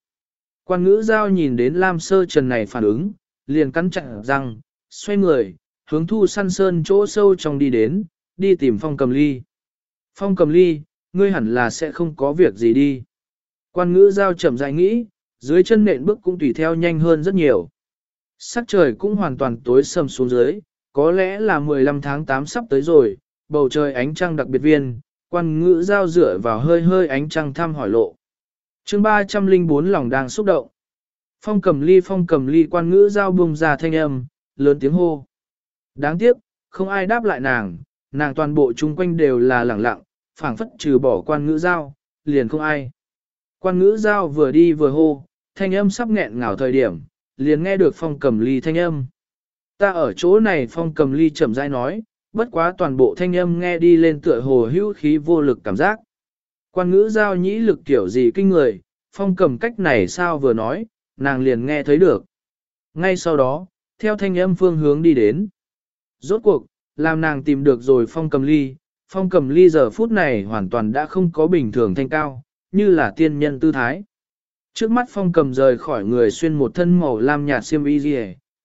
Quan ngữ giao nhìn đến Lam Sơ Trần này phản ứng, liền cắn chặt răng, xoay người, hướng thu săn sơn chỗ sâu trong đi đến, đi tìm phong cầm ly. Phong cầm ly, ngươi hẳn là sẽ không có việc gì đi. Quan ngữ giao chậm rãi nghĩ, dưới chân nện bước cũng tùy theo nhanh hơn rất nhiều. Sắc trời cũng hoàn toàn tối sầm xuống dưới, có lẽ là 15 tháng 8 sắp tới rồi, bầu trời ánh trăng đặc biệt viên, quan ngữ giao dựa vào hơi hơi ánh trăng thăm hỏi lộ. chương 304 lòng đang xúc động. Phong cầm ly phong cầm ly quan ngữ giao bùng ra thanh âm, lớn tiếng hô. Đáng tiếc, không ai đáp lại nàng, nàng toàn bộ chung quanh đều là lẳng lặng, phảng phất trừ bỏ quan ngữ giao, liền không ai. Quan ngữ giao vừa đi vừa hô, thanh âm sắp nghẹn ngào thời điểm, liền nghe được phong cầm ly thanh âm. Ta ở chỗ này phong cầm ly chậm rãi nói, bất quá toàn bộ thanh âm nghe đi lên tựa hồ hữu khí vô lực cảm giác. Quan ngữ giao nhĩ lực kiểu gì kinh người, phong cầm cách này sao vừa nói, nàng liền nghe thấy được. Ngay sau đó, theo thanh âm phương hướng đi đến. Rốt cuộc, làm nàng tìm được rồi phong cầm ly, phong cầm ly giờ phút này hoàn toàn đã không có bình thường thanh cao, như là tiên nhân tư thái. Trước mắt phong cầm rời khỏi người xuyên một thân màu lam nhạt xiêm y gì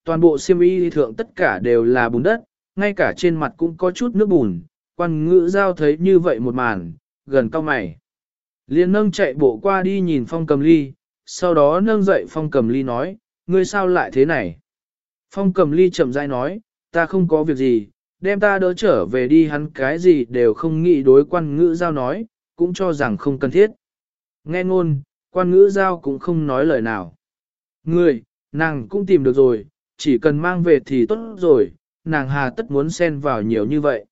toàn bộ xiêm y thượng tất cả đều là bùn đất, ngay cả trên mặt cũng có chút nước bùn, quan ngữ giao thấy như vậy một màn, gần cao mày. Liên nâng chạy bộ qua đi nhìn phong cầm ly, sau đó nâng dậy phong cầm ly nói, ngươi sao lại thế này? Phong cầm ly chậm rãi nói, ta không có việc gì, đem ta đỡ trở về đi hắn cái gì đều không nghĩ đối quan ngữ giao nói, cũng cho rằng không cần thiết. Nghe ngôn, quan ngữ giao cũng không nói lời nào. Người, nàng cũng tìm được rồi, chỉ cần mang về thì tốt rồi, nàng hà tất muốn xen vào nhiều như vậy.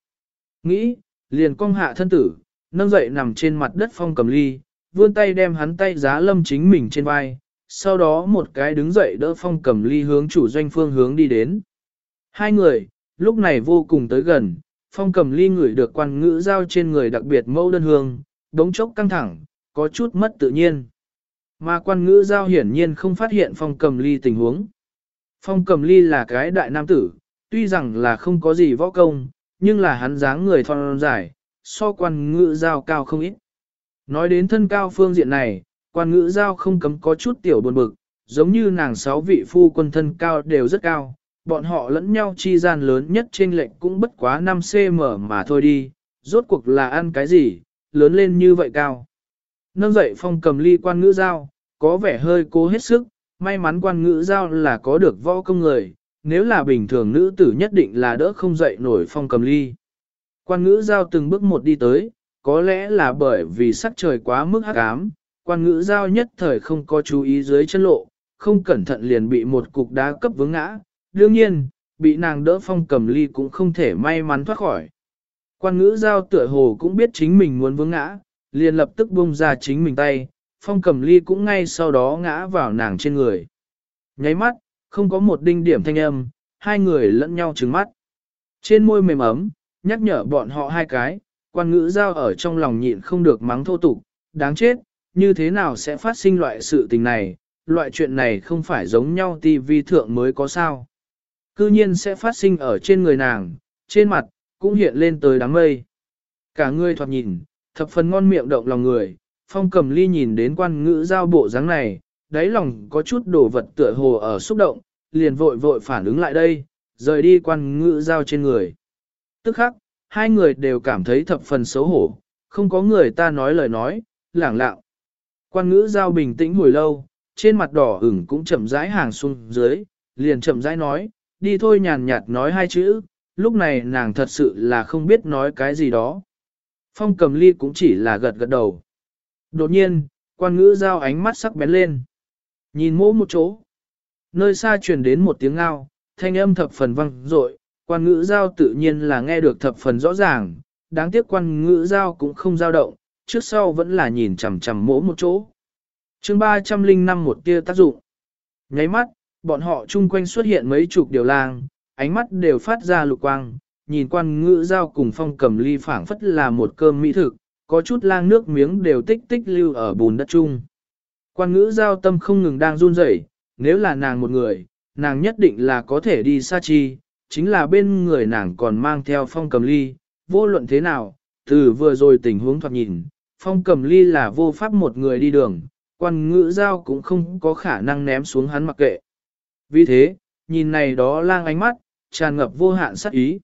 Nghĩ, liền cong hạ thân tử, nâng dậy nằm trên mặt đất phong cầm ly, vươn tay đem hắn tay giá lâm chính mình trên vai, sau đó một cái đứng dậy đỡ phong cầm ly hướng chủ doanh phương hướng đi đến. Hai người, lúc này vô cùng tới gần, phong cầm ly ngửi được quan ngữ giao trên người đặc biệt mẫu đơn hương, đống chốc căng thẳng, có chút mất tự nhiên. Mà quan ngữ giao hiển nhiên không phát hiện phong cầm ly tình huống. Phong cầm ly là cái đại nam tử, tuy rằng là không có gì võ công, nhưng là hắn dáng người thon dài, so quan ngữ giao cao không ít. Nói đến thân cao phương diện này, quan ngữ giao không cấm có chút tiểu buồn bực, giống như nàng sáu vị phu quân thân cao đều rất cao, bọn họ lẫn nhau chi gian lớn nhất trên lệnh cũng bất quá 5cm mà thôi đi, rốt cuộc là ăn cái gì, lớn lên như vậy cao. Nâng dậy phong cầm ly quan ngữ giao, có vẻ hơi cố hết sức, may mắn quan ngữ giao là có được võ công người, nếu là bình thường nữ tử nhất định là đỡ không dậy nổi phong cầm ly. Quan ngữ giao từng bước một đi tới, có lẽ là bởi vì sắc trời quá mức hắc ám, quan ngữ giao nhất thời không có chú ý dưới chân lộ, không cẩn thận liền bị một cục đá cấp vướng ngã, đương nhiên, bị nàng đỡ phong cầm ly cũng không thể may mắn thoát khỏi. Quan ngữ giao tựa hồ cũng biết chính mình muốn vướng ngã, liền lập tức buông ra chính mình tay, phong cầm ly cũng ngay sau đó ngã vào nàng trên người. Nháy mắt, không có một đinh điểm thanh âm, hai người lẫn nhau trừng mắt. Trên môi mềm ấm, nhắc nhở bọn họ hai cái, quan ngữ giao ở trong lòng nhịn không được mắng thô tục, đáng chết, như thế nào sẽ phát sinh loại sự tình này, loại chuyện này không phải giống nhau tivi thượng mới có sao. Cư nhiên sẽ phát sinh ở trên người nàng, trên mặt, cũng hiện lên tới đám mây. Cả người thoạt nhìn, thập phần ngon miệng động lòng người, phong cầm ly nhìn đến quan ngữ giao bộ dáng này, đáy lòng có chút đồ vật tựa hồ ở xúc động, liền vội vội phản ứng lại đây, rời đi quan ngữ giao trên người. Tức khắc, hai người đều cảm thấy thập phần xấu hổ, không có người ta nói lời nói, lảng lặng. Quan ngữ giao bình tĩnh hồi lâu, trên mặt đỏ ửng cũng chậm rãi hàng xuống dưới, liền chậm rãi nói, đi thôi nhàn nhạt nói hai chữ, lúc này nàng thật sự là không biết nói cái gì đó. Phong cầm ly cũng chỉ là gật gật đầu. Đột nhiên, quan ngữ giao ánh mắt sắc bén lên. Nhìn mỗ một chỗ. Nơi xa truyền đến một tiếng ngao, thanh âm thập phần vang dội, quan ngữ giao tự nhiên là nghe được thập phần rõ ràng, đáng tiếc quan ngữ giao cũng không dao động, trước sau vẫn là nhìn chằm chằm mỗ một chỗ. chương 305 một tia tác dụng. Nháy mắt, bọn họ chung quanh xuất hiện mấy chục điều lang, ánh mắt đều phát ra lục quang, nhìn quan ngữ giao cùng phong cầm ly phảng phất là một cơm mỹ thực, có chút lang nước miếng đều tích tích lưu ở bùn đất chung. Quan ngữ giao tâm không ngừng đang run rẩy, nếu là nàng một người, nàng nhất định là có thể đi xa chi, chính là bên người nàng còn mang theo phong cầm ly, vô luận thế nào, từ vừa rồi tình huống thoạt nhìn, phong cầm ly là vô pháp một người đi đường, quan ngữ giao cũng không có khả năng ném xuống hắn mặc kệ. Vì thế, nhìn này đó lang ánh mắt, tràn ngập vô hạn sát ý.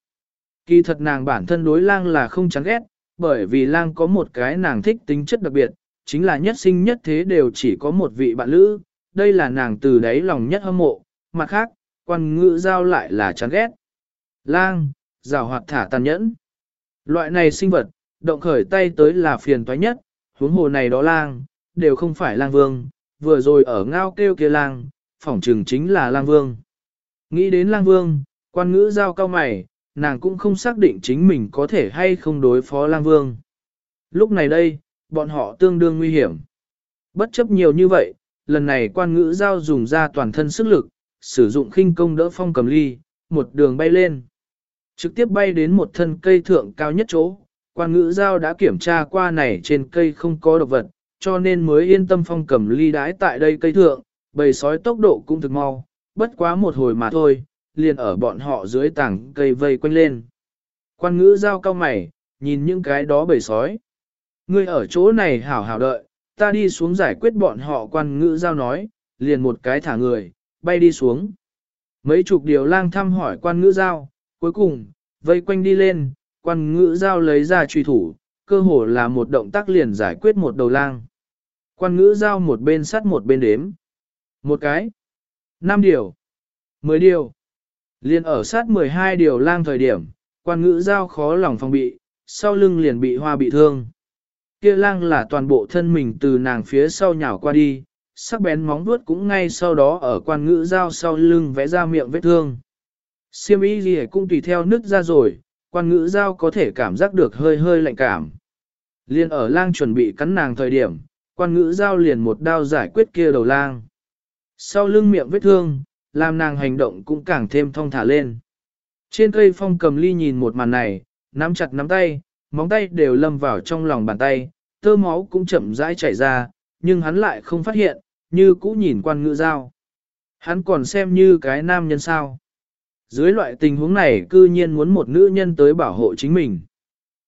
Kỳ thật nàng bản thân đối lang là không chán ghét, bởi vì lang có một cái nàng thích tính chất đặc biệt, chính là nhất sinh nhất thế đều chỉ có một vị bạn lữ, đây là nàng từ đáy lòng nhất hâm mộ, mặt khác, quan ngữ giao lại là chán ghét. Lang, rào hoạt thả tàn nhẫn. Loại này sinh vật, động khởi tay tới là phiền toái nhất, huống hồ này đó lang, đều không phải lang vương, vừa rồi ở ngao kêu kia lang, phỏng trừng chính là lang vương. Nghĩ đến lang vương, quan ngữ giao cao mày, nàng cũng không xác định chính mình có thể hay không đối phó lang vương. Lúc này đây, bọn họ tương đương nguy hiểm. Bất chấp nhiều như vậy, lần này quan ngữ giao dùng ra toàn thân sức lực, sử dụng khinh công đỡ phong cầm ly, một đường bay lên. Trực tiếp bay đến một thân cây thượng cao nhất chỗ, quan ngữ giao đã kiểm tra qua này trên cây không có độc vật, cho nên mới yên tâm phong cầm ly đái tại đây cây thượng, bầy sói tốc độ cũng thực mau, bất quá một hồi mà thôi, liền ở bọn họ dưới tảng cây vây quanh lên. Quan ngữ giao cao mày, nhìn những cái đó bầy sói. Ngươi ở chỗ này hảo hảo đợi, ta đi xuống giải quyết bọn họ quan ngữ giao nói, liền một cái thả người, bay đi xuống. Mấy chục điều lang thăm hỏi quan ngữ giao, cuối cùng, vây quanh đi lên, quan ngữ giao lấy ra truy thủ, cơ hồ là một động tác liền giải quyết một đầu lang. Quan ngữ giao một bên sắt một bên đếm. Một cái. Năm điều. Mười điều. Liền ở sát 12 điều lang thời điểm, quan ngữ giao khó lòng phòng bị, sau lưng liền bị hoa bị thương. kia lang là toàn bộ thân mình từ nàng phía sau nhào qua đi, sắc bén móng vuốt cũng ngay sau đó ở quan ngữ giao sau lưng vẽ ra miệng vết thương. Siêm y gì cũng tùy theo nứt ra rồi, quan ngữ giao có thể cảm giác được hơi hơi lạnh cảm. Liên ở lang chuẩn bị cắn nàng thời điểm, quan ngữ giao liền một đao giải quyết kia đầu lang. Sau lưng miệng vết thương, làm nàng hành động cũng càng thêm thong thả lên. Trên cây phong cầm ly nhìn một màn này, nắm chặt nắm tay, móng tay đều lâm vào trong lòng bàn tay, tơ máu cũng chậm rãi chảy ra, nhưng hắn lại không phát hiện, như cũ nhìn quan ngữ giao. Hắn còn xem như cái nam nhân sao. Dưới loại tình huống này cư nhiên muốn một nữ nhân tới bảo hộ chính mình.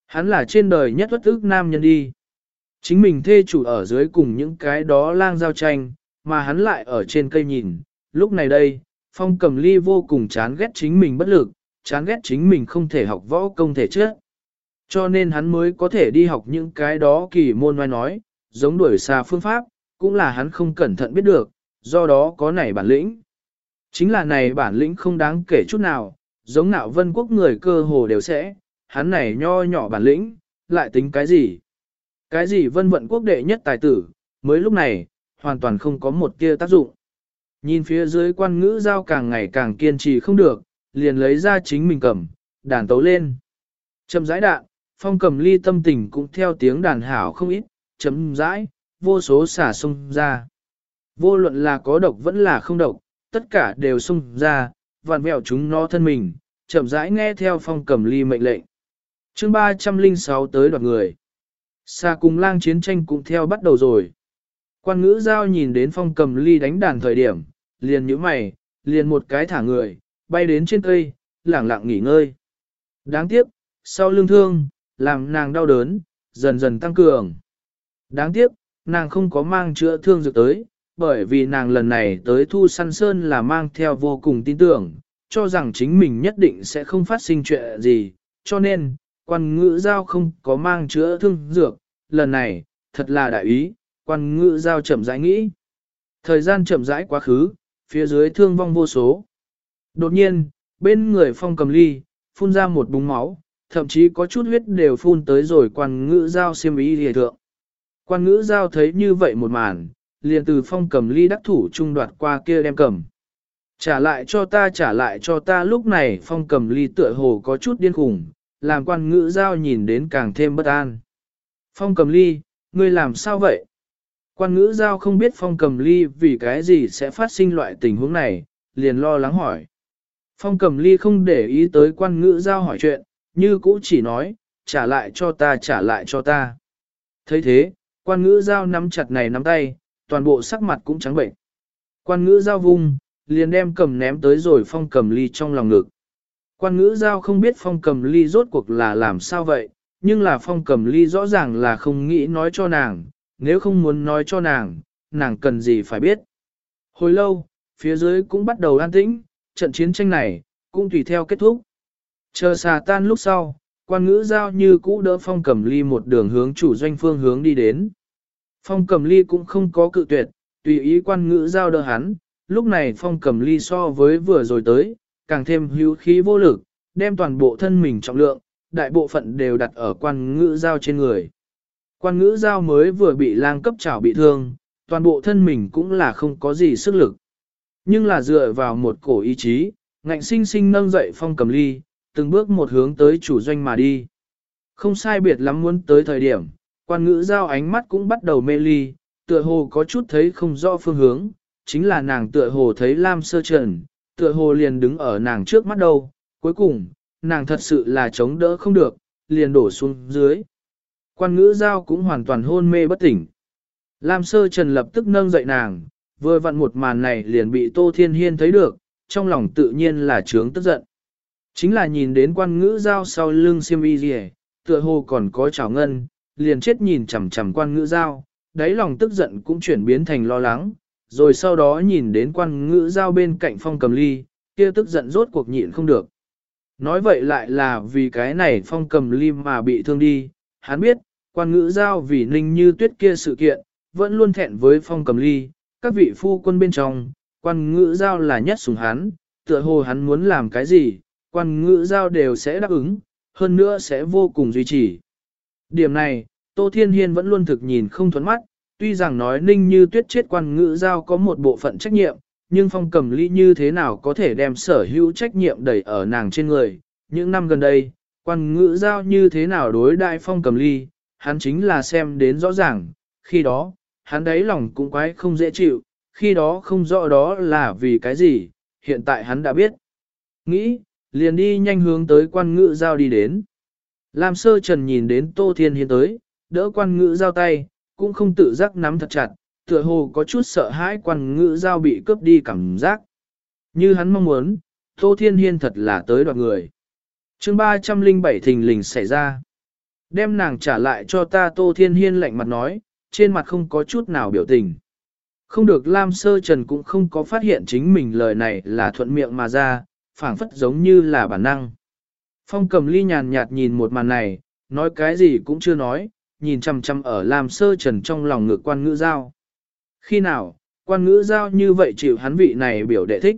Hắn là trên đời nhất bất ức nam nhân đi. Chính mình thê chủ ở dưới cùng những cái đó lang giao tranh, mà hắn lại ở trên cây nhìn. Lúc này đây, phong cầm ly vô cùng chán ghét chính mình bất lực, chán ghét chính mình không thể học võ công thể trước. Cho nên hắn mới có thể đi học những cái đó kỳ môn ngoài nói, giống đuổi xa phương pháp, cũng là hắn không cẩn thận biết được, do đó có nảy bản lĩnh. Chính là này bản lĩnh không đáng kể chút nào, giống nạo vân quốc người cơ hồ đều sẽ, hắn này nho nhỏ bản lĩnh, lại tính cái gì? Cái gì vân vận quốc đệ nhất tài tử, mới lúc này, hoàn toàn không có một tia tác dụng. Nhìn phía dưới quan ngữ giao càng ngày càng kiên trì không được, liền lấy ra chính mình cầm, đàn tấu lên. chậm rãi đạn, phong cầm ly tâm tình cũng theo tiếng đàn hảo không ít, chấm rãi, vô số xả sung ra. Vô luận là có độc vẫn là không độc, tất cả đều sung ra, vạn vẹo chúng nó thân mình, chậm rãi nghe theo phong cầm ly mệnh lệnh. chương 306 tới đoạt người. Xa cùng lang chiến tranh cũng theo bắt đầu rồi. Quan ngữ giao nhìn đến phong cầm ly đánh đàn thời điểm, liền nhíu mày, liền một cái thả người, bay đến trên cây, lẳng lặng nghỉ ngơi. Đáng tiếc, sau lưng thương, làm nàng đau đớn, dần dần tăng cường. Đáng tiếc, nàng không có mang chữa thương dược tới, bởi vì nàng lần này tới thu săn sơn là mang theo vô cùng tin tưởng, cho rằng chính mình nhất định sẽ không phát sinh chuyện gì, cho nên, quan ngữ giao không có mang chữa thương dược, lần này, thật là đại ý, quan ngữ giao chậm rãi nghĩ. Thời gian chậm rãi quá khứ, phía dưới thương vong vô số. Đột nhiên, bên người phong cầm ly, phun ra một búng máu, thậm chí có chút huyết đều phun tới rồi quan ngữ giao xiêm ý hề thượng. Quan ngữ giao thấy như vậy một màn, liền từ phong cầm ly đắc thủ trung đoạt qua kia đem cầm. Trả lại cho ta trả lại cho ta lúc này phong cầm ly tựa hồ có chút điên khủng, làm quan ngữ giao nhìn đến càng thêm bất an. Phong cầm ly, ngươi làm sao vậy? Quan ngữ giao không biết phong cầm ly vì cái gì sẽ phát sinh loại tình huống này, liền lo lắng hỏi. Phong cầm ly không để ý tới quan ngữ giao hỏi chuyện, như cũ chỉ nói, trả lại cho ta trả lại cho ta. thấy thế, quan ngữ giao nắm chặt này nắm tay, toàn bộ sắc mặt cũng trắng bệnh. Quan ngữ giao vung, liền đem cầm ném tới rồi phong cầm ly trong lòng ngực. Quan ngữ giao không biết phong cầm ly rốt cuộc là làm sao vậy, nhưng là phong cầm ly rõ ràng là không nghĩ nói cho nàng, nếu không muốn nói cho nàng, nàng cần gì phải biết. Hồi lâu, phía dưới cũng bắt đầu an tĩnh, trận chiến tranh này, cũng tùy theo kết thúc. Chờ xà tan lúc sau, quan ngữ giao như cũ đỡ phong cầm ly một đường hướng chủ doanh phương hướng đi đến. Phong cầm ly cũng không có cự tuyệt, tùy ý quan ngữ giao đỡ hắn, lúc này phong cầm ly so với vừa rồi tới, càng thêm hữu khí vô lực, đem toàn bộ thân mình trọng lượng, đại bộ phận đều đặt ở quan ngữ giao trên người. Quan ngữ giao mới vừa bị lang cấp trảo bị thương, toàn bộ thân mình cũng là không có gì sức lực. Nhưng là dựa vào một cổ ý chí, ngạnh sinh sinh nâng dậy phong cầm ly, từng bước một hướng tới chủ doanh mà đi. Không sai biệt lắm muốn tới thời điểm, quan ngữ giao ánh mắt cũng bắt đầu mê ly, tựa hồ có chút thấy không rõ phương hướng, chính là nàng tựa hồ thấy Lam Sơ Trần, tựa hồ liền đứng ở nàng trước mắt đâu, cuối cùng, nàng thật sự là chống đỡ không được, liền đổ xuống dưới. Quan ngữ giao cũng hoàn toàn hôn mê bất tỉnh. Lam Sơ Trần lập tức nâng dậy nàng, vừa vặn một màn này liền bị Tô Thiên Hiên thấy được, trong lòng tự nhiên là trướng tức giận. Chính là nhìn đến quan ngữ giao sau lưng siêm y gì tựa hồ còn có trào ngân, liền chết nhìn chằm chằm quan ngữ giao, đáy lòng tức giận cũng chuyển biến thành lo lắng, rồi sau đó nhìn đến quan ngữ giao bên cạnh phong cầm ly, kia tức giận rốt cuộc nhịn không được. Nói vậy lại là vì cái này phong cầm ly mà bị thương đi, hắn biết, quan ngữ giao vì ninh như tuyết kia sự kiện, vẫn luôn thẹn với phong cầm ly, các vị phu quân bên trong, quan ngữ giao là nhất sùng hắn, tựa hồ hắn muốn làm cái gì, quan ngữ giao đều sẽ đáp ứng, hơn nữa sẽ vô cùng duy trì. Điểm này, Tô Thiên Hiên vẫn luôn thực nhìn không thuẫn mắt, tuy rằng nói ninh như tuyết chết quan ngữ giao có một bộ phận trách nhiệm, nhưng phong cầm ly như thế nào có thể đem sở hữu trách nhiệm đẩy ở nàng trên người. Những năm gần đây, quan ngữ giao như thế nào đối đại phong cầm ly, hắn chính là xem đến rõ ràng, khi đó, hắn đấy lòng cũng quái không dễ chịu, khi đó không rõ đó là vì cái gì, hiện tại hắn đã biết. Nghĩ, liền đi nhanh hướng tới quan ngữ giao đi đến. Lam sơ trần nhìn đến Tô Thiên Hiên tới, đỡ quan ngữ giao tay, cũng không tự giác nắm thật chặt, tựa hồ có chút sợ hãi quan ngữ giao bị cướp đi cảm giác. Như hắn mong muốn, Tô Thiên Hiên thật là tới đoạt người. chương 307 thình lình xảy ra. Đem nàng trả lại cho ta Tô Thiên Hiên lạnh mặt nói, trên mặt không có chút nào biểu tình. Không được Lam Sơ Trần cũng không có phát hiện chính mình lời này là thuận miệng mà ra, phảng phất giống như là bản năng. Phong cầm ly nhàn nhạt nhìn một màn này, nói cái gì cũng chưa nói, nhìn chăm chăm ở Lam Sơ Trần trong lòng ngực quan ngữ giao. Khi nào, quan ngữ giao như vậy chịu hắn vị này biểu đệ thích.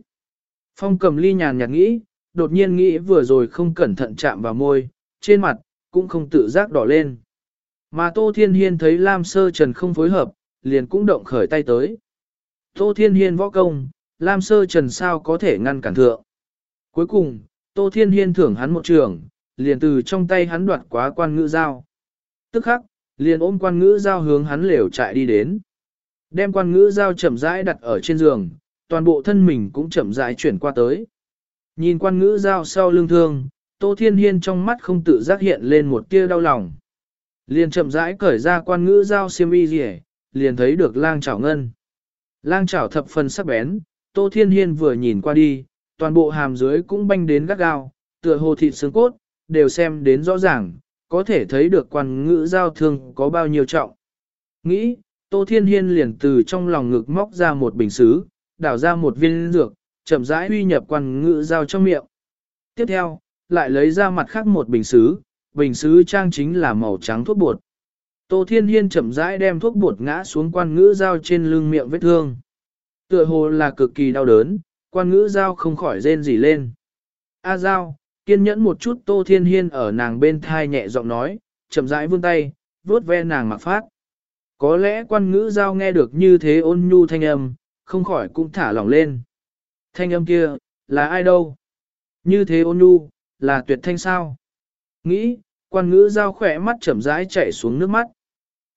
Phong cầm ly nhàn nhạt nghĩ, đột nhiên nghĩ vừa rồi không cẩn thận chạm vào môi, trên mặt, cũng không tự giác đỏ lên. Mà Tô Thiên Hiên thấy Lam Sơ Trần không phối hợp, liền cũng động khởi tay tới. Tô Thiên Hiên võ công, Lam Sơ Trần sao có thể ngăn cản thượng. Cuối cùng, Tô Thiên Hiên thưởng hắn một trường, liền từ trong tay hắn đoạt quá quan ngữ giao. Tức khắc, liền ôm quan ngữ giao hướng hắn lều chạy đi đến. Đem quan ngữ giao chậm rãi đặt ở trên giường, toàn bộ thân mình cũng chậm rãi chuyển qua tới. Nhìn quan ngữ giao sau lưng thương, Tô Thiên Hiên trong mắt không tự giác hiện lên một tia đau lòng. Liền chậm rãi cởi ra quan ngữ giao xiêm y rỉ, liền thấy được lang chảo ngân. Lang chảo thập phần sắc bén, Tô Thiên Hiên vừa nhìn qua đi, toàn bộ hàm dưới cũng banh đến gắt gao, tựa hồ thịt xương cốt, đều xem đến rõ ràng, có thể thấy được quan ngữ giao thương có bao nhiêu trọng. Nghĩ, Tô Thiên Hiên liền từ trong lòng ngực móc ra một bình xứ, đảo ra một viên dược, chậm rãi uy nhập quan ngữ giao trong miệng. Tiếp theo, lại lấy ra mặt khác một bình xứ, bình xứ trang chính là màu trắng thuốc bột. Tô Thiên Hiên chậm rãi đem thuốc bột ngã xuống quan ngữ giao trên lưng miệng vết thương. Tựa hồ là cực kỳ đau đớn, quan ngữ giao không khỏi rên rỉ lên. A giao, kiên nhẫn một chút Tô Thiên Hiên ở nàng bên thai nhẹ giọng nói, chậm rãi vươn tay, vuốt ve nàng mặc phát. Có lẽ quan ngữ giao nghe được như thế ôn nhu thanh âm, không khỏi cũng thả lỏng lên. Thanh âm kia, là ai đâu? Như thế ôn nhu, là tuyệt thanh sao? Nghĩ, quan ngữ giao khỏe mắt chậm rãi chạy xuống nước mắt.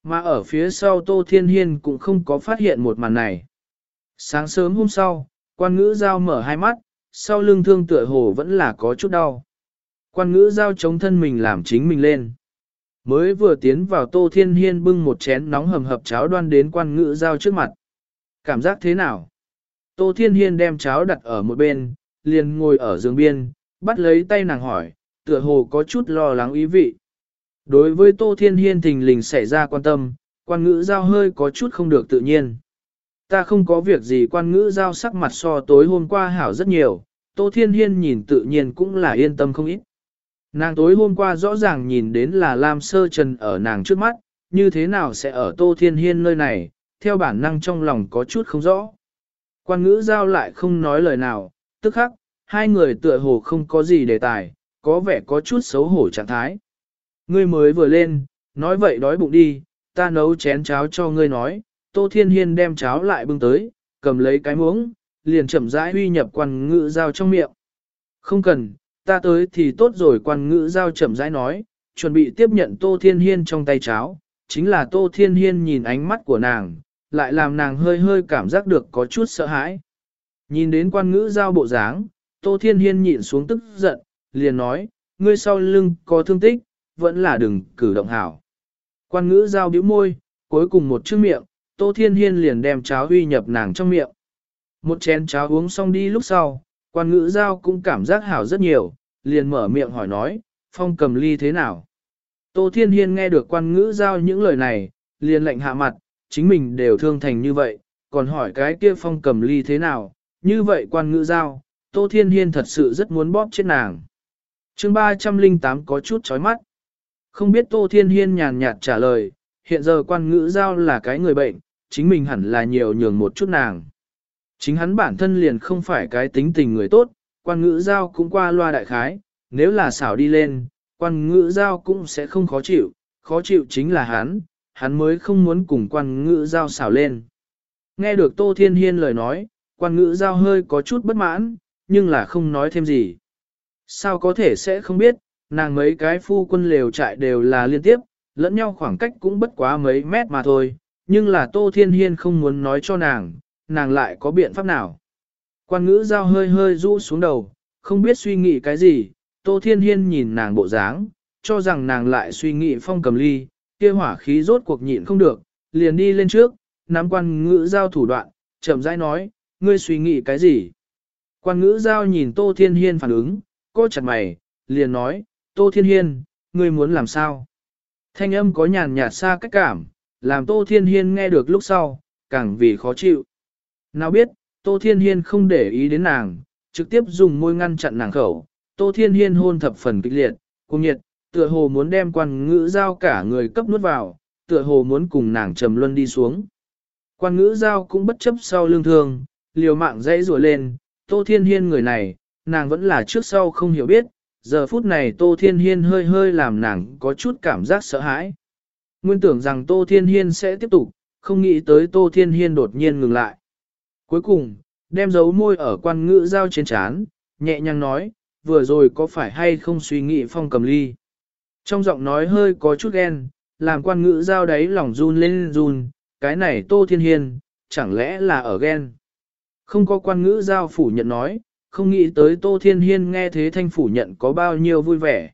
Mà ở phía sau Tô Thiên Hiên cũng không có phát hiện một màn này. Sáng sớm hôm sau, quan ngữ giao mở hai mắt, sau lưng thương tựa hồ vẫn là có chút đau. Quan ngữ giao chống thân mình làm chính mình lên. Mới vừa tiến vào Tô Thiên Hiên bưng một chén nóng hầm hập cháo đoan đến quan ngữ giao trước mặt. Cảm giác thế nào? Tô Thiên Hiên đem cháo đặt ở một bên, liền ngồi ở giường biên, bắt lấy tay nàng hỏi, tựa hồ có chút lo lắng ý vị. Đối với Tô Thiên Hiên thình lình xảy ra quan tâm, quan ngữ giao hơi có chút không được tự nhiên. Ta không có việc gì quan ngữ giao sắc mặt so tối hôm qua hảo rất nhiều, Tô Thiên Hiên nhìn tự nhiên cũng là yên tâm không ít. Nàng tối hôm qua rõ ràng nhìn đến là Lam Sơ Trần ở nàng trước mắt, như thế nào sẽ ở Tô Thiên Hiên nơi này, theo bản năng trong lòng có chút không rõ. Quan ngữ giao lại không nói lời nào, tức khắc, hai người tựa hồ không có gì đề tài, có vẻ có chút xấu hổ trạng thái. Ngươi mới vừa lên, nói vậy đói bụng đi, ta nấu chén cháo cho ngươi nói, Tô Thiên Hiên đem cháo lại bưng tới, cầm lấy cái muỗng, liền chậm rãi huy nhập quan ngữ giao trong miệng. Không cần, ta tới thì tốt rồi quan ngữ giao chậm rãi nói, chuẩn bị tiếp nhận Tô Thiên Hiên trong tay cháo, chính là Tô Thiên Hiên nhìn ánh mắt của nàng, lại làm nàng hơi hơi cảm giác được có chút sợ hãi. Nhìn đến quan ngữ giao bộ dáng, Tô Thiên Hiên nhịn xuống tức giận, liền nói, ngươi sau lưng có thương tích, vẫn là đừng cử động hảo. Quan ngữ giao bĩu môi, cuối cùng một chữ miệng, Tô Thiên Hiên liền đem cháo huy nhập nàng trong miệng. Một chén cháo uống xong đi lúc sau, quan ngữ giao cũng cảm giác hảo rất nhiều, liền mở miệng hỏi nói, phong cầm ly thế nào? Tô Thiên Hiên nghe được quan ngữ giao những lời này, liền lệnh hạ mặt, chính mình đều thương thành như vậy, còn hỏi cái kia phong cầm ly thế nào? Như vậy quan ngữ giao, Tô Thiên Hiên thật sự rất muốn bóp chết nàng. chương 308 có chút chói mắt. Không biết Tô Thiên Hiên nhàn nhạt trả lời, hiện giờ quan ngữ giao là cái người bệnh, chính mình hẳn là nhiều nhường một chút nàng. Chính hắn bản thân liền không phải cái tính tình người tốt, quan ngữ giao cũng qua loa đại khái, nếu là xảo đi lên, quan ngữ giao cũng sẽ không khó chịu, khó chịu chính là hắn, hắn mới không muốn cùng quan ngữ giao xảo lên. Nghe được Tô Thiên Hiên lời nói, quan ngữ giao hơi có chút bất mãn, nhưng là không nói thêm gì. Sao có thể sẽ không biết, nàng mấy cái phu quân lều trại đều là liên tiếp, lẫn nhau khoảng cách cũng bất quá mấy mét mà thôi, nhưng là Tô Thiên Hiên không muốn nói cho nàng, nàng lại có biện pháp nào. Quan ngữ giao hơi hơi rũ xuống đầu, không biết suy nghĩ cái gì, Tô Thiên Hiên nhìn nàng bộ dáng, cho rằng nàng lại suy nghĩ phong cầm ly, kia hỏa khí rốt cuộc nhịn không được, liền đi lên trước, nắm quan ngữ giao thủ đoạn, chậm rãi nói, ngươi suy nghĩ cái gì? Quan ngữ giao nhìn Tô Thiên Hiên phản ứng, cô chặt mày, liền nói, Tô Thiên Hiên, ngươi muốn làm sao? Thanh âm có nhàn nhạt xa cách cảm, làm Tô Thiên Hiên nghe được lúc sau, càng vì khó chịu. Nào biết, Tô Thiên Hiên không để ý đến nàng, trực tiếp dùng môi ngăn chặn nàng khẩu. Tô Thiên Hiên hôn thập phần kịch liệt, cùng nhiệt, tựa hồ muốn đem quan ngữ giao cả người cấp nuốt vào, tựa hồ muốn cùng nàng trầm luân đi xuống. Quan ngữ giao cũng bất chấp sau lương thương, liều mạng dãy rùa lên, Tô Thiên Hiên người này, nàng vẫn là trước sau không hiểu biết, giờ phút này Tô Thiên Hiên hơi hơi làm nàng có chút cảm giác sợ hãi. Nguyên tưởng rằng Tô Thiên Hiên sẽ tiếp tục, không nghĩ tới Tô Thiên Hiên đột nhiên ngừng lại. Cuối cùng, đem dấu môi ở quan ngữ giao trên chán, nhẹ nhàng nói, vừa rồi có phải hay không suy nghĩ phong cầm ly. Trong giọng nói hơi có chút ghen, làm quan ngữ giao đáy lòng run lên run, cái này Tô Thiên Hiên, chẳng lẽ là ở ghen. Không có quan ngữ giao phủ nhận nói, không nghĩ tới Tô Thiên Hiên nghe thế thanh phủ nhận có bao nhiêu vui vẻ.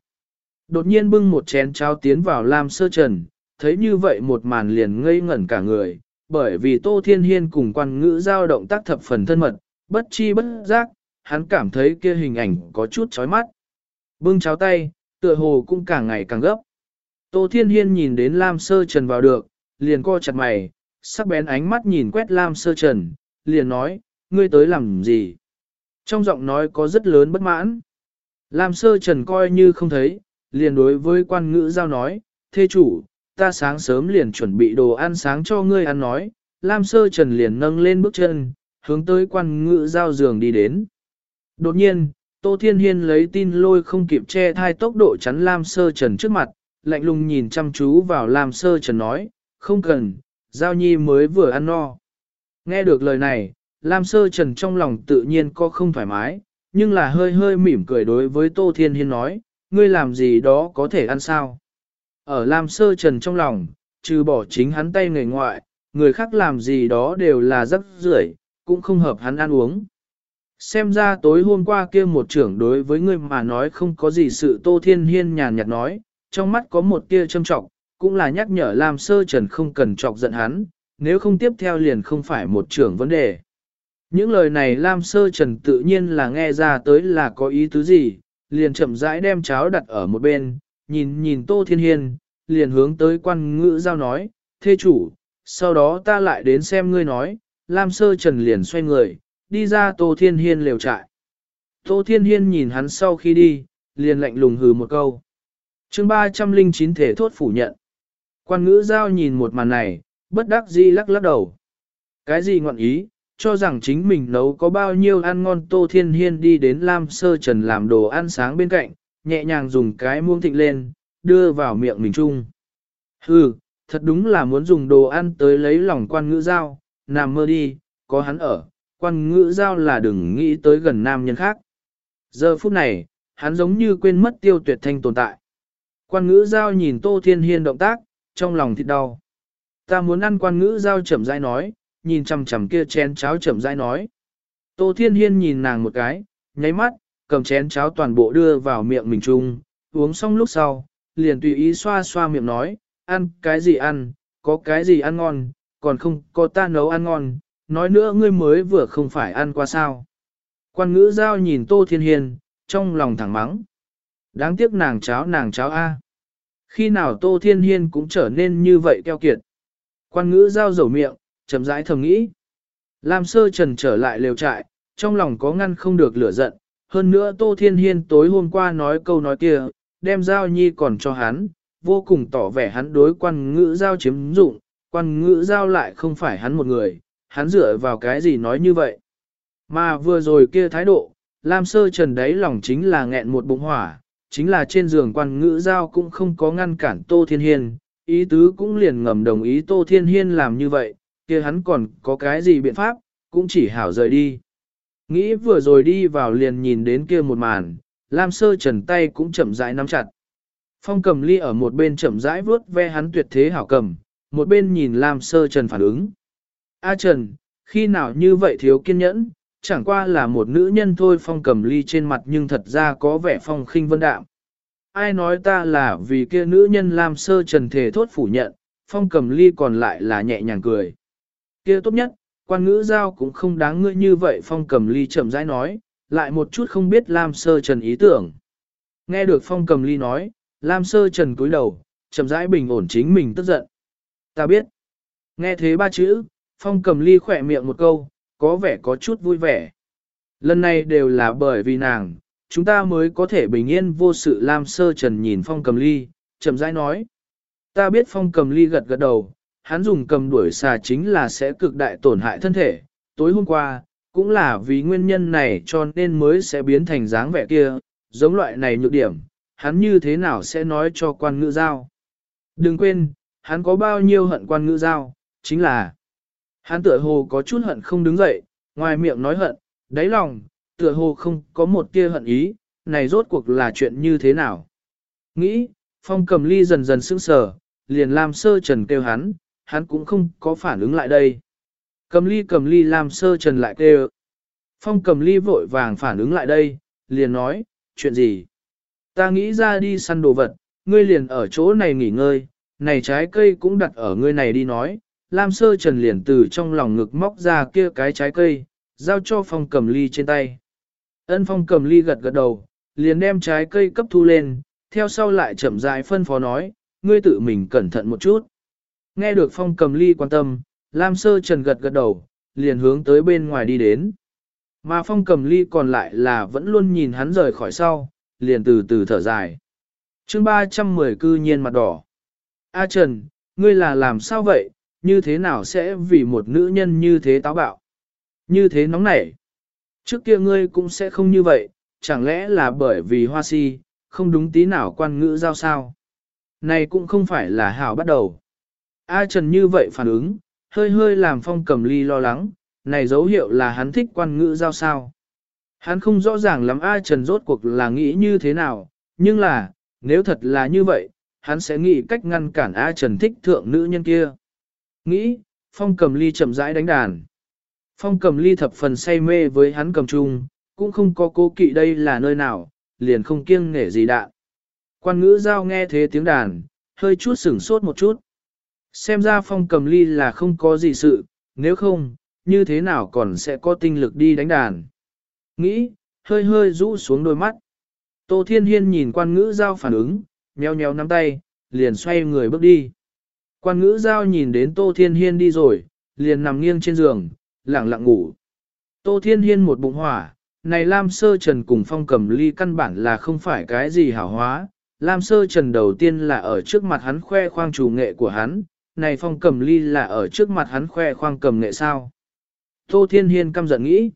Đột nhiên bưng một chén cháo tiến vào Lam Sơ Trần, thấy như vậy một màn liền ngây ngẩn cả người, bởi vì Tô Thiên Hiên cùng quan ngữ giao động tác thập phần thân mật, bất chi bất giác, hắn cảm thấy kia hình ảnh có chút chói mắt. Bưng cháo tay, tựa hồ cũng càng ngày càng gấp. Tô Thiên Hiên nhìn đến Lam Sơ Trần vào được, liền co chặt mày, sắc bén ánh mắt nhìn quét Lam Sơ Trần, liền nói, ngươi tới làm gì? Trong giọng nói có rất lớn bất mãn. Lam Sơ Trần coi như không thấy, liền đối với quan ngữ giao nói, thê chủ, ta sáng sớm liền chuẩn bị đồ ăn sáng cho ngươi ăn nói, Lam Sơ Trần liền nâng lên bước chân, hướng tới quan ngữ giao giường đi đến. Đột nhiên, Tô Thiên Hiên lấy tin lôi không kịp che thai tốc độ chắn Lam Sơ Trần trước mặt, lạnh lùng nhìn chăm chú vào Lam Sơ Trần nói, không cần, Giao Nhi mới vừa ăn no. Nghe được lời này, Lam Sơ Trần trong lòng tự nhiên có không thoải mái, nhưng là hơi hơi mỉm cười đối với Tô Thiên Hiên nói, ngươi làm gì đó có thể ăn sao. Ở Lam Sơ Trần trong lòng, trừ bỏ chính hắn tay người ngoại, người khác làm gì đó đều là rất rưởi, cũng không hợp hắn ăn uống. Xem ra tối hôm qua kia một trưởng đối với ngươi mà nói không có gì sự Tô Thiên Hiên nhàn nhạt nói, trong mắt có một tia châm trọng, cũng là nhắc nhở Lam Sơ Trần không cần chọc giận hắn, nếu không tiếp theo liền không phải một trưởng vấn đề. Những lời này Lam Sơ Trần tự nhiên là nghe ra tới là có ý tứ gì, liền chậm rãi đem cháo đặt ở một bên, nhìn nhìn Tô Thiên Hiên, liền hướng tới quan ngữ giao nói, thê chủ, sau đó ta lại đến xem ngươi nói, Lam Sơ Trần liền xoay người, đi ra Tô Thiên Hiên lều trại. Tô Thiên Hiên nhìn hắn sau khi đi, liền lạnh lùng hừ một câu. chương 309 thể thốt phủ nhận. Quan ngữ giao nhìn một màn này, bất đắc dĩ lắc lắc đầu. Cái gì ngọn ý, cho rằng chính mình nấu có bao nhiêu ăn ngon Tô Thiên Hiên đi đến Lam Sơ Trần làm đồ ăn sáng bên cạnh, nhẹ nhàng dùng cái muông thịnh lên, đưa vào miệng mình chung. Hừ, thật đúng là muốn dùng đồ ăn tới lấy lòng quan ngữ giao, nằm mơ đi, có hắn ở, quan ngữ giao là đừng nghĩ tới gần nam nhân khác. Giờ phút này, hắn giống như quên mất tiêu tuyệt thanh tồn tại. Quan ngữ giao nhìn Tô Thiên Hiên động tác, trong lòng thịt đau. Ta muốn ăn quan ngữ giao chậm rãi nói, nhìn chằm chằm kia chén cháo chậm rãi nói. Tô Thiên Hiên nhìn nàng một cái, nháy mắt, cầm chén cháo toàn bộ đưa vào miệng mình chung, uống xong lúc sau, liền tùy ý xoa xoa miệng nói, ăn cái gì ăn, có cái gì ăn ngon, còn không có ta nấu ăn ngon, nói nữa ngươi mới vừa không phải ăn qua sao. Quan ngữ giao nhìn Tô Thiên Hiên, trong lòng thẳng mắng. Đáng tiếc nàng cháo nàng cháo A. Khi nào Tô Thiên Hiên cũng trở nên như vậy keo kiệt. Quan ngữ giao dầu miệng, chậm rãi thầm nghĩ. Lam sơ trần trở lại lều trại, trong lòng có ngăn không được lửa giận. Hơn nữa Tô Thiên Hiên tối hôm qua nói câu nói kia, đem giao nhi còn cho hắn, vô cùng tỏ vẻ hắn đối quan ngữ giao chiếm dụng, quan ngữ giao lại không phải hắn một người, hắn dựa vào cái gì nói như vậy. Mà vừa rồi kia thái độ, Lam Sơ Trần đấy lòng chính là nghẹn một bụng hỏa, chính là trên giường quan ngữ giao cũng không có ngăn cản Tô Thiên Hiên, ý tứ cũng liền ngầm đồng ý Tô Thiên Hiên làm như vậy, kia hắn còn có cái gì biện pháp, cũng chỉ hảo rời đi. Nghĩ vừa rồi đi vào liền nhìn đến kia một màn, Lam Sơ Trần tay cũng chậm rãi nắm chặt. Phong cầm ly ở một bên chậm rãi vuốt ve hắn tuyệt thế hảo cầm, một bên nhìn Lam Sơ Trần phản ứng. A Trần, khi nào như vậy thiếu kiên nhẫn, chẳng qua là một nữ nhân thôi phong cầm ly trên mặt nhưng thật ra có vẻ phong khinh vân đạm. Ai nói ta là vì kia nữ nhân Lam Sơ Trần thể thốt phủ nhận, phong cầm ly còn lại là nhẹ nhàng cười. Kia tốt nhất, quan ngữ giao cũng không đáng ngươi như vậy phong cầm ly chậm rãi nói, lại một chút không biết Lam Sơ Trần ý tưởng. Nghe được phong cầm ly nói, Lam Sơ Trần cúi đầu, chậm rãi bình ổn chính mình tức giận. Ta biết. Nghe thế ba chữ, phong cầm ly khỏe miệng một câu, có vẻ có chút vui vẻ. Lần này đều là bởi vì nàng, chúng ta mới có thể bình yên vô sự Lam Sơ Trần nhìn phong cầm ly, chậm rãi nói. Ta biết phong cầm ly gật gật đầu, hắn dùng cầm đuổi xà chính là sẽ cực đại tổn hại thân thể. Tối hôm qua, cũng là vì nguyên nhân này cho nên mới sẽ biến thành dáng vẻ kia, giống loại này nhược điểm, hắn như thế nào sẽ nói cho quan ngữ giao. Đừng quên, hắn có bao nhiêu hận quan ngữ giao, chính là hắn tựa hồ có chút hận không đứng dậy, ngoài miệng nói hận, đáy lòng, tựa hồ không có một tia hận ý, này rốt cuộc là chuyện như thế nào. Nghĩ, phong cầm ly dần dần sững sờ, liền làm sơ trần kêu hắn, hắn cũng không có phản ứng lại đây. Cầm ly cầm ly làm sơ trần lại kêu. Phong cầm ly vội vàng phản ứng lại đây, liền nói, chuyện gì? Ta nghĩ ra đi săn đồ vật, ngươi liền ở chỗ này nghỉ ngơi, này trái cây cũng đặt ở ngươi này đi nói. Lam sơ trần liền từ trong lòng ngực móc ra kia cái trái cây, giao cho phong cầm ly trên tay. Ân phong cầm ly gật gật đầu, liền đem trái cây cấp thu lên, theo sau lại chậm rãi phân phó nói, ngươi tự mình cẩn thận một chút. Nghe được phong cầm ly quan tâm, Lam sơ trần gật gật đầu, liền hướng tới bên ngoài đi đến. Mà phong cầm ly còn lại là vẫn luôn nhìn hắn rời khỏi sau, liền từ từ thở dài. chương 310 cư nhiên mặt đỏ. A Trần, ngươi là làm sao vậy, như thế nào sẽ vì một nữ nhân như thế táo bạo? Như thế nóng nảy. Trước kia ngươi cũng sẽ không như vậy, chẳng lẽ là bởi vì hoa si, không đúng tí nào quan ngữ giao sao? Này cũng không phải là hảo bắt đầu. A Trần như vậy phản ứng, hơi hơi làm phong cầm ly lo lắng, này dấu hiệu là hắn thích quan ngữ giao sao. Hắn không rõ ràng lắm A Trần rốt cuộc là nghĩ như thế nào, nhưng là, nếu thật là như vậy, hắn sẽ nghĩ cách ngăn cản A Trần thích thượng nữ nhân kia. Nghĩ, phong cầm ly chậm rãi đánh đàn. Phong cầm ly thập phần say mê với hắn cầm chung, cũng không có cố kỵ đây là nơi nào, liền không kiêng nể gì đạn. Quan ngữ giao nghe thế tiếng đàn, hơi chút sửng sốt một chút. Xem ra phong cầm ly là không có gì sự, nếu không, như thế nào còn sẽ có tinh lực đi đánh đàn. Nghĩ, hơi hơi rũ xuống đôi mắt. Tô Thiên Hiên nhìn quan ngữ giao phản ứng, nheo nheo nắm tay, liền xoay người bước đi. Quan ngữ giao nhìn đến Tô Thiên Hiên đi rồi, liền nằm nghiêng trên giường, lặng lặng ngủ. Tô Thiên Hiên một bụng hỏa, này Lam Sơ Trần cùng phong cầm ly căn bản là không phải cái gì hảo hóa. Lam Sơ Trần đầu tiên là ở trước mặt hắn khoe khoang chủ nghệ của hắn, này phong cầm ly là ở trước mặt hắn khoe khoang cầm nghệ sao. Tô Thiên Hiên căm giận nghĩ.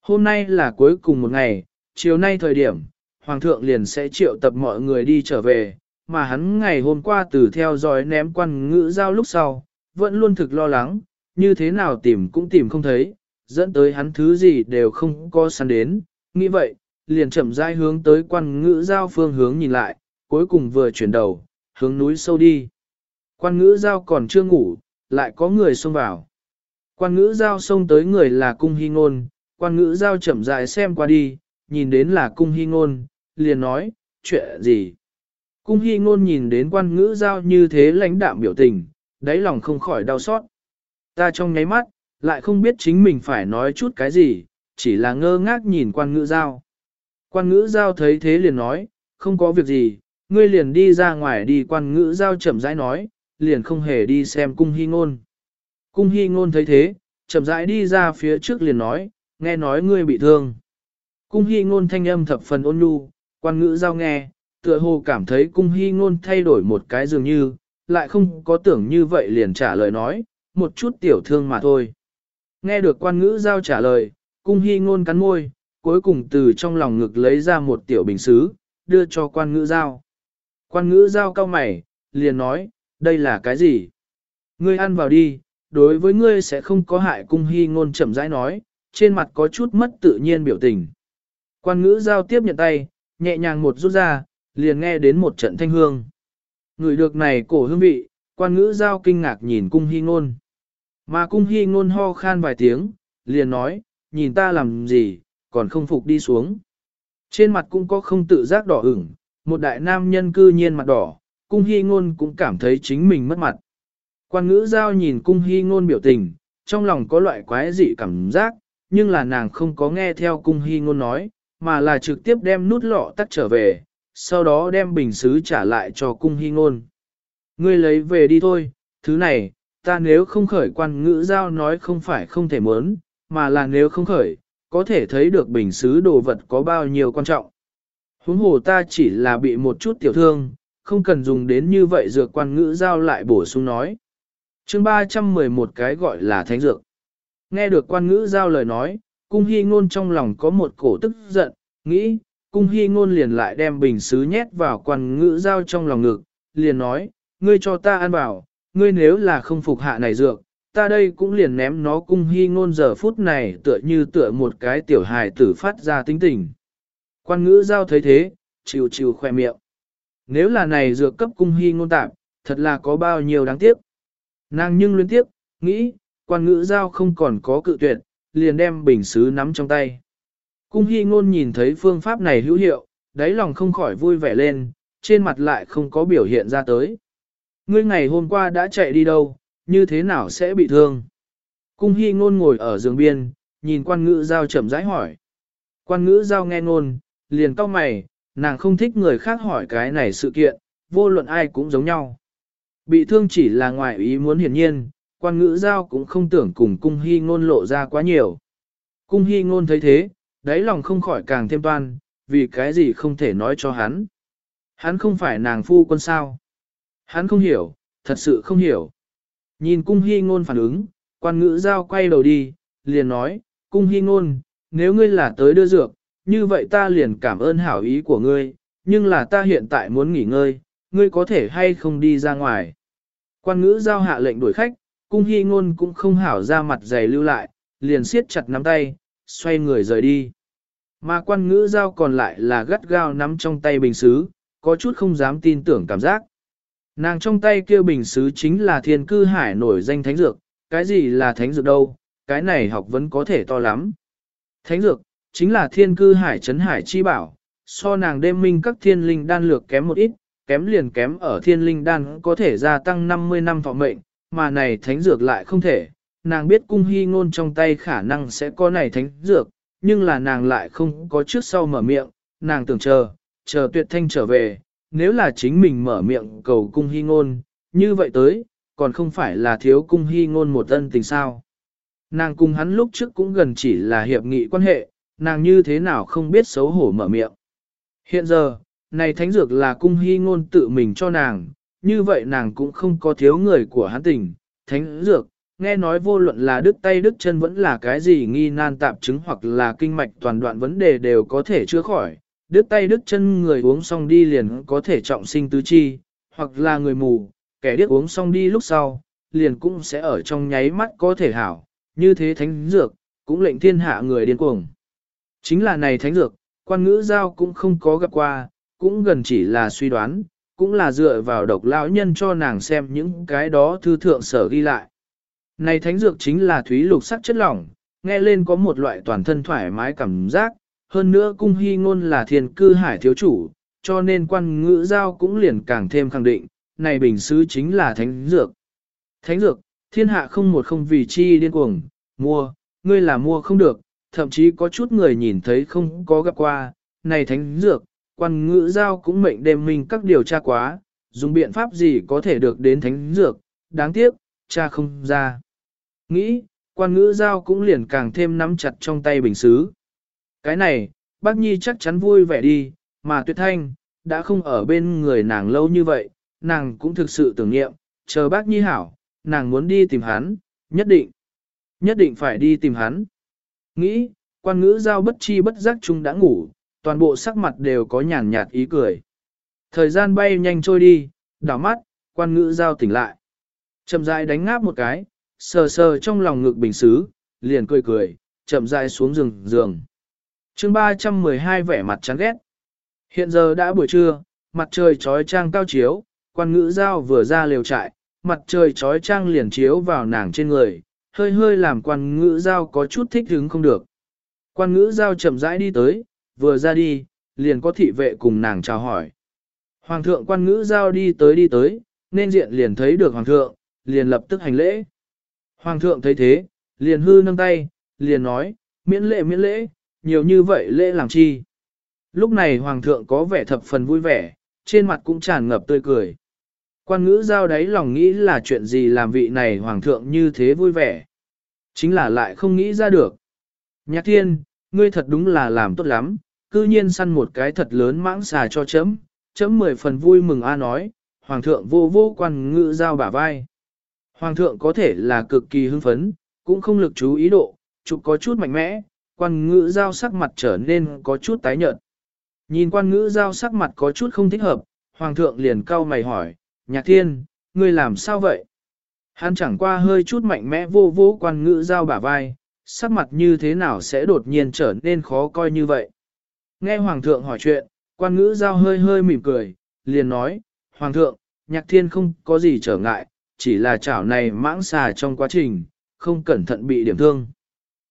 Hôm nay là cuối cùng một ngày, chiều nay thời điểm, Hoàng thượng liền sẽ triệu tập mọi người đi trở về, mà hắn ngày hôm qua từ theo dõi ném quan ngữ giao lúc sau, vẫn luôn thực lo lắng, như thế nào tìm cũng tìm không thấy, dẫn tới hắn thứ gì đều không có săn đến, nghĩ vậy, liền chậm rãi hướng tới quan ngữ giao phương hướng nhìn lại, cuối cùng vừa chuyển đầu, hướng núi sâu đi. Quan ngữ giao còn chưa ngủ, lại có người xông vào. Quan ngữ giao xông tới người là cung hy ngôn, quan ngữ giao chậm rãi xem qua đi, nhìn đến là cung hy ngôn, liền nói, chuyện gì. Cung hy ngôn nhìn đến quan ngữ giao như thế lãnh đạm biểu tình, đáy lòng không khỏi đau xót. Ta trong nháy mắt, lại không biết chính mình phải nói chút cái gì, chỉ là ngơ ngác nhìn quan ngữ giao. Quan ngữ giao thấy thế liền nói, không có việc gì, ngươi liền đi ra ngoài đi quan ngữ giao chậm rãi nói, liền không hề đi xem cung hy ngôn. Cung hy ngôn thấy thế, chậm rãi đi ra phía trước liền nói, nghe nói ngươi bị thương. Cung hy ngôn thanh âm thập phần ôn nhu, quan ngữ giao nghe, tựa hồ cảm thấy cung hy ngôn thay đổi một cái dường như, lại không có tưởng như vậy liền trả lời nói, một chút tiểu thương mà thôi. Nghe được quan ngữ giao trả lời, cung hy ngôn cắn môi, cuối cùng từ trong lòng ngực lấy ra một tiểu bình xứ, đưa cho quan ngữ giao. Quan ngữ giao cao mày, liền nói, đây là cái gì? Ngươi ăn vào đi, đối với ngươi sẽ không có hại cung hy ngôn chậm rãi nói, trên mặt có chút mất tự nhiên biểu tình. Quan ngữ giao tiếp nhận tay, nhẹ nhàng một rút ra, liền nghe đến một trận thanh hương. Người được này cổ hương vị, quan ngữ giao kinh ngạc nhìn cung hy ngôn. Mà cung hy ngôn ho khan vài tiếng, liền nói, nhìn ta làm gì, còn không phục đi xuống. Trên mặt cũng có không tự giác đỏ ửng, một đại nam nhân cư nhiên mặt đỏ, cung hy ngôn cũng cảm thấy chính mình mất mặt. Quan ngữ giao nhìn cung hy ngôn biểu tình, trong lòng có loại quái dị cảm giác, nhưng là nàng không có nghe theo cung hy ngôn nói, mà là trực tiếp đem nút lọ tắt trở về, sau đó đem bình xứ trả lại cho cung hy ngôn. Ngươi lấy về đi thôi, thứ này, ta nếu không khởi quan ngữ giao nói không phải không thể mớn, mà là nếu không khởi, có thể thấy được bình xứ đồ vật có bao nhiêu quan trọng. Huống hồ ta chỉ là bị một chút tiểu thương, không cần dùng đến như vậy dược quan ngữ giao lại bổ sung nói. chương 311 cái gọi là thánh dược. Nghe được quan ngữ giao lời nói, cung hy ngôn trong lòng có một cổ tức giận, nghĩ, cung hy ngôn liền lại đem bình xứ nhét vào quan ngữ giao trong lòng ngực, liền nói, ngươi cho ta ăn bảo, ngươi nếu là không phục hạ này dược, ta đây cũng liền ném nó cung hy ngôn giờ phút này tựa như tựa một cái tiểu hài tử phát ra tính tình. Quan ngữ giao thấy thế, chịu chịu khoe miệng. Nếu là này dược cấp cung hy ngôn tạm, thật là có bao nhiêu đáng tiếc. Nàng nhưng luyến tiếc, nghĩ, quan ngữ giao không còn có cự tuyệt, liền đem bình xứ nắm trong tay. Cung hy ngôn nhìn thấy phương pháp này hữu hiệu, đáy lòng không khỏi vui vẻ lên, trên mặt lại không có biểu hiện ra tới. Ngươi ngày hôm qua đã chạy đi đâu, như thế nào sẽ bị thương? Cung hy ngôn ngồi ở giường biên, nhìn quan ngữ giao chậm rãi hỏi. Quan ngữ giao nghe ngôn, liền cau mày, nàng không thích người khác hỏi cái này sự kiện, vô luận ai cũng giống nhau. Bị thương chỉ là ngoài ý muốn hiển nhiên, quan ngữ giao cũng không tưởng cùng cung hy ngôn lộ ra quá nhiều. Cung hy ngôn thấy thế, đáy lòng không khỏi càng thêm toan, vì cái gì không thể nói cho hắn. Hắn không phải nàng phu quân sao. Hắn không hiểu, thật sự không hiểu. Nhìn cung hy ngôn phản ứng, quan ngữ giao quay đầu đi, liền nói, cung hy ngôn, nếu ngươi là tới đưa dược, như vậy ta liền cảm ơn hảo ý của ngươi, nhưng là ta hiện tại muốn nghỉ ngơi, ngươi có thể hay không đi ra ngoài. Quan ngữ giao hạ lệnh đuổi khách, cung hy ngôn cũng không hảo ra mặt dày lưu lại, liền siết chặt nắm tay, xoay người rời đi. Mà quan ngữ giao còn lại là gắt gao nắm trong tay bình xứ, có chút không dám tin tưởng cảm giác. Nàng trong tay kia bình xứ chính là thiên cư hải nổi danh thánh dược, cái gì là thánh dược đâu, cái này học vẫn có thể to lắm. Thánh dược, chính là thiên cư hải trấn hải chi bảo, so nàng đêm minh các thiên linh đan lược kém một ít, kém liền kém ở thiên linh đan có thể gia tăng 50 năm thọ mệnh, mà này thánh dược lại không thể. Nàng biết cung hy ngôn trong tay khả năng sẽ có này thánh dược, nhưng là nàng lại không có trước sau mở miệng, nàng tưởng chờ, chờ tuyệt thanh trở về, nếu là chính mình mở miệng cầu cung hy ngôn, như vậy tới, còn không phải là thiếu cung hy ngôn một ân tình sao. Nàng cùng hắn lúc trước cũng gần chỉ là hiệp nghị quan hệ, nàng như thế nào không biết xấu hổ mở miệng. Hiện giờ, này thánh dược là cung hy ngôn tự mình cho nàng, như vậy nàng cũng không có thiếu người của hắn tình. Thánh dược, nghe nói vô luận là đứt tay đứt chân vẫn là cái gì nghi nan tạp chứng hoặc là kinh mạch toàn đoạn vấn đề đều có thể chữa khỏi. Đứt tay đứt chân người uống xong đi liền có thể trọng sinh tứ chi, hoặc là người mù, kẻ điếc uống xong đi lúc sau, liền cũng sẽ ở trong nháy mắt có thể hảo. Như thế thánh dược, cũng lệnh thiên hạ người điên cuồng. Chính là này thánh dược, quan ngữ giao cũng không có gặp qua, cũng gần chỉ là suy đoán, cũng là dựa vào độc lão nhân cho nàng xem những cái đó thư thượng sở ghi lại. Này thánh dược chính là thúy lục sắc chất lỏng, nghe lên có một loại toàn thân thoải mái cảm giác, hơn nữa cung hy ngôn là thiên cư hải thiếu chủ, cho nên quan ngữ giao cũng liền càng thêm khẳng định, này bình sứ chính là thánh dược. Thánh dược, thiên hạ không một không vì chi điên cuồng, mua, ngươi là mua không được, thậm chí có chút người nhìn thấy không có gặp qua, này thánh dược, quan ngữ giao cũng mệnh đêm mình các điều tra quá, dùng biện pháp gì có thể được đến thánh dược, đáng tiếc, cha không ra. Nghĩ, quan ngữ giao cũng liền càng thêm nắm chặt trong tay bình xứ. Cái này, bác Nhi chắc chắn vui vẻ đi, mà tuyệt thanh, đã không ở bên người nàng lâu như vậy, nàng cũng thực sự tưởng niệm, chờ bác Nhi hảo, nàng muốn đi tìm hắn, nhất định, nhất định phải đi tìm hắn. Nghĩ, quan ngữ giao bất chi bất giác chung đã ngủ, toàn bộ sắc mặt đều có nhàn nhạt ý cười. Thời gian bay nhanh trôi đi, đảo mắt, quan ngữ giao tỉnh lại. Chậm rãi đánh ngáp một cái, sờ sờ trong lòng ngực bình xứ, liền cười cười, chậm rãi xuống giường giường. chương 312 vẻ mặt chán ghét. Hiện giờ đã buổi trưa, mặt trời trói trang cao chiếu, quan ngữ giao vừa ra liều trại, mặt trời trói trang liền chiếu vào nàng trên người, hơi hơi làm quan ngữ giao có chút thích hứng không được. Quan ngữ giao chậm rãi đi tới, vừa ra đi, liền có thị vệ cùng nàng chào hỏi. Hoàng thượng quan ngữ giao đi tới đi tới, nên diện liền thấy được hoàng thượng, liền lập tức hành lễ. Hoàng thượng thấy thế, liền hư nâng tay, liền nói, miễn lễ miễn lễ, nhiều như vậy lễ làm chi. Lúc này hoàng thượng có vẻ thập phần vui vẻ, trên mặt cũng tràn ngập tươi cười. Quan ngữ giao đáy lòng nghĩ là chuyện gì làm vị này hoàng thượng như thế vui vẻ. Chính là lại không nghĩ ra được. Nhạc thiên, ngươi thật đúng là làm tốt lắm, cư nhiên săn một cái thật lớn mãng xà cho chấm, chấm mười phần vui mừng a nói, hoàng thượng vô vô quan ngữ giao bả vai. Hoàng thượng có thể là cực kỳ hưng phấn, cũng không lực chú ý độ, chụp có chút mạnh mẽ, quan ngữ giao sắc mặt trở nên có chút tái nhợt. Nhìn quan ngữ giao sắc mặt có chút không thích hợp, hoàng thượng liền cau mày hỏi, nhạc thiên, ngươi làm sao vậy? Hắn chẳng qua hơi chút mạnh mẽ vô vô quan ngữ giao bả vai, sắc mặt như thế nào sẽ đột nhiên trở nên khó coi như vậy? Nghe hoàng thượng hỏi chuyện, quan ngữ giao hơi hơi mỉm cười, liền nói, hoàng thượng, nhạc thiên không có gì trở ngại, chỉ là chảo này mãng xà trong quá trình, không cẩn thận bị điểm thương.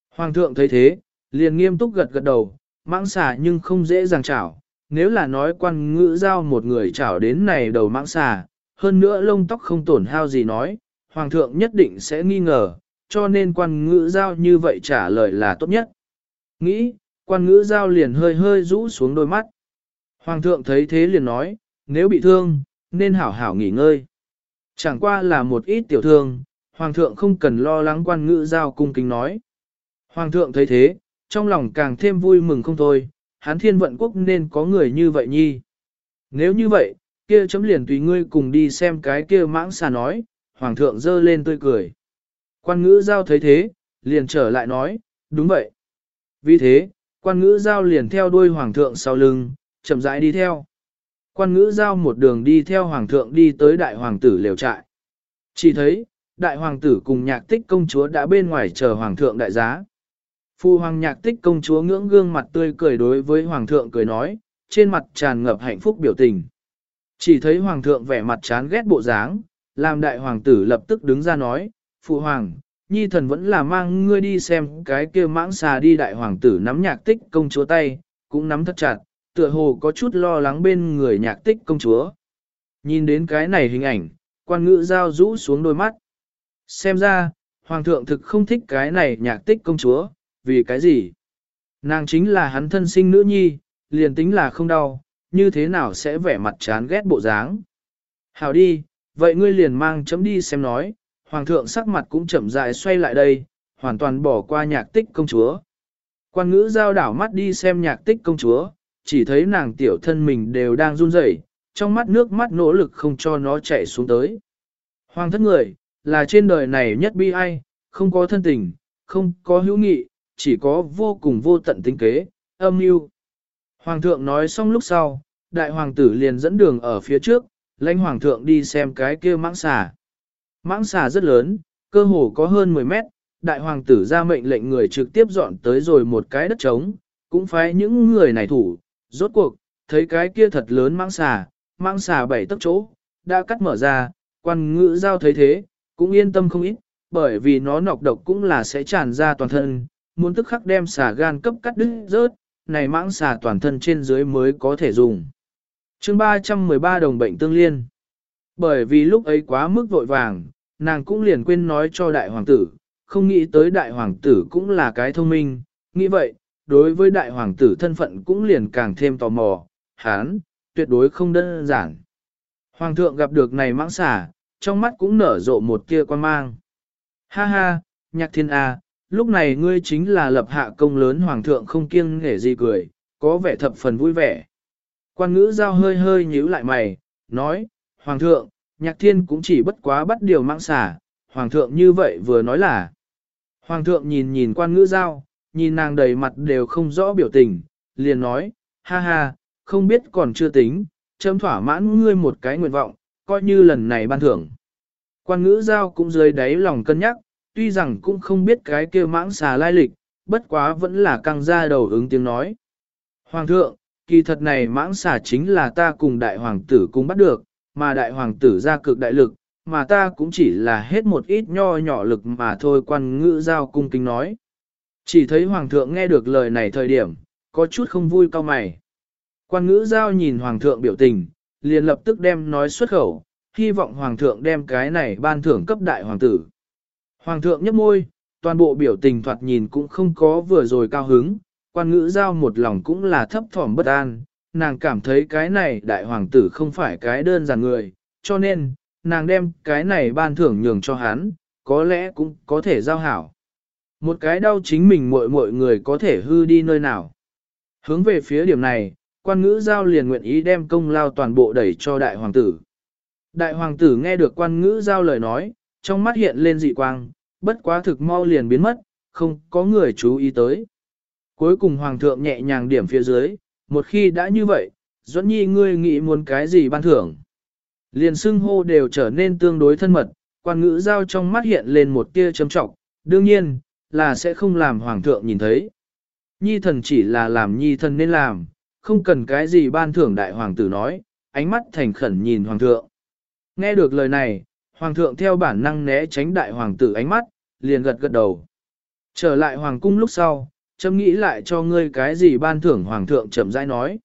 Hoàng thượng thấy thế, liền nghiêm túc gật gật đầu, mãng xà nhưng không dễ dàng chảo. Nếu là nói quan ngữ giao một người chảo đến này đầu mãng xà, hơn nữa lông tóc không tổn hao gì nói, hoàng thượng nhất định sẽ nghi ngờ, cho nên quan ngữ giao như vậy trả lời là tốt nhất. Nghĩ, quan ngữ giao liền hơi hơi rũ xuống đôi mắt. Hoàng thượng thấy thế liền nói, nếu bị thương, nên hảo hảo nghỉ ngơi. Chẳng qua là một ít tiểu thương, hoàng thượng không cần lo lắng quan ngữ giao cung kính nói. Hoàng thượng thấy thế, trong lòng càng thêm vui mừng không thôi, hán thiên vận quốc nên có người như vậy nhi. Nếu như vậy, kia chấm liền tùy ngươi cùng đi xem cái kia mãng xà nói, hoàng thượng dơ lên tươi cười. Quan ngữ giao thấy thế, liền trở lại nói, đúng vậy. Vì thế, quan ngữ giao liền theo đuôi hoàng thượng sau lưng, chậm rãi đi theo. Quan ngữ giao một đường đi theo hoàng thượng đi tới đại hoàng tử liều trại. Chỉ thấy, đại hoàng tử cùng nhạc tích công chúa đã bên ngoài chờ hoàng thượng đại giá. Phu hoàng nhạc tích công chúa ngưỡng gương mặt tươi cười đối với hoàng thượng cười nói, trên mặt tràn ngập hạnh phúc biểu tình. Chỉ thấy hoàng thượng vẻ mặt chán ghét bộ dáng, làm đại hoàng tử lập tức đứng ra nói, phụ hoàng, nhi thần vẫn là mang ngươi đi xem cái kia mãng xà đi đại hoàng tử nắm nhạc tích công chúa tay, cũng nắm thật chặt, tựa hồ có chút lo lắng bên người nhạc tích công chúa. Nhìn đến cái này hình ảnh, quan ngữ giao rũ xuống đôi mắt. Xem ra, hoàng thượng thực không thích cái này nhạc tích công chúa, vì cái gì? Nàng chính là hắn thân sinh nữ nhi, liền tính là không đau, như thế nào sẽ vẻ mặt chán ghét bộ dáng. Hảo đi, vậy ngươi liền mang chấm đi xem nói, hoàng thượng sắc mặt cũng chậm rãi xoay lại đây, hoàn toàn bỏ qua nhạc tích công chúa. Quan ngữ giao đảo mắt đi xem nhạc tích công chúa, chỉ thấy nàng tiểu thân mình đều đang run rẩy, trong mắt nước mắt nỗ lực không cho nó chảy xuống tới. Hoàng thất người, là trên đời này nhất bi ai, không có thân tình, không có hữu nghị, chỉ có vô cùng vô tận tinh kế, âm mưu. Hoàng thượng nói xong lúc sau, đại hoàng tử liền dẫn đường ở phía trước, lãnh hoàng thượng đi xem cái kia mãng xà. Mãng xà rất lớn, cơ hồ có hơn 10 mét, đại hoàng tử ra mệnh lệnh người trực tiếp dọn tới rồi một cái đất trống, cũng phải những người này thủ, rốt cuộc, thấy cái kia thật lớn mãng xà, mãng xà bảy tấc chỗ, đã cắt mở ra, quan ngữ giao thấy thế, cũng yên tâm không ít, bởi vì nó nọc độc cũng là sẽ tràn ra toàn thân, muốn tức khắc đem xà gan cấp cắt đứt rớt, này mãng xà toàn thân trên dưới mới có thể dùng. chương 313 đồng bệnh tương liên. Bởi vì lúc ấy quá mức vội vàng, nàng cũng liền quên nói cho đại hoàng tử, không nghĩ tới đại hoàng tử cũng là cái thông minh, nghĩ vậy, đối với đại hoàng tử thân phận cũng liền càng thêm tò mò, hán, tuyệt đối không đơn giản. Hoàng thượng gặp được này mãng xà, trong mắt cũng nở rộ một tia quan mang. Ha ha, nhạc thiên A, lúc này ngươi chính là lập hạ công lớn hoàng thượng không kiêng nghể gì cười, có vẻ thập phần vui vẻ. Quan ngữ giao hơi hơi nhíu lại mày, nói, hoàng thượng, nhạc thiên cũng chỉ bất quá bắt điều mạng xả, hoàng thượng như vậy vừa nói là. Hoàng thượng nhìn nhìn quan ngữ giao, nhìn nàng đầy mặt đều không rõ biểu tình, liền nói, ha ha, không biết còn chưa tính, chấm thỏa mãn ngươi một cái nguyện vọng, coi như lần này ban thưởng. Quan ngữ giao cũng dưới đáy lòng cân nhắc, tuy rằng cũng không biết cái kia mãng xà lai lịch, bất quá vẫn là căng ra đầu ứng tiếng nói. Hoàng thượng, kỳ thật này mãng xà chính là ta cùng đại hoàng tử cùng bắt được, mà đại hoàng tử ra cực đại lực, mà ta cũng chỉ là hết một ít nho nhỏ lực mà thôi quan ngữ giao cung kính nói. Chỉ thấy hoàng thượng nghe được lời này thời điểm, có chút không vui cao mày. Quan ngữ giao nhìn hoàng thượng biểu tình, liền lập tức đem nói xuất khẩu, hy vọng hoàng thượng đem cái này ban thưởng cấp đại hoàng tử. Hoàng thượng nhấp môi, toàn bộ biểu tình thoạt nhìn cũng không có vừa rồi cao hứng, quan ngữ giao một lòng cũng là thấp thỏm bất an, nàng cảm thấy cái này đại hoàng tử không phải cái đơn giản người, cho nên, nàng đem cái này ban thưởng nhường cho hắn, có lẽ cũng có thể giao hảo. Một cái đau chính mình mọi mọi người có thể hư đi nơi nào. Hướng về phía điểm này, quan ngữ giao liền nguyện ý đem công lao toàn bộ đẩy cho đại hoàng tử. Đại hoàng tử nghe được quan ngữ giao lời nói, trong mắt hiện lên dị quang, bất quá thực mau liền biến mất, không có người chú ý tới. Cuối cùng hoàng thượng nhẹ nhàng điểm phía dưới, một khi đã như vậy, Duẫn Nhi ngươi nghĩ muốn cái gì ban thưởng? Liền xưng hô đều trở nên tương đối thân mật, quan ngữ giao trong mắt hiện lên một tia châm trọng, đương nhiên, là sẽ không làm hoàng thượng nhìn thấy. Nhi thần chỉ là làm nhi thần nên làm, không cần cái gì ban thưởng đại hoàng tử nói, ánh mắt thành khẩn nhìn hoàng thượng. Nghe được lời này, hoàng thượng theo bản năng né tránh đại hoàng tử ánh mắt, liền gật gật đầu. Trở lại hoàng cung lúc sau, chấm nghĩ lại cho ngươi cái gì ban thưởng hoàng thượng chậm rãi nói.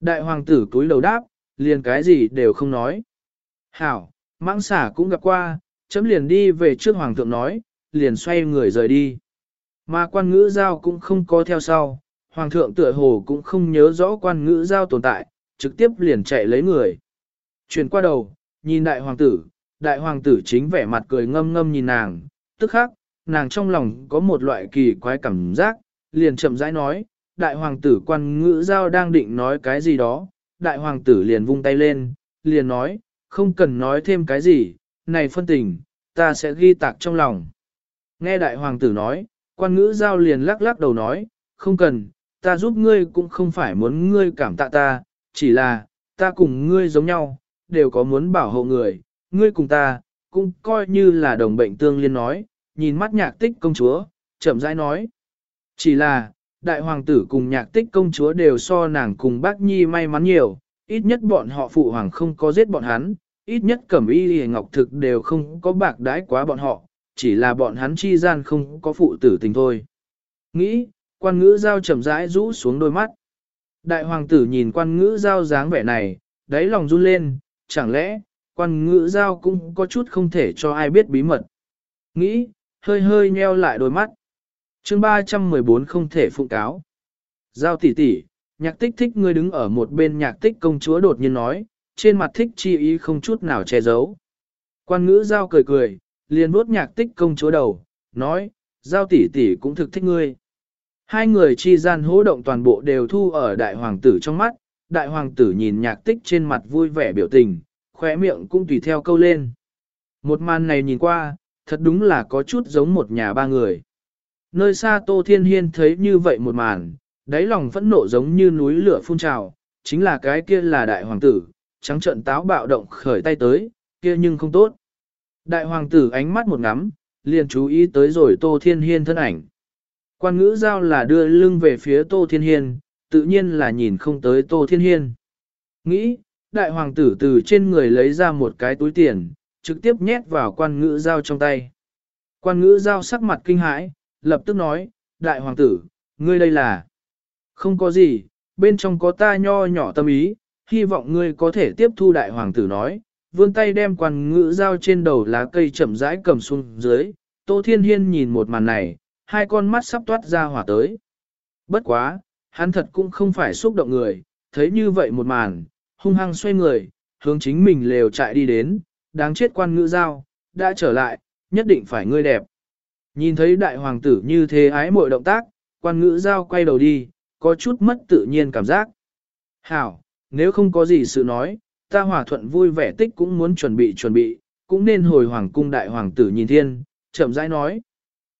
Đại hoàng tử cúi đầu đáp, liền cái gì đều không nói. Hảo, mãng xả cũng gặp qua, chấm liền đi về trước hoàng thượng nói, liền xoay người rời đi. Mà quan ngữ giao cũng không có theo sau, hoàng thượng tựa hồ cũng không nhớ rõ quan ngữ giao tồn tại, trực tiếp liền chạy lấy người. Chuyển qua đầu, nhìn đại hoàng tử, đại hoàng tử chính vẻ mặt cười ngâm ngâm nhìn nàng, tức khắc, nàng trong lòng có một loại kỳ quái cảm giác, liền chậm rãi nói, đại hoàng tử quan ngữ giao đang định nói cái gì đó, đại hoàng tử liền vung tay lên, liền nói, không cần nói thêm cái gì, này phân tình, ta sẽ ghi tạc trong lòng. Nghe đại hoàng tử nói, quan ngữ giao liền lắc lắc đầu nói, không cần, ta giúp ngươi cũng không phải muốn ngươi cảm tạ ta, chỉ là, ta cùng ngươi giống nhau, đều có muốn bảo hộ người, ngươi cùng ta, cũng coi như là đồng bệnh tương liên nói, nhìn mắt nhạc tích công chúa, chậm rãi nói. Chỉ là, đại hoàng tử cùng nhạc tích công chúa đều so nàng cùng bác nhi may mắn nhiều, ít nhất bọn họ phụ hoàng không có giết bọn hắn, ít nhất cẩm y hề ngọc thực đều không có bạc đái quá bọn họ, chỉ là bọn hắn chi gian không có phụ tử tình thôi. Nghĩ, quan ngữ giao chậm rãi rũ xuống đôi mắt. Đại hoàng tử nhìn quan ngữ giao dáng vẻ này, đáy lòng run lên, chẳng lẽ, quan ngữ giao cũng có chút không thể cho ai biết bí mật. Nghĩ, hơi hơi nheo lại đôi mắt. chương 314 không thể phụ cáo. Giao tỷ tỷ, nhạc tích thích ngươi đứng ở một bên nhạc tích công chúa đột nhiên nói, trên mặt thích chi ý không chút nào che giấu. Quan ngữ giao cười cười, liền vuốt nhạc tích công chúa đầu, nói, giao tỷ tỷ cũng thực thích ngươi. Hai người chi gian hỗ động toàn bộ đều thu ở đại hoàng tử trong mắt, đại hoàng tử nhìn nhạc tích trên mặt vui vẻ biểu tình, khóe miệng cũng tùy theo câu lên. Một màn này nhìn qua, thật đúng là có chút giống một nhà ba người. Nơi xa Tô Thiên Hiên thấy như vậy một màn, đáy lòng phẫn nộ giống như núi lửa phun trào, chính là cái kia là đại hoàng tử, trắng trận táo bạo động khởi tay tới, kia nhưng không tốt. Đại hoàng tử ánh mắt một ngắm, liền chú ý tới rồi Tô Thiên Hiên thân ảnh. Quan ngữ giao là đưa lưng về phía Tô Thiên Hiên, tự nhiên là nhìn không tới Tô Thiên Hiên. Nghĩ, đại hoàng tử từ trên người lấy ra một cái túi tiền, trực tiếp nhét vào quan ngữ giao trong tay. Quan ngữ giao sắc mặt kinh hãi, lập tức nói, đại hoàng tử, ngươi đây là... Không có gì, bên trong có ta nho nhỏ tâm ý, hy vọng ngươi có thể tiếp thu đại hoàng tử nói, vươn tay đem quan ngữ giao trên đầu lá cây chậm rãi cầm xuống dưới, Tô Thiên Hiên nhìn một màn này, hai con mắt sắp toát ra hỏa tới. Bất quá, hắn thật cũng không phải xúc động người, thấy như vậy một màn, hung hăng xoay người, hướng chính mình lều chạy đi đến, đáng chết quan ngữ giao, đã trở lại, nhất định phải ngươi đẹp. Nhìn thấy đại hoàng tử như thế ái mội động tác, quan ngữ giao quay đầu đi, có chút mất tự nhiên cảm giác. Hảo, nếu không có gì sự nói, ta hòa thuận vui vẻ tích cũng muốn chuẩn bị chuẩn bị, cũng nên hồi hoàng cung đại hoàng tử nhìn thiên, chậm rãi nói.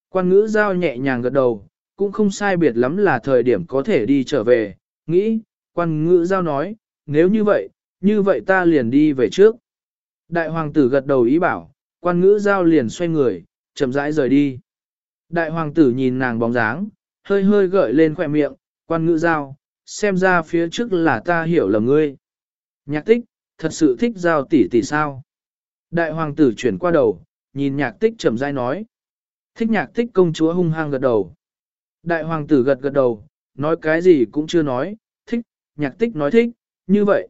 Quan ngữ giao nhẹ nhàng gật đầu, cũng không sai biệt lắm là thời điểm có thể đi trở về, nghĩ, quan ngữ giao nói, nếu như vậy, như vậy ta liền đi về trước. Đại hoàng tử gật đầu ý bảo, quan ngữ giao liền xoay người, chậm rãi rời đi. Đại hoàng tử nhìn nàng bóng dáng, hơi hơi gợi lên khỏe miệng, quan ngữ giao, xem ra phía trước là ta hiểu lầm ngươi. Nhạc tích, thật sự thích giao tỷ tỷ sao. Đại hoàng tử chuyển qua đầu, nhìn nhạc tích chậm rãi nói. Thích nhạc tích công chúa hung hăng gật đầu. Đại hoàng tử gật gật đầu, nói cái gì cũng chưa nói, thích, nhạc tích nói thích, như vậy.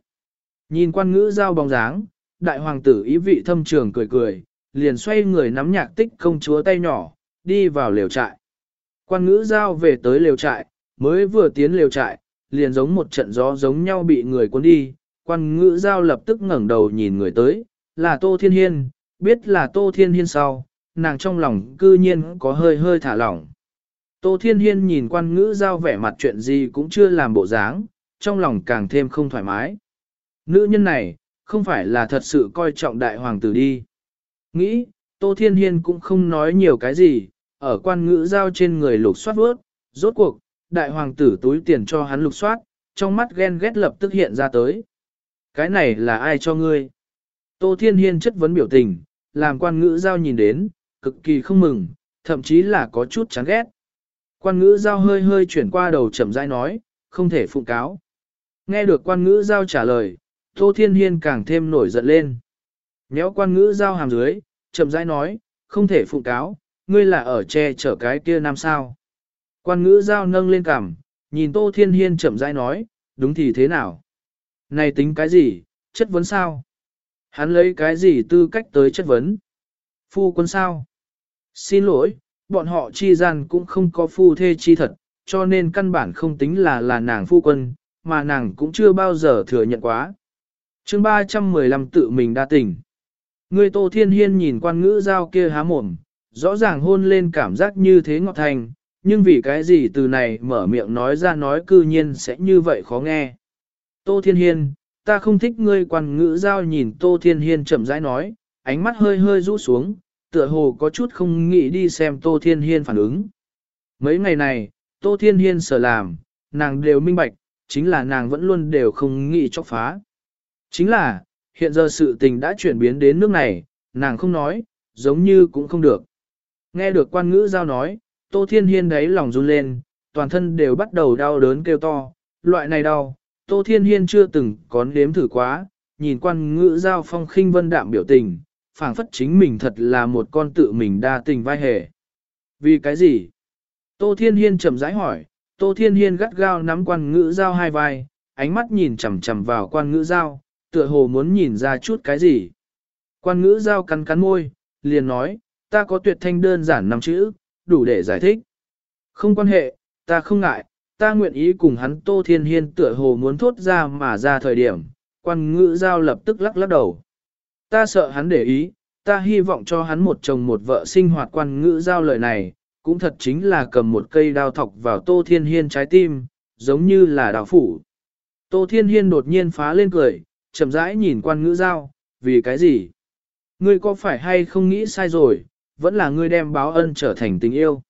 Nhìn quan ngữ giao bóng dáng, đại hoàng tử ý vị thâm trường cười cười, liền xoay người nắm nhạc tích công chúa tay nhỏ, đi vào lều trại. Quan ngữ giao về tới lều trại, mới vừa tiến lều trại, liền giống một trận gió giống nhau bị người cuốn đi. Quan ngữ giao lập tức ngẩng đầu nhìn người tới, là Tô Thiên Hiên, biết là Tô Thiên Hiên sau, nàng trong lòng cư nhiên có hơi hơi thả lỏng. Tô Thiên Hiên nhìn quan ngữ giao vẻ mặt chuyện gì cũng chưa làm bộ dáng, trong lòng càng thêm không thoải mái. Nữ nhân này, không phải là thật sự coi trọng đại hoàng tử đi. Nghĩ, Tô Thiên Hiên cũng không nói nhiều cái gì, ở quan ngữ giao trên người lục soát vớt, rốt cuộc, đại hoàng tử túi tiền cho hắn lục soát, trong mắt ghen ghét lập tức hiện ra tới. Cái này là ai cho ngươi? Tô Thiên Hiên chất vấn biểu tình, làm quan ngữ giao nhìn đến, cực kỳ không mừng, thậm chí là có chút chán ghét. Quan ngữ giao hơi hơi chuyển qua đầu chậm rãi nói, không thể phụ cáo. Nghe được quan ngữ giao trả lời, Tô Thiên Hiên càng thêm nổi giận lên. Nhéo quan ngữ giao hàm dưới, chậm rãi nói, không thể phụ cáo, ngươi là ở che chở cái kia nam sao. Quan ngữ giao nâng lên cằm, nhìn Tô Thiên Hiên chậm rãi nói, đúng thì thế nào? Này tính cái gì, chất vấn sao? Hắn lấy cái gì tư cách tới chất vấn? Phu quân sao? Xin lỗi, bọn họ chi gian cũng không có phu thê chi thật, cho nên căn bản không tính là là nàng phu quân, mà nàng cũng chưa bao giờ thừa nhận quá. chương 315 tự mình đa tình. Người Tô Thiên Hiên nhìn quan ngữ giao kia há mồm, rõ ràng hôn lên cảm giác như thế ngọt thành, nhưng vì cái gì từ này mở miệng nói ra nói cư nhiên sẽ như vậy khó nghe. Tô Thiên Hiên, ta không thích ngươi quan ngữ giao nhìn Tô Thiên Hiên chậm rãi nói, ánh mắt hơi hơi rũ xuống, tựa hồ có chút không nghĩ đi xem Tô Thiên Hiên phản ứng. Mấy ngày này, Tô Thiên Hiên sở làm, nàng đều minh bạch, chính là nàng vẫn luôn đều không nghĩ chọc phá. Chính là, hiện giờ sự tình đã chuyển biến đến nước này, nàng không nói, giống như cũng không được. Nghe được quan ngữ giao nói, Tô Thiên Hiên đấy lòng run lên, toàn thân đều bắt đầu đau đớn kêu to, loại này đau, Tô Thiên Hiên chưa từng có nếm thử quá, nhìn quan ngữ giao phong khinh vân đạm biểu tình, phảng phất chính mình thật là một con tự mình đa tình vai hề. Vì cái gì? Tô Thiên Hiên chậm rãi hỏi, Tô Thiên Hiên gắt gao nắm quan ngữ giao hai vai, ánh mắt nhìn chằm chằm vào quan ngữ giao, tựa hồ muốn nhìn ra chút cái gì. Quan ngữ giao cắn cắn môi, liền nói, ta có tuyệt thanh đơn giản năm chữ, đủ để giải thích. Không quan hệ, ta không ngại, ta nguyện ý cùng hắn Tô Thiên Hiên tựa hồ muốn thốt ra mà ra thời điểm, quan ngữ giao lập tức lắc lắc đầu. Ta sợ hắn để ý, ta hy vọng cho hắn một chồng một vợ sinh hoạt quan ngữ giao lời này, cũng thật chính là cầm một cây đao thọc vào Tô Thiên Hiên trái tim, giống như là đào phủ. Tô Thiên Hiên đột nhiên phá lên cười, chậm rãi nhìn quan ngữ giao, vì cái gì? Ngươi có phải hay không nghĩ sai rồi, vẫn là ngươi đem báo ân trở thành tình yêu.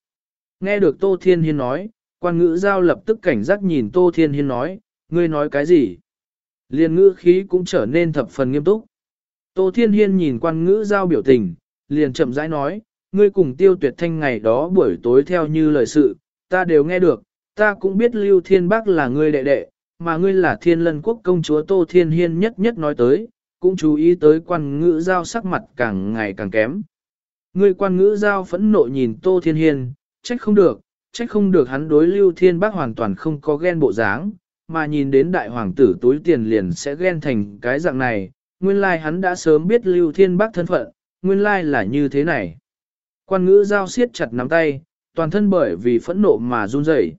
Nghe được Tô Thiên Hiên nói, quan ngữ giao lập tức cảnh giác nhìn Tô Thiên Hiên nói, ngươi nói cái gì? Liên ngữ khí cũng trở nên thập phần nghiêm túc. Tô Thiên Hiên nhìn quan ngữ giao biểu tình, liền chậm rãi nói, ngươi cùng tiêu tuyệt thanh ngày đó buổi tối theo như lời sự, ta đều nghe được, ta cũng biết Lưu Thiên Bắc là ngươi đệ đệ, mà ngươi là thiên lân quốc công chúa Tô Thiên Hiên nhất nhất nói tới, cũng chú ý tới quan ngữ giao sắc mặt càng ngày càng kém. Ngươi quan ngữ giao phẫn nộ nhìn Tô Thiên Hiên, trách không được, trách không được hắn đối Lưu Thiên Bắc hoàn toàn không có ghen bộ dáng, mà nhìn đến đại hoàng tử túi tiền liền sẽ ghen thành cái dạng này, nguyên lai hắn đã sớm biết Lưu Thiên Bắc thân phận, nguyên lai là như thế này. Quan ngữ giao siết chặt nắm tay, toàn thân bởi vì phẫn nộ mà run rẩy.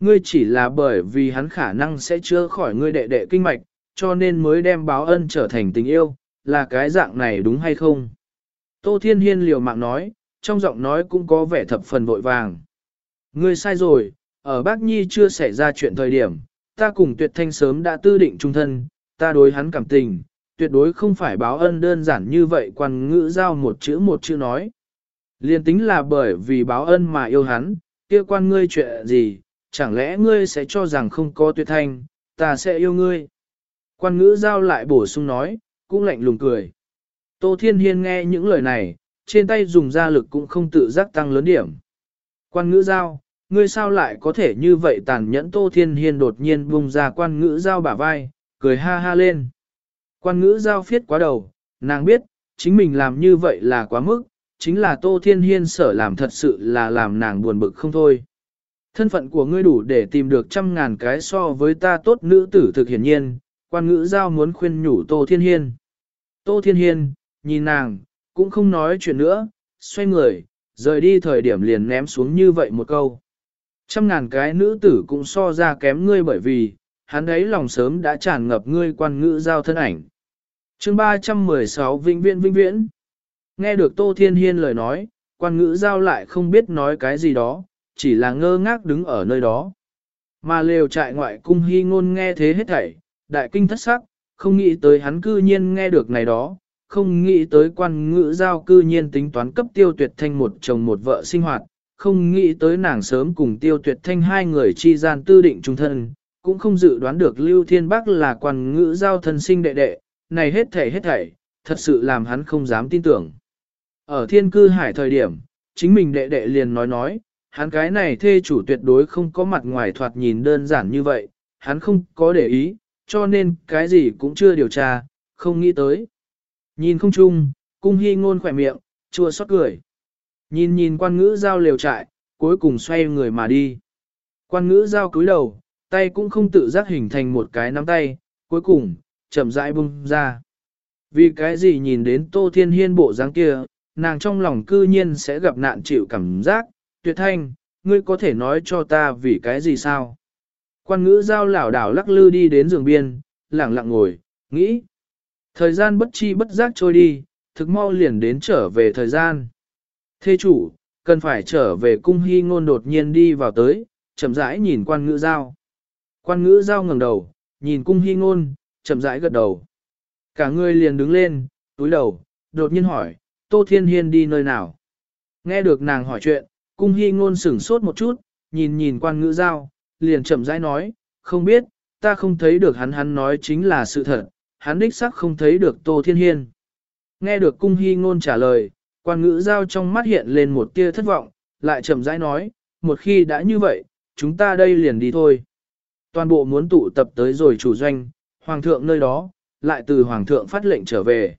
Ngươi chỉ là bởi vì hắn khả năng sẽ chữa khỏi ngươi đệ đệ kinh mạch, cho nên mới đem báo ân trở thành tình yêu, là cái dạng này đúng hay không? Tô Thiên Hiên liều mạng nói, trong giọng nói cũng có vẻ thập phần vội vàng. Ngươi sai rồi, ở Bác Nhi chưa xảy ra chuyện thời điểm, ta cùng Tuyệt Thanh sớm đã tư định trung thân, ta đối hắn cảm tình, tuyệt đối không phải báo ân đơn giản như vậy quan ngữ giao một chữ một chữ nói. Liên tính là bởi vì báo ân mà yêu hắn, kia quan ngươi chuyện gì, chẳng lẽ ngươi sẽ cho rằng không có tuyệt thanh, ta sẽ yêu ngươi. Quan ngữ giao lại bổ sung nói, cũng lạnh lùng cười. Tô Thiên Hiên nghe những lời này, trên tay dùng ra lực cũng không tự giác tăng lớn điểm. Quan ngữ giao, ngươi sao lại có thể như vậy tàn nhẫn Tô Thiên Hiên đột nhiên bung ra quan ngữ giao bả vai, cười ha ha lên. Quan ngữ giao phiết quá đầu, nàng biết, chính mình làm như vậy là quá mức, chính là Tô Thiên Hiên sở làm thật sự là làm nàng buồn bực không thôi. Thân phận của ngươi đủ để tìm được trăm ngàn cái so với ta tốt nữ tử thực hiển nhiên, quan ngữ giao muốn khuyên nhủ Tô Thiên Hiên. Tô Thiên Hiên, nhìn nàng, cũng không nói chuyện nữa, xoay người, rời đi thời điểm liền ném xuống như vậy một câu. Trăm ngàn cái nữ tử cũng so ra kém ngươi bởi vì, hắn ấy lòng sớm đã tràn ngập ngươi quan ngữ giao thân ảnh. chương 316 Vĩnh Viễn Vĩnh Viễn Nghe được Tô Thiên Hiên lời nói, quan ngữ giao lại không biết nói cái gì đó, chỉ là ngơ ngác đứng ở nơi đó. Mà lều trại ngoại cung hy ngôn nghe thế hết thảy, đại kinh thất sắc, không nghĩ tới hắn cư nhiên nghe được này đó, không nghĩ tới quan ngữ giao cư nhiên tính toán cấp tiêu tuyệt thanh một chồng một vợ sinh hoạt, không nghĩ tới nàng sớm cùng tiêu tuyệt thanh hai người chi gian tư định trung thân, cũng không dự đoán được Lưu Thiên Bắc là quan ngữ giao thân sinh đệ đệ, này hết thảy hết thảy, thật sự làm hắn không dám tin tưởng. Ở thiên cư hải thời điểm, chính mình đệ đệ liền nói nói, hắn cái này thê chủ tuyệt đối không có mặt ngoài thoạt nhìn đơn giản như vậy, hắn không có để ý, cho nên cái gì cũng chưa điều tra, không nghĩ tới. Nhìn không chung, cung hy ngôn khỏe miệng, chua xót cười. Nhìn nhìn quan ngữ giao liều trại, cuối cùng xoay người mà đi. Quan ngữ giao cúi đầu, tay cũng không tự giác hình thành một cái nắm tay, cuối cùng, chậm rãi bung ra. Vì cái gì nhìn đến Tô Thiên Hiên bộ dáng kia, nàng trong lòng cư nhiên sẽ gặp nạn chịu cảm giác, tuyệt thanh, ngươi có thể nói cho ta vì cái gì sao? Quan ngữ giao lảo đảo lắc lư đi đến giường biên, lặng lặng ngồi, nghĩ. Thời gian bất chi bất giác trôi đi, thực mau liền đến trở về thời gian. Thê chủ, cần phải trở về cung hy ngôn đột nhiên đi vào tới, chậm rãi nhìn quan ngữ giao. Quan ngữ giao ngẩng đầu, nhìn cung hy ngôn, chậm rãi gật đầu. Cả người liền đứng lên, túi đầu, đột nhiên hỏi, Tô Thiên Hiên đi nơi nào? Nghe được nàng hỏi chuyện, cung hy ngôn sửng sốt một chút, nhìn nhìn quan ngữ giao, liền chậm rãi nói, không biết, ta không thấy được hắn hắn nói chính là sự thật, hắn đích xác không thấy được Tô Thiên Hiên. Nghe được cung hy ngôn trả lời, quan ngữ giao trong mắt hiện lên một tia thất vọng, lại chậm rãi nói, một khi đã như vậy, chúng ta đây liền đi thôi. Toàn bộ muốn tụ tập tới rồi chủ doanh, hoàng thượng nơi đó, lại từ hoàng thượng phát lệnh trở về.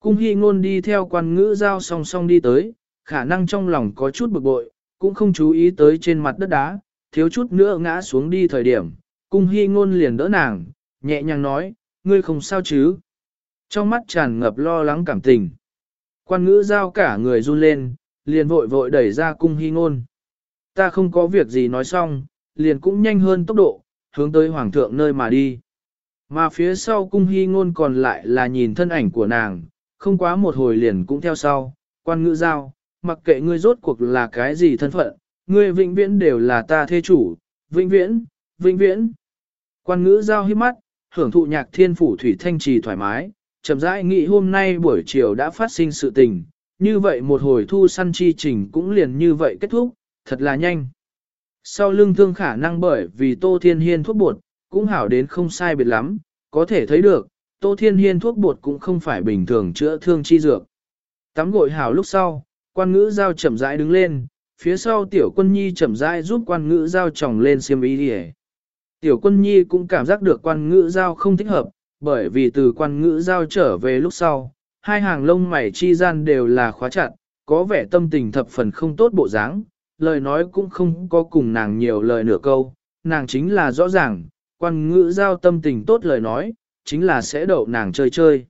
Cung hy ngôn đi theo quan ngữ giao song song đi tới, khả năng trong lòng có chút bực bội, cũng không chú ý tới trên mặt đất đá, thiếu chút nữa ngã xuống đi thời điểm. Cung hy ngôn liền đỡ nàng, nhẹ nhàng nói, ngươi không sao chứ. Trong mắt tràn ngập lo lắng cảm tình. Quan ngữ giao cả người run lên, liền vội vội đẩy ra cung hy ngôn. Ta không có việc gì nói xong, liền cũng nhanh hơn tốc độ, hướng tới hoàng thượng nơi mà đi. Mà phía sau cung hy ngôn còn lại là nhìn thân ảnh của nàng, không quá một hồi liền cũng theo sau, quan ngữ giao, mặc kệ ngươi rốt cuộc là cái gì thân phận, ngươi vĩnh viễn đều là ta thê chủ, vĩnh viễn, vĩnh viễn. Quan ngữ giao hiếp mắt, hưởng thụ nhạc thiên phủ thủy thanh trì thoải mái, chậm rãi nghĩ hôm nay buổi chiều đã phát sinh sự tình, như vậy một hồi thu săn chi trình cũng liền như vậy kết thúc, thật là nhanh. Sau lưng thương khả năng bởi vì Tô Thiên Hiên thuốc bột, cũng hảo đến không sai biệt lắm, có thể thấy được, Tô Thiên Hiên thuốc bột cũng không phải bình thường chữa thương chi dược. Tắm gội hảo lúc sau, quan ngữ giao chậm rãi đứng lên, phía sau tiểu quân nhi chậm rãi giúp quan ngữ giao tròng lên xiêm y đi Tiểu quân nhi cũng cảm giác được quan ngữ giao không thích hợp, bởi vì từ quan ngữ giao trở về lúc sau, hai hàng lông mày chi gian đều là khóa chặt, có vẻ tâm tình thập phần không tốt bộ dáng, lời nói cũng không có cùng nàng nhiều lời nửa câu, nàng chính là rõ ràng, quan ngữ giao tâm tình tốt lời nói, chính là sẽ đậu nàng chơi chơi.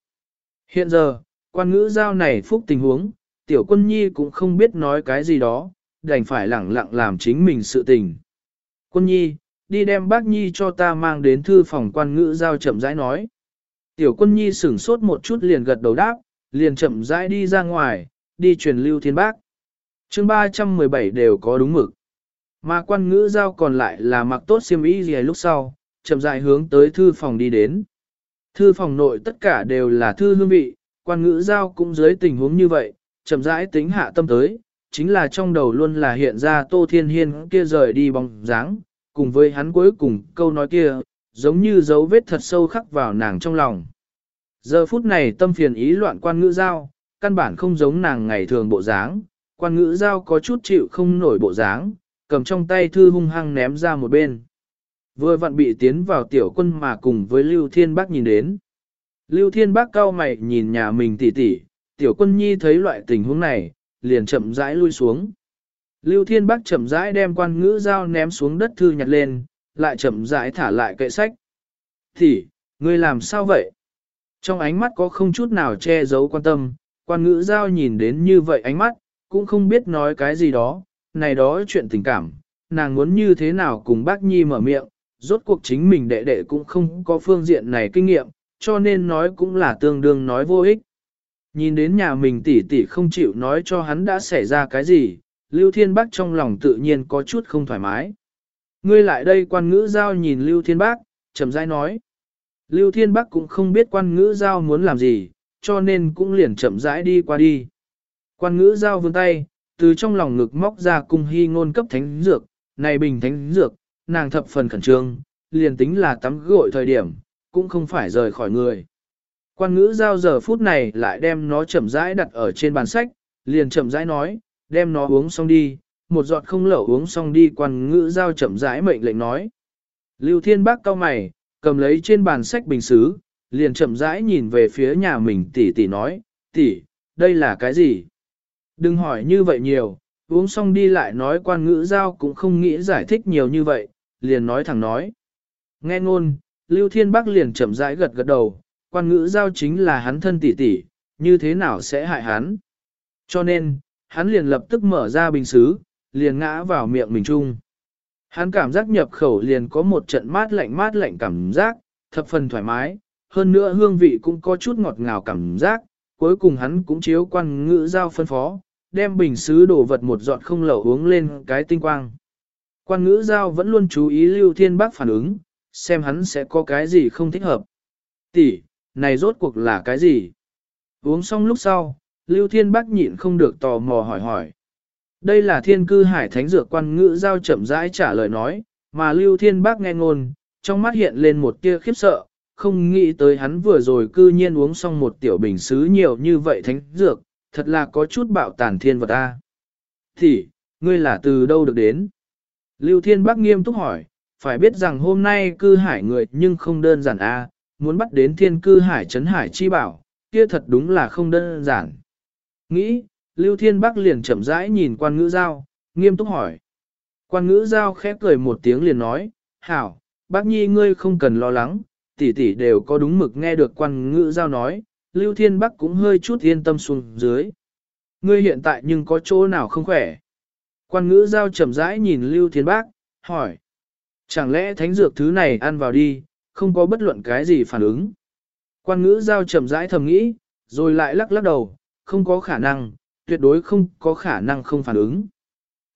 Hiện giờ, quan ngữ giao này phúc tình huống, tiểu quân nhi cũng không biết nói cái gì đó, đành phải lẳng lặng làm chính mình sự tình. Quân nhi, đi đem bác nhi cho ta mang đến thư phòng quan ngữ giao chậm rãi nói. Tiểu quân nhi sửng sốt một chút liền gật đầu đáp, liền chậm rãi đi ra ngoài, đi truyền lưu thiên bác. chương 317 đều có đúng mực. Mà quan ngữ giao còn lại là mặc tốt xiêm y gì lúc sau, chậm rãi hướng tới thư phòng đi đến. Thư phòng nội tất cả đều là thư hương vị, quan ngữ giao cũng dưới tình huống như vậy, chậm rãi tính hạ tâm tới, chính là trong đầu luôn là hiện ra Tô Thiên Hiên kia rời đi bóng dáng, cùng với hắn cuối cùng câu nói kia, giống như dấu vết thật sâu khắc vào nàng trong lòng. Giờ phút này tâm phiền ý loạn quan ngữ giao, căn bản không giống nàng ngày thường bộ dáng, quan ngữ giao có chút chịu không nổi bộ dáng, cầm trong tay thư hung hăng ném ra một bên. Vừa vặn bị tiến vào tiểu quân mà cùng với Lưu Thiên Bác nhìn đến. Lưu Thiên Bác cao mày nhìn nhà mình tỉ tỉ, tiểu quân nhi thấy loại tình huống này, liền chậm rãi lui xuống. Lưu Thiên Bác chậm rãi đem quan ngữ dao ném xuống đất thư nhặt lên, lại chậm rãi thả lại kệ sách. Thì, ngươi làm sao vậy? Trong ánh mắt có không chút nào che giấu quan tâm, quan ngữ giao nhìn đến như vậy ánh mắt, cũng không biết nói cái gì đó, này đó chuyện tình cảm, nàng muốn như thế nào cùng bác Nhi mở miệng, rốt cuộc chính mình đệ đệ cũng không có phương diện này kinh nghiệm, cho nên nói cũng là tương đương nói vô ích. Nhìn đến nhà mình tỷ tỷ không chịu nói cho hắn đã xảy ra cái gì, Lưu Thiên Bác trong lòng tự nhiên có chút không thoải mái. Ngươi lại đây quan ngữ giao nhìn Lưu Thiên Bác, chậm rãi nói. Lưu Thiên Bắc cũng không biết quan ngữ giao muốn làm gì, cho nên cũng liền chậm rãi đi qua đi. Quan ngữ giao vươn tay, từ trong lòng ngực móc ra cung hy ngôn cấp thánh dược, này bình thánh dược, nàng thập phần khẩn trương, liền tính là tắm gội thời điểm, cũng không phải rời khỏi người. Quan ngữ giao giờ phút này lại đem nó chậm rãi đặt ở trên bàn sách, liền chậm rãi nói, đem nó uống xong đi, một giọt không lẩu uống xong đi quan ngữ giao chậm rãi mệnh lệnh nói. Lưu Thiên Bác cao mày, cầm lấy trên bàn sách bình xứ, liền chậm rãi nhìn về phía nhà mình tỷ tỷ nói, tỷ, đây là cái gì? Đừng hỏi như vậy nhiều, uống xong đi lại nói quan ngữ giao cũng không nghĩ giải thích nhiều như vậy, liền nói thẳng nói. Nghe ngôn, Lưu Thiên Bắc liền chậm rãi gật gật đầu, quan ngữ giao chính là hắn thân tỷ tỷ, như thế nào sẽ hại hắn? Cho nên, hắn liền lập tức mở ra bình xứ, liền ngã vào miệng mình chung. Hắn cảm giác nhập khẩu liền có một trận mát lạnh mát lạnh cảm giác, thập phần thoải mái, hơn nữa hương vị cũng có chút ngọt ngào cảm giác, cuối cùng hắn cũng chiếu quan ngữ giao phân phó, đem bình xứ đổ vật một giọt không lẩu uống lên cái tinh quang. Quan ngữ giao vẫn luôn chú ý Lưu Thiên Bác phản ứng, xem hắn sẽ có cái gì không thích hợp. Tỷ, này rốt cuộc là cái gì? Uống xong lúc sau, Lưu Thiên Bác nhịn không được tò mò hỏi hỏi. Đây là thiên cư hải thánh dược quan ngữ giao chậm rãi trả lời nói, mà Lưu Thiên Bác nghe ngôn, trong mắt hiện lên một tia khiếp sợ, không nghĩ tới hắn vừa rồi cư nhiên uống xong một tiểu bình xứ nhiều như vậy thánh dược, thật là có chút bạo tàn thiên vật a. Thì, ngươi là từ đâu được đến? Lưu Thiên Bắc nghiêm túc hỏi, phải biết rằng hôm nay cư hải người nhưng không đơn giản a, muốn bắt đến thiên cư hải trấn hải chi bảo, kia thật đúng là không đơn giản. Nghĩ, Lưu Thiên Bắc liền chậm rãi nhìn quan ngữ giao, nghiêm túc hỏi. Quan ngữ giao khép cười một tiếng liền nói, hảo, bác nhi ngươi không cần lo lắng, tỷ tỷ đều có đúng mực nghe được quan ngữ giao nói, Lưu Thiên Bắc cũng hơi chút yên tâm xuống dưới. Ngươi hiện tại nhưng có chỗ nào không khỏe? Quan ngữ giao chậm rãi nhìn Lưu Thiên Bác, hỏi. Chẳng lẽ thánh dược thứ này ăn vào đi, không có bất luận cái gì phản ứng? Quan ngữ giao chậm rãi thầm nghĩ, rồi lại lắc lắc đầu, không có khả năng, tuyệt đối không có khả năng không phản ứng.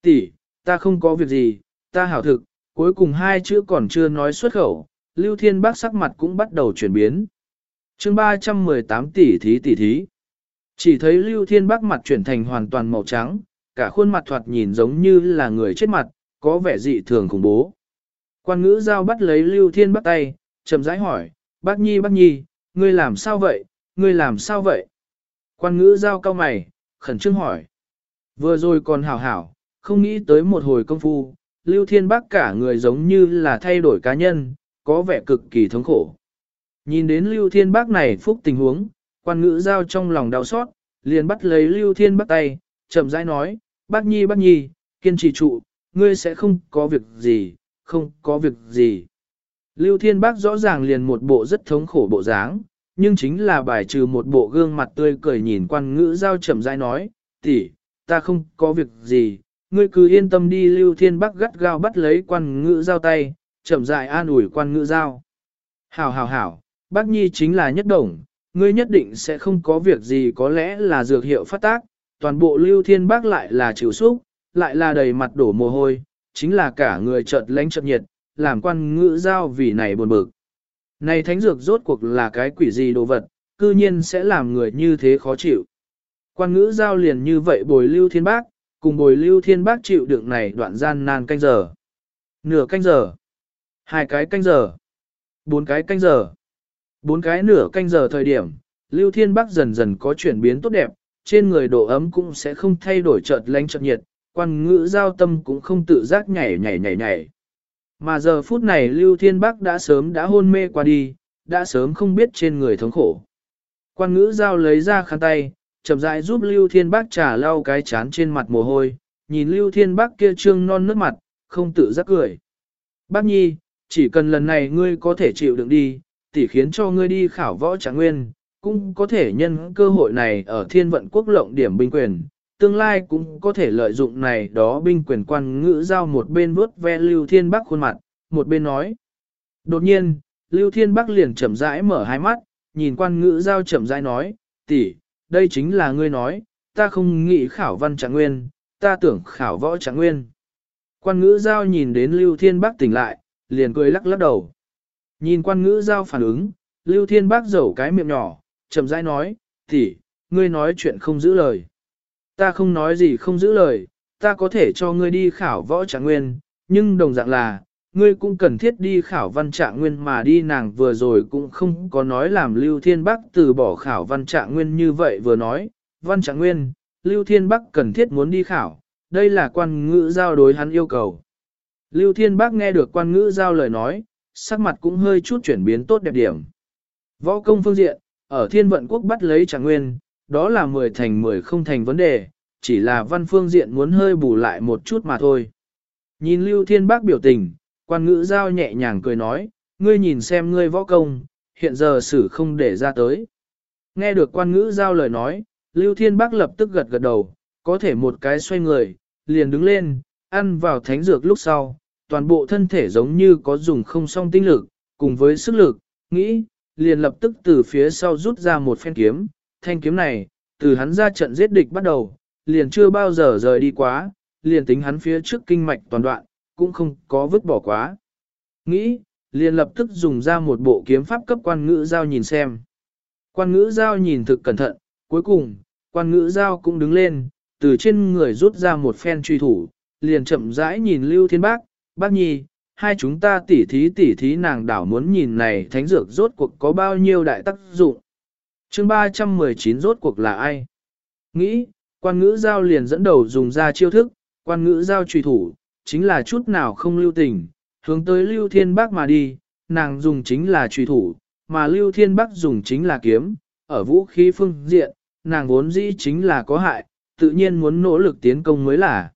Tỷ, ta không có việc gì, ta hảo thực, cuối cùng hai chữ còn chưa nói xuất khẩu, Lưu Thiên Bác sắc mặt cũng bắt đầu chuyển biến. chương 318 tỷ thí tỷ thí. Chỉ thấy Lưu Thiên Bác mặt chuyển thành hoàn toàn màu trắng, cả khuôn mặt thoạt nhìn giống như là người chết mặt, có vẻ dị thường khủng bố. Quan ngữ giao bắt lấy Lưu Thiên bắt tay, chậm rãi hỏi, bác nhi bác nhi, ngươi làm sao vậy, ngươi làm sao vậy? Quan ngữ giao cao mày, khẩn trương hỏi. Vừa rồi còn hảo hảo, không nghĩ tới một hồi công phu, Lưu Thiên Bắc cả người giống như là thay đổi cá nhân, có vẻ cực kỳ thống khổ. Nhìn đến Lưu Thiên Bắc này phúc tình huống, quan ngữ giao trong lòng đau xót, liền bắt lấy Lưu Thiên Bắc tay, chậm rãi nói, bác nhi bác nhi, kiên trì trụ, ngươi sẽ không có việc gì, không có việc gì. Lưu Thiên Bác rõ ràng liền một bộ rất thống khổ bộ dáng, nhưng chính là bài trừ một bộ gương mặt tươi cười nhìn quan ngữ giao chậm rãi nói, tỷ, ta không có việc gì, ngươi cứ yên tâm đi lưu thiên Bác gắt gao bắt lấy quan ngữ giao tay, chậm rãi an ủi quan ngữ giao. Hảo hảo hảo, bác nhi chính là nhất đồng, ngươi nhất định sẽ không có việc gì có lẽ là dược hiệu phát tác, toàn bộ lưu thiên bác lại là chịu xúc, lại là đầy mặt đổ mồ hôi, chính là cả người chợt lánh chợt nhiệt, làm quan ngữ giao vì này buồn bực. Này thánh dược rốt cuộc là cái quỷ gì đồ vật, cư nhiên sẽ làm người như thế khó chịu. Quan ngữ giao liền như vậy bồi lưu thiên bác, cùng bồi lưu thiên bác chịu đựng này đoạn gian nan canh giờ. Nửa canh giờ. Hai cái canh giờ. bốn cái canh giờ. Bốn cái nửa canh giờ thời điểm, Lưu Thiên Bắc dần dần có chuyển biến tốt đẹp, trên người độ ấm cũng sẽ không thay đổi chợt lánh chợt nhiệt, quan ngữ giao tâm cũng không tự giác nhảy nhảy nhảy nhảy. Mà giờ phút này Lưu Thiên Bắc đã sớm đã hôn mê qua đi, đã sớm không biết trên người thống khổ. Quan ngữ giao lấy ra khăn tay, chậm rãi giúp Lưu Thiên Bắc trả lau cái chán trên mặt mồ hôi, nhìn Lưu Thiên Bắc kia trương non nước mặt, không tự giác cười. Bác Nhi, chỉ cần lần này ngươi có thể chịu đựng đi, tỉ khiến cho ngươi đi khảo võ trạng nguyên, cũng có thể nhân cơ hội này ở thiên vận quốc lộng điểm binh quyền, tương lai cũng có thể lợi dụng này đó binh quyền quan ngữ giao một bên vuốt ve Lưu Thiên Bắc khuôn mặt, một bên nói. Đột nhiên, Lưu Thiên Bắc liền chậm rãi mở hai mắt, nhìn quan ngữ giao chậm rãi nói, tỷ, đây chính là ngươi nói, ta không nghĩ khảo văn trạng nguyên, ta tưởng khảo võ trạng nguyên. Quan ngữ giao nhìn đến Lưu Thiên Bắc tỉnh lại, liền cười lắc lắc đầu. Nhìn quan ngữ giao phản ứng, Lưu Thiên Bắc dầu cái miệng nhỏ, chậm rãi nói, tỷ, ngươi nói chuyện không giữ lời. Ta không nói gì không giữ lời, ta có thể cho ngươi đi khảo võ trạng nguyên, nhưng đồng dạng là, ngươi cũng cần thiết đi khảo văn trạng nguyên mà đi nàng vừa rồi cũng không có nói làm Lưu Thiên Bắc từ bỏ khảo văn trạng nguyên như vậy vừa nói, văn trạng nguyên, Lưu Thiên Bắc cần thiết muốn đi khảo, đây là quan ngữ giao đối hắn yêu cầu. Lưu Thiên Bắc nghe được quan ngữ giao lời nói, sắc mặt cũng hơi chút chuyển biến tốt đẹp điểm. Võ công phương diện, ở thiên vận quốc bắt lấy trạng nguyên, đó là 10 thành 10 không thành vấn đề, chỉ là văn phương diện muốn hơi bù lại một chút mà thôi. Nhìn Lưu Thiên Bác biểu tình, quan ngữ giao nhẹ nhàng cười nói, ngươi nhìn xem ngươi võ công, hiện giờ xử không để ra tới. Nghe được quan ngữ giao lời nói, Lưu Thiên Bác lập tức gật gật đầu, có thể một cái xoay người, liền đứng lên, ăn vào thánh dược lúc sau, toàn bộ thân thể giống như có dùng không song tinh lực, cùng với sức lực, nghĩ, liền lập tức từ phía sau rút ra một phen kiếm, thanh kiếm này, từ hắn ra trận giết địch bắt đầu, liền chưa bao giờ rời đi quá, liền tính hắn phía trước kinh mạch toàn đoạn, cũng không có vứt bỏ quá. Nghĩ, liền lập tức dùng ra một bộ kiếm pháp cấp quan ngữ giao nhìn xem. Quan ngữ giao nhìn thực cẩn thận, cuối cùng, quan ngữ giao cũng đứng lên, từ trên người rút ra một phen truy thủ, liền chậm rãi nhìn Lưu Thiên Bác, bác nhi, hai chúng ta tỉ thí tỉ thí nàng đảo muốn nhìn này thánh dược rốt cuộc có bao nhiêu đại tác dụng. chương 319 rốt cuộc là ai? Nghĩ, quan ngữ giao liền dẫn đầu dùng ra chiêu thức, quan ngữ giao truy thủ, chính là chút nào không lưu tình, hướng tới lưu thiên bác mà đi, nàng dùng chính là truy thủ, mà lưu thiên bác dùng chính là kiếm, ở vũ khí phương diện, nàng vốn dĩ chính là có hại, tự nhiên muốn nỗ lực tiến công mới là.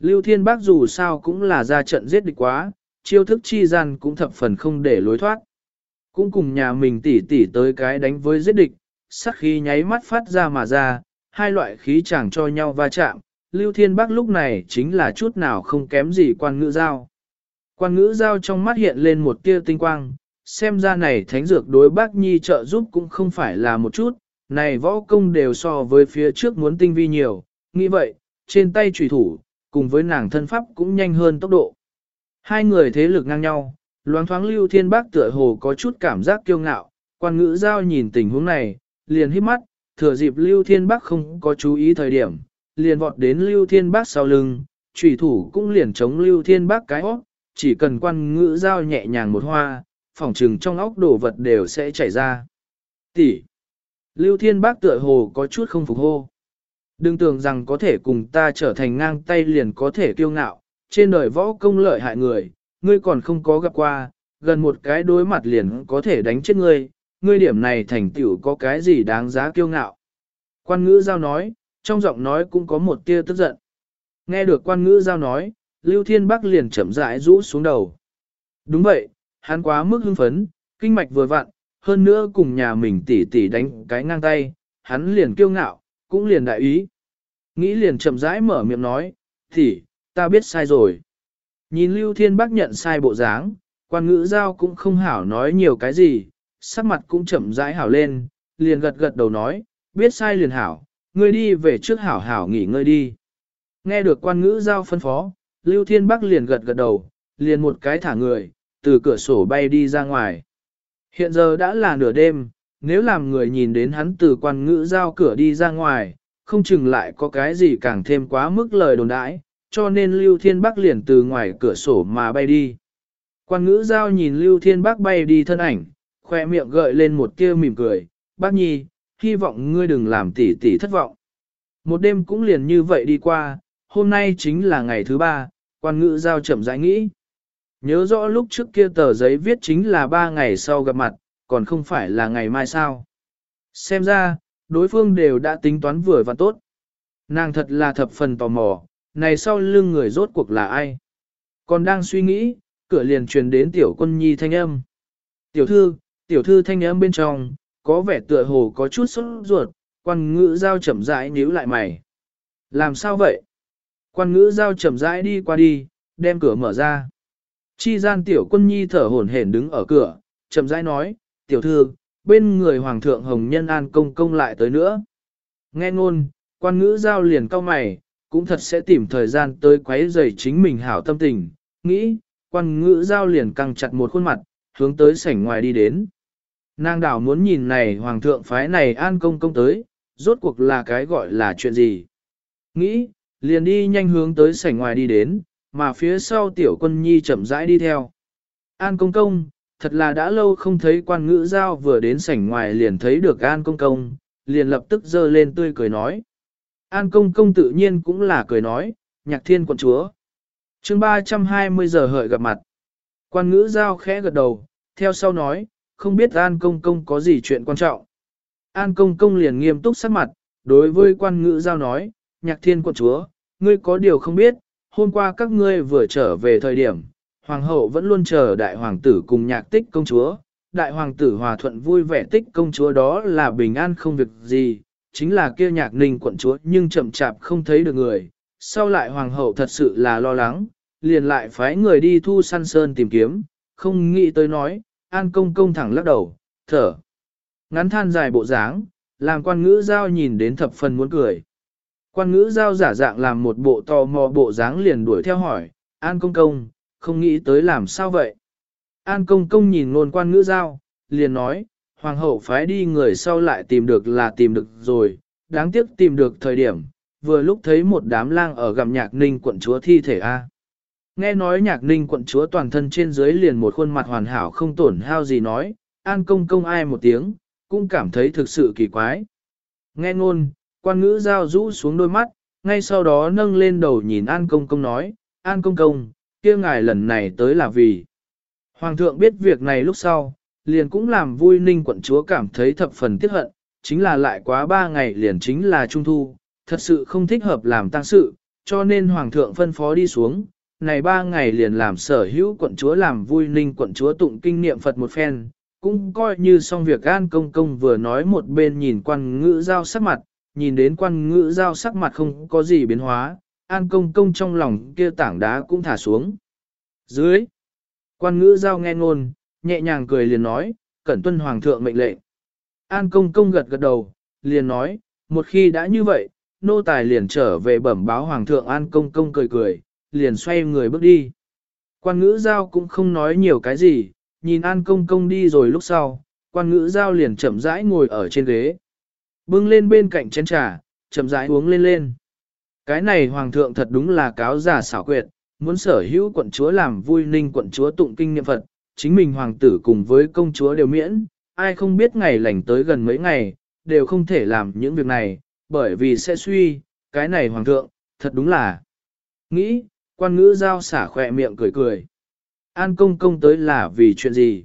Lưu Thiên Bác dù sao cũng là ra trận giết địch quá, chiêu thức chi gian cũng thập phần không để lối thoát. Cũng cùng nhà mình tỉ tỉ tới cái đánh với giết địch, sắc khí nháy mắt phát ra mà ra, hai loại khí chẳng cho nhau va chạm, Lưu Thiên Bắc lúc này chính là chút nào không kém gì quan ngữ giao. Quan ngữ giao trong mắt hiện lên một tia tinh quang, xem ra này thánh dược đối bác nhi trợ giúp cũng không phải là một chút, này võ công đều so với phía trước muốn tinh vi nhiều, nghĩ vậy, trên tay trùy thủ, cùng với nàng thân pháp cũng nhanh hơn tốc độ. Hai người thế lực ngang nhau, loáng thoáng lưu thiên bác tựa hồ có chút cảm giác kiêu ngạo, quan ngữ giao nhìn tình huống này, liền hít mắt, thừa dịp lưu thiên bác không có chú ý thời điểm, liền vọt đến lưu thiên bác sau lưng, trùy thủ cũng liền chống lưu thiên bác cái óc, chỉ cần quan ngữ giao nhẹ nhàng một hoa, phòng trừng trong óc đổ vật đều sẽ chảy ra. Tỷ. Lưu thiên bác tựa hồ có chút không phục hô. Đừng tưởng rằng có thể cùng ta trở thành ngang tay liền có thể kiêu ngạo, trên đời võ công lợi hại người, ngươi còn không có gặp qua, gần một cái đối mặt liền có thể đánh chết ngươi, ngươi điểm này thành tựu có cái gì đáng giá kiêu ngạo. Quan ngữ giao nói, trong giọng nói cũng có một tia tức giận. Nghe được quan ngữ giao nói, Lưu Thiên Bắc liền chậm rãi rũ xuống đầu. Đúng vậy, hắn quá mức hưng phấn, kinh mạch vừa vặn, hơn nữa cùng nhà mình tỉ tỉ đánh cái ngang tay, hắn liền kiêu ngạo, cũng liền đại ý. Nghĩ liền chậm rãi mở miệng nói, tỉ, ta biết sai rồi. Nhìn Lưu Thiên Bắc nhận sai bộ dáng, quan ngữ giao cũng không hảo nói nhiều cái gì, sắc mặt cũng chậm rãi hảo lên, liền gật gật đầu nói, biết sai liền hảo, ngươi đi về trước hảo hảo nghỉ ngơi đi. Nghe được quan ngữ giao phân phó, Lưu Thiên Bắc liền gật gật đầu, liền một cái thả người, từ cửa sổ bay đi ra ngoài. Hiện giờ đã là nửa đêm, nếu làm người nhìn đến hắn từ quan ngữ giao cửa đi ra ngoài, không chừng lại có cái gì càng thêm quá mức lời đồn đãi, cho nên Lưu Thiên Bắc liền từ ngoài cửa sổ mà bay đi. Quan ngữ giao nhìn Lưu Thiên Bắc bay đi thân ảnh, khoe miệng gợi lên một tia mỉm cười, bác nhi, hy vọng ngươi đừng làm tỷ tỷ thất vọng. Một đêm cũng liền như vậy đi qua, hôm nay chính là ngày thứ ba, quan ngữ giao chậm rãi nghĩ. Nhớ rõ lúc trước kia tờ giấy viết chính là ba ngày sau gặp mặt, còn không phải là ngày mai sao. Xem ra, đối phương đều đã tính toán vừa và tốt. Nàng thật là thập phần tò mò, này sau lưng người rốt cuộc là ai? Còn đang suy nghĩ, cửa liền truyền đến tiểu quân nhi thanh âm. Tiểu thư, tiểu thư thanh âm bên trong, có vẻ tựa hồ có chút sốt ruột, quan ngữ giao chậm rãi nhíu lại mày. Làm sao vậy? Quan ngữ giao chậm rãi đi qua đi, đem cửa mở ra. Chi gian tiểu quân nhi thở hổn hển đứng ở cửa, chậm rãi nói, tiểu thư, bên người hoàng thượng hồng nhân an công công lại tới nữa. Nghe ngôn, quan ngữ giao liền cau mày, cũng thật sẽ tìm thời gian tới quấy rầy chính mình hảo tâm tình, nghĩ, quan ngữ giao liền căng chặt một khuôn mặt, hướng tới sảnh ngoài đi đến. Nàng đảo muốn nhìn này hoàng thượng phái này an công công tới, rốt cuộc là cái gọi là chuyện gì. Nghĩ, liền đi nhanh hướng tới sảnh ngoài đi đến, mà phía sau tiểu quân nhi chậm rãi đi theo. An công công, thật là đã lâu không thấy quan ngữ giao vừa đến sảnh ngoài liền thấy được an công công, liền lập tức dơ lên tươi cười nói. An công công tự nhiên cũng là cười nói, nhạc thiên quận chúa. chương 320 giờ hợi gặp mặt. Quan ngữ giao khẽ gật đầu, theo sau nói, không biết An công công có gì chuyện quan trọng. An công công liền nghiêm túc sắc mặt, đối với quan ngữ giao nói, nhạc thiên quận chúa, ngươi có điều không biết, hôm qua các ngươi vừa trở về thời điểm, hoàng hậu vẫn luôn chờ đại hoàng tử cùng nhạc tích công chúa, đại hoàng tử hòa thuận vui vẻ tích công chúa đó là bình an không việc gì, chính là kia nhạc ninh quận chúa nhưng chậm chạp không thấy được người, sau lại hoàng hậu thật sự là lo lắng, liền lại phái người đi thu săn sơn tìm kiếm, không nghĩ tới nói, an công công thẳng lắc đầu, thở. Ngắn than dài bộ dáng, làm quan ngữ giao nhìn đến thập phần muốn cười. Quan ngữ giao giả dạng làm một bộ tò mò bộ dáng liền đuổi theo hỏi, an công công, không nghĩ tới làm sao vậy. An công công nhìn nôn quan ngữ giao, liền nói, hoàng hậu phái đi người sau lại tìm được là tìm được rồi, đáng tiếc tìm được thời điểm, vừa lúc thấy một đám lang ở gặm nhạc ninh quận chúa thi thể A. Nghe nói nhạc ninh quận chúa toàn thân trên dưới liền một khuôn mặt hoàn hảo không tổn hao gì nói, an công công ai một tiếng, cũng cảm thấy thực sự kỳ quái. Nghe ngôn, quan ngữ giao rũ xuống đôi mắt, ngay sau đó nâng lên đầu nhìn an công công nói, an công công, kia ngài lần này tới là vì. Hoàng thượng biết việc này lúc sau, liền cũng làm vui ninh quận chúa cảm thấy thập phần tiếc hận, chính là lại quá ba ngày liền chính là trung thu, thật sự không thích hợp làm tăng sự, cho nên hoàng thượng phân phó đi xuống, này ba ngày liền làm sở hữu quận chúa làm vui ninh quận chúa tụng kinh niệm Phật một phen, cũng coi như xong việc an công công vừa nói một bên nhìn quan ngữ giao sắc mặt, nhìn đến quan ngữ giao sắc mặt không có gì biến hóa, an công công trong lòng kia tảng đá cũng thả xuống. Dưới, quan ngữ giao nghe ngôn, nhẹ nhàng cười liền nói, cẩn tuân hoàng thượng mệnh lệnh. An công công gật gật đầu, liền nói, một khi đã như vậy, nô tài liền trở về bẩm báo hoàng thượng an công công cười cười, liền xoay người bước đi. Quan ngữ giao cũng không nói nhiều cái gì, nhìn an công công đi rồi lúc sau, quan ngữ giao liền chậm rãi ngồi ở trên ghế. Bưng lên bên cạnh chén trà, chậm rãi uống lên lên. Cái này hoàng thượng thật đúng là cáo giả xảo quyệt, muốn sở hữu quận chúa làm vui ninh quận chúa tụng kinh niệm Phật, chính mình hoàng tử cùng với công chúa đều miễn, ai không biết ngày lành tới gần mấy ngày, đều không thể làm những việc này, bởi vì sẽ suy, cái này hoàng thượng, thật đúng là. Nghĩ, quan ngữ giao xả khỏe miệng cười cười. An công công tới là vì chuyện gì?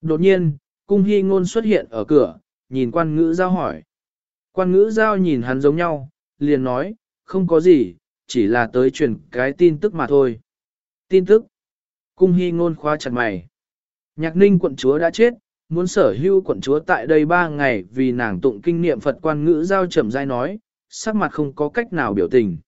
Đột nhiên, cung hy ngôn xuất hiện ở cửa, nhìn quan ngữ giao hỏi. Quan ngữ giao nhìn hắn giống nhau, liền nói, không có gì, chỉ là tới truyền cái tin tức mà thôi. Tin tức. Cung hy ngôn khóa chặt mày. Nhạc ninh quận chúa đã chết, muốn sở hưu quận chúa tại đây ba ngày vì nàng tụng kinh niệm Phật quan ngữ giao chậm dai nói, sắc mặt không có cách nào biểu tình.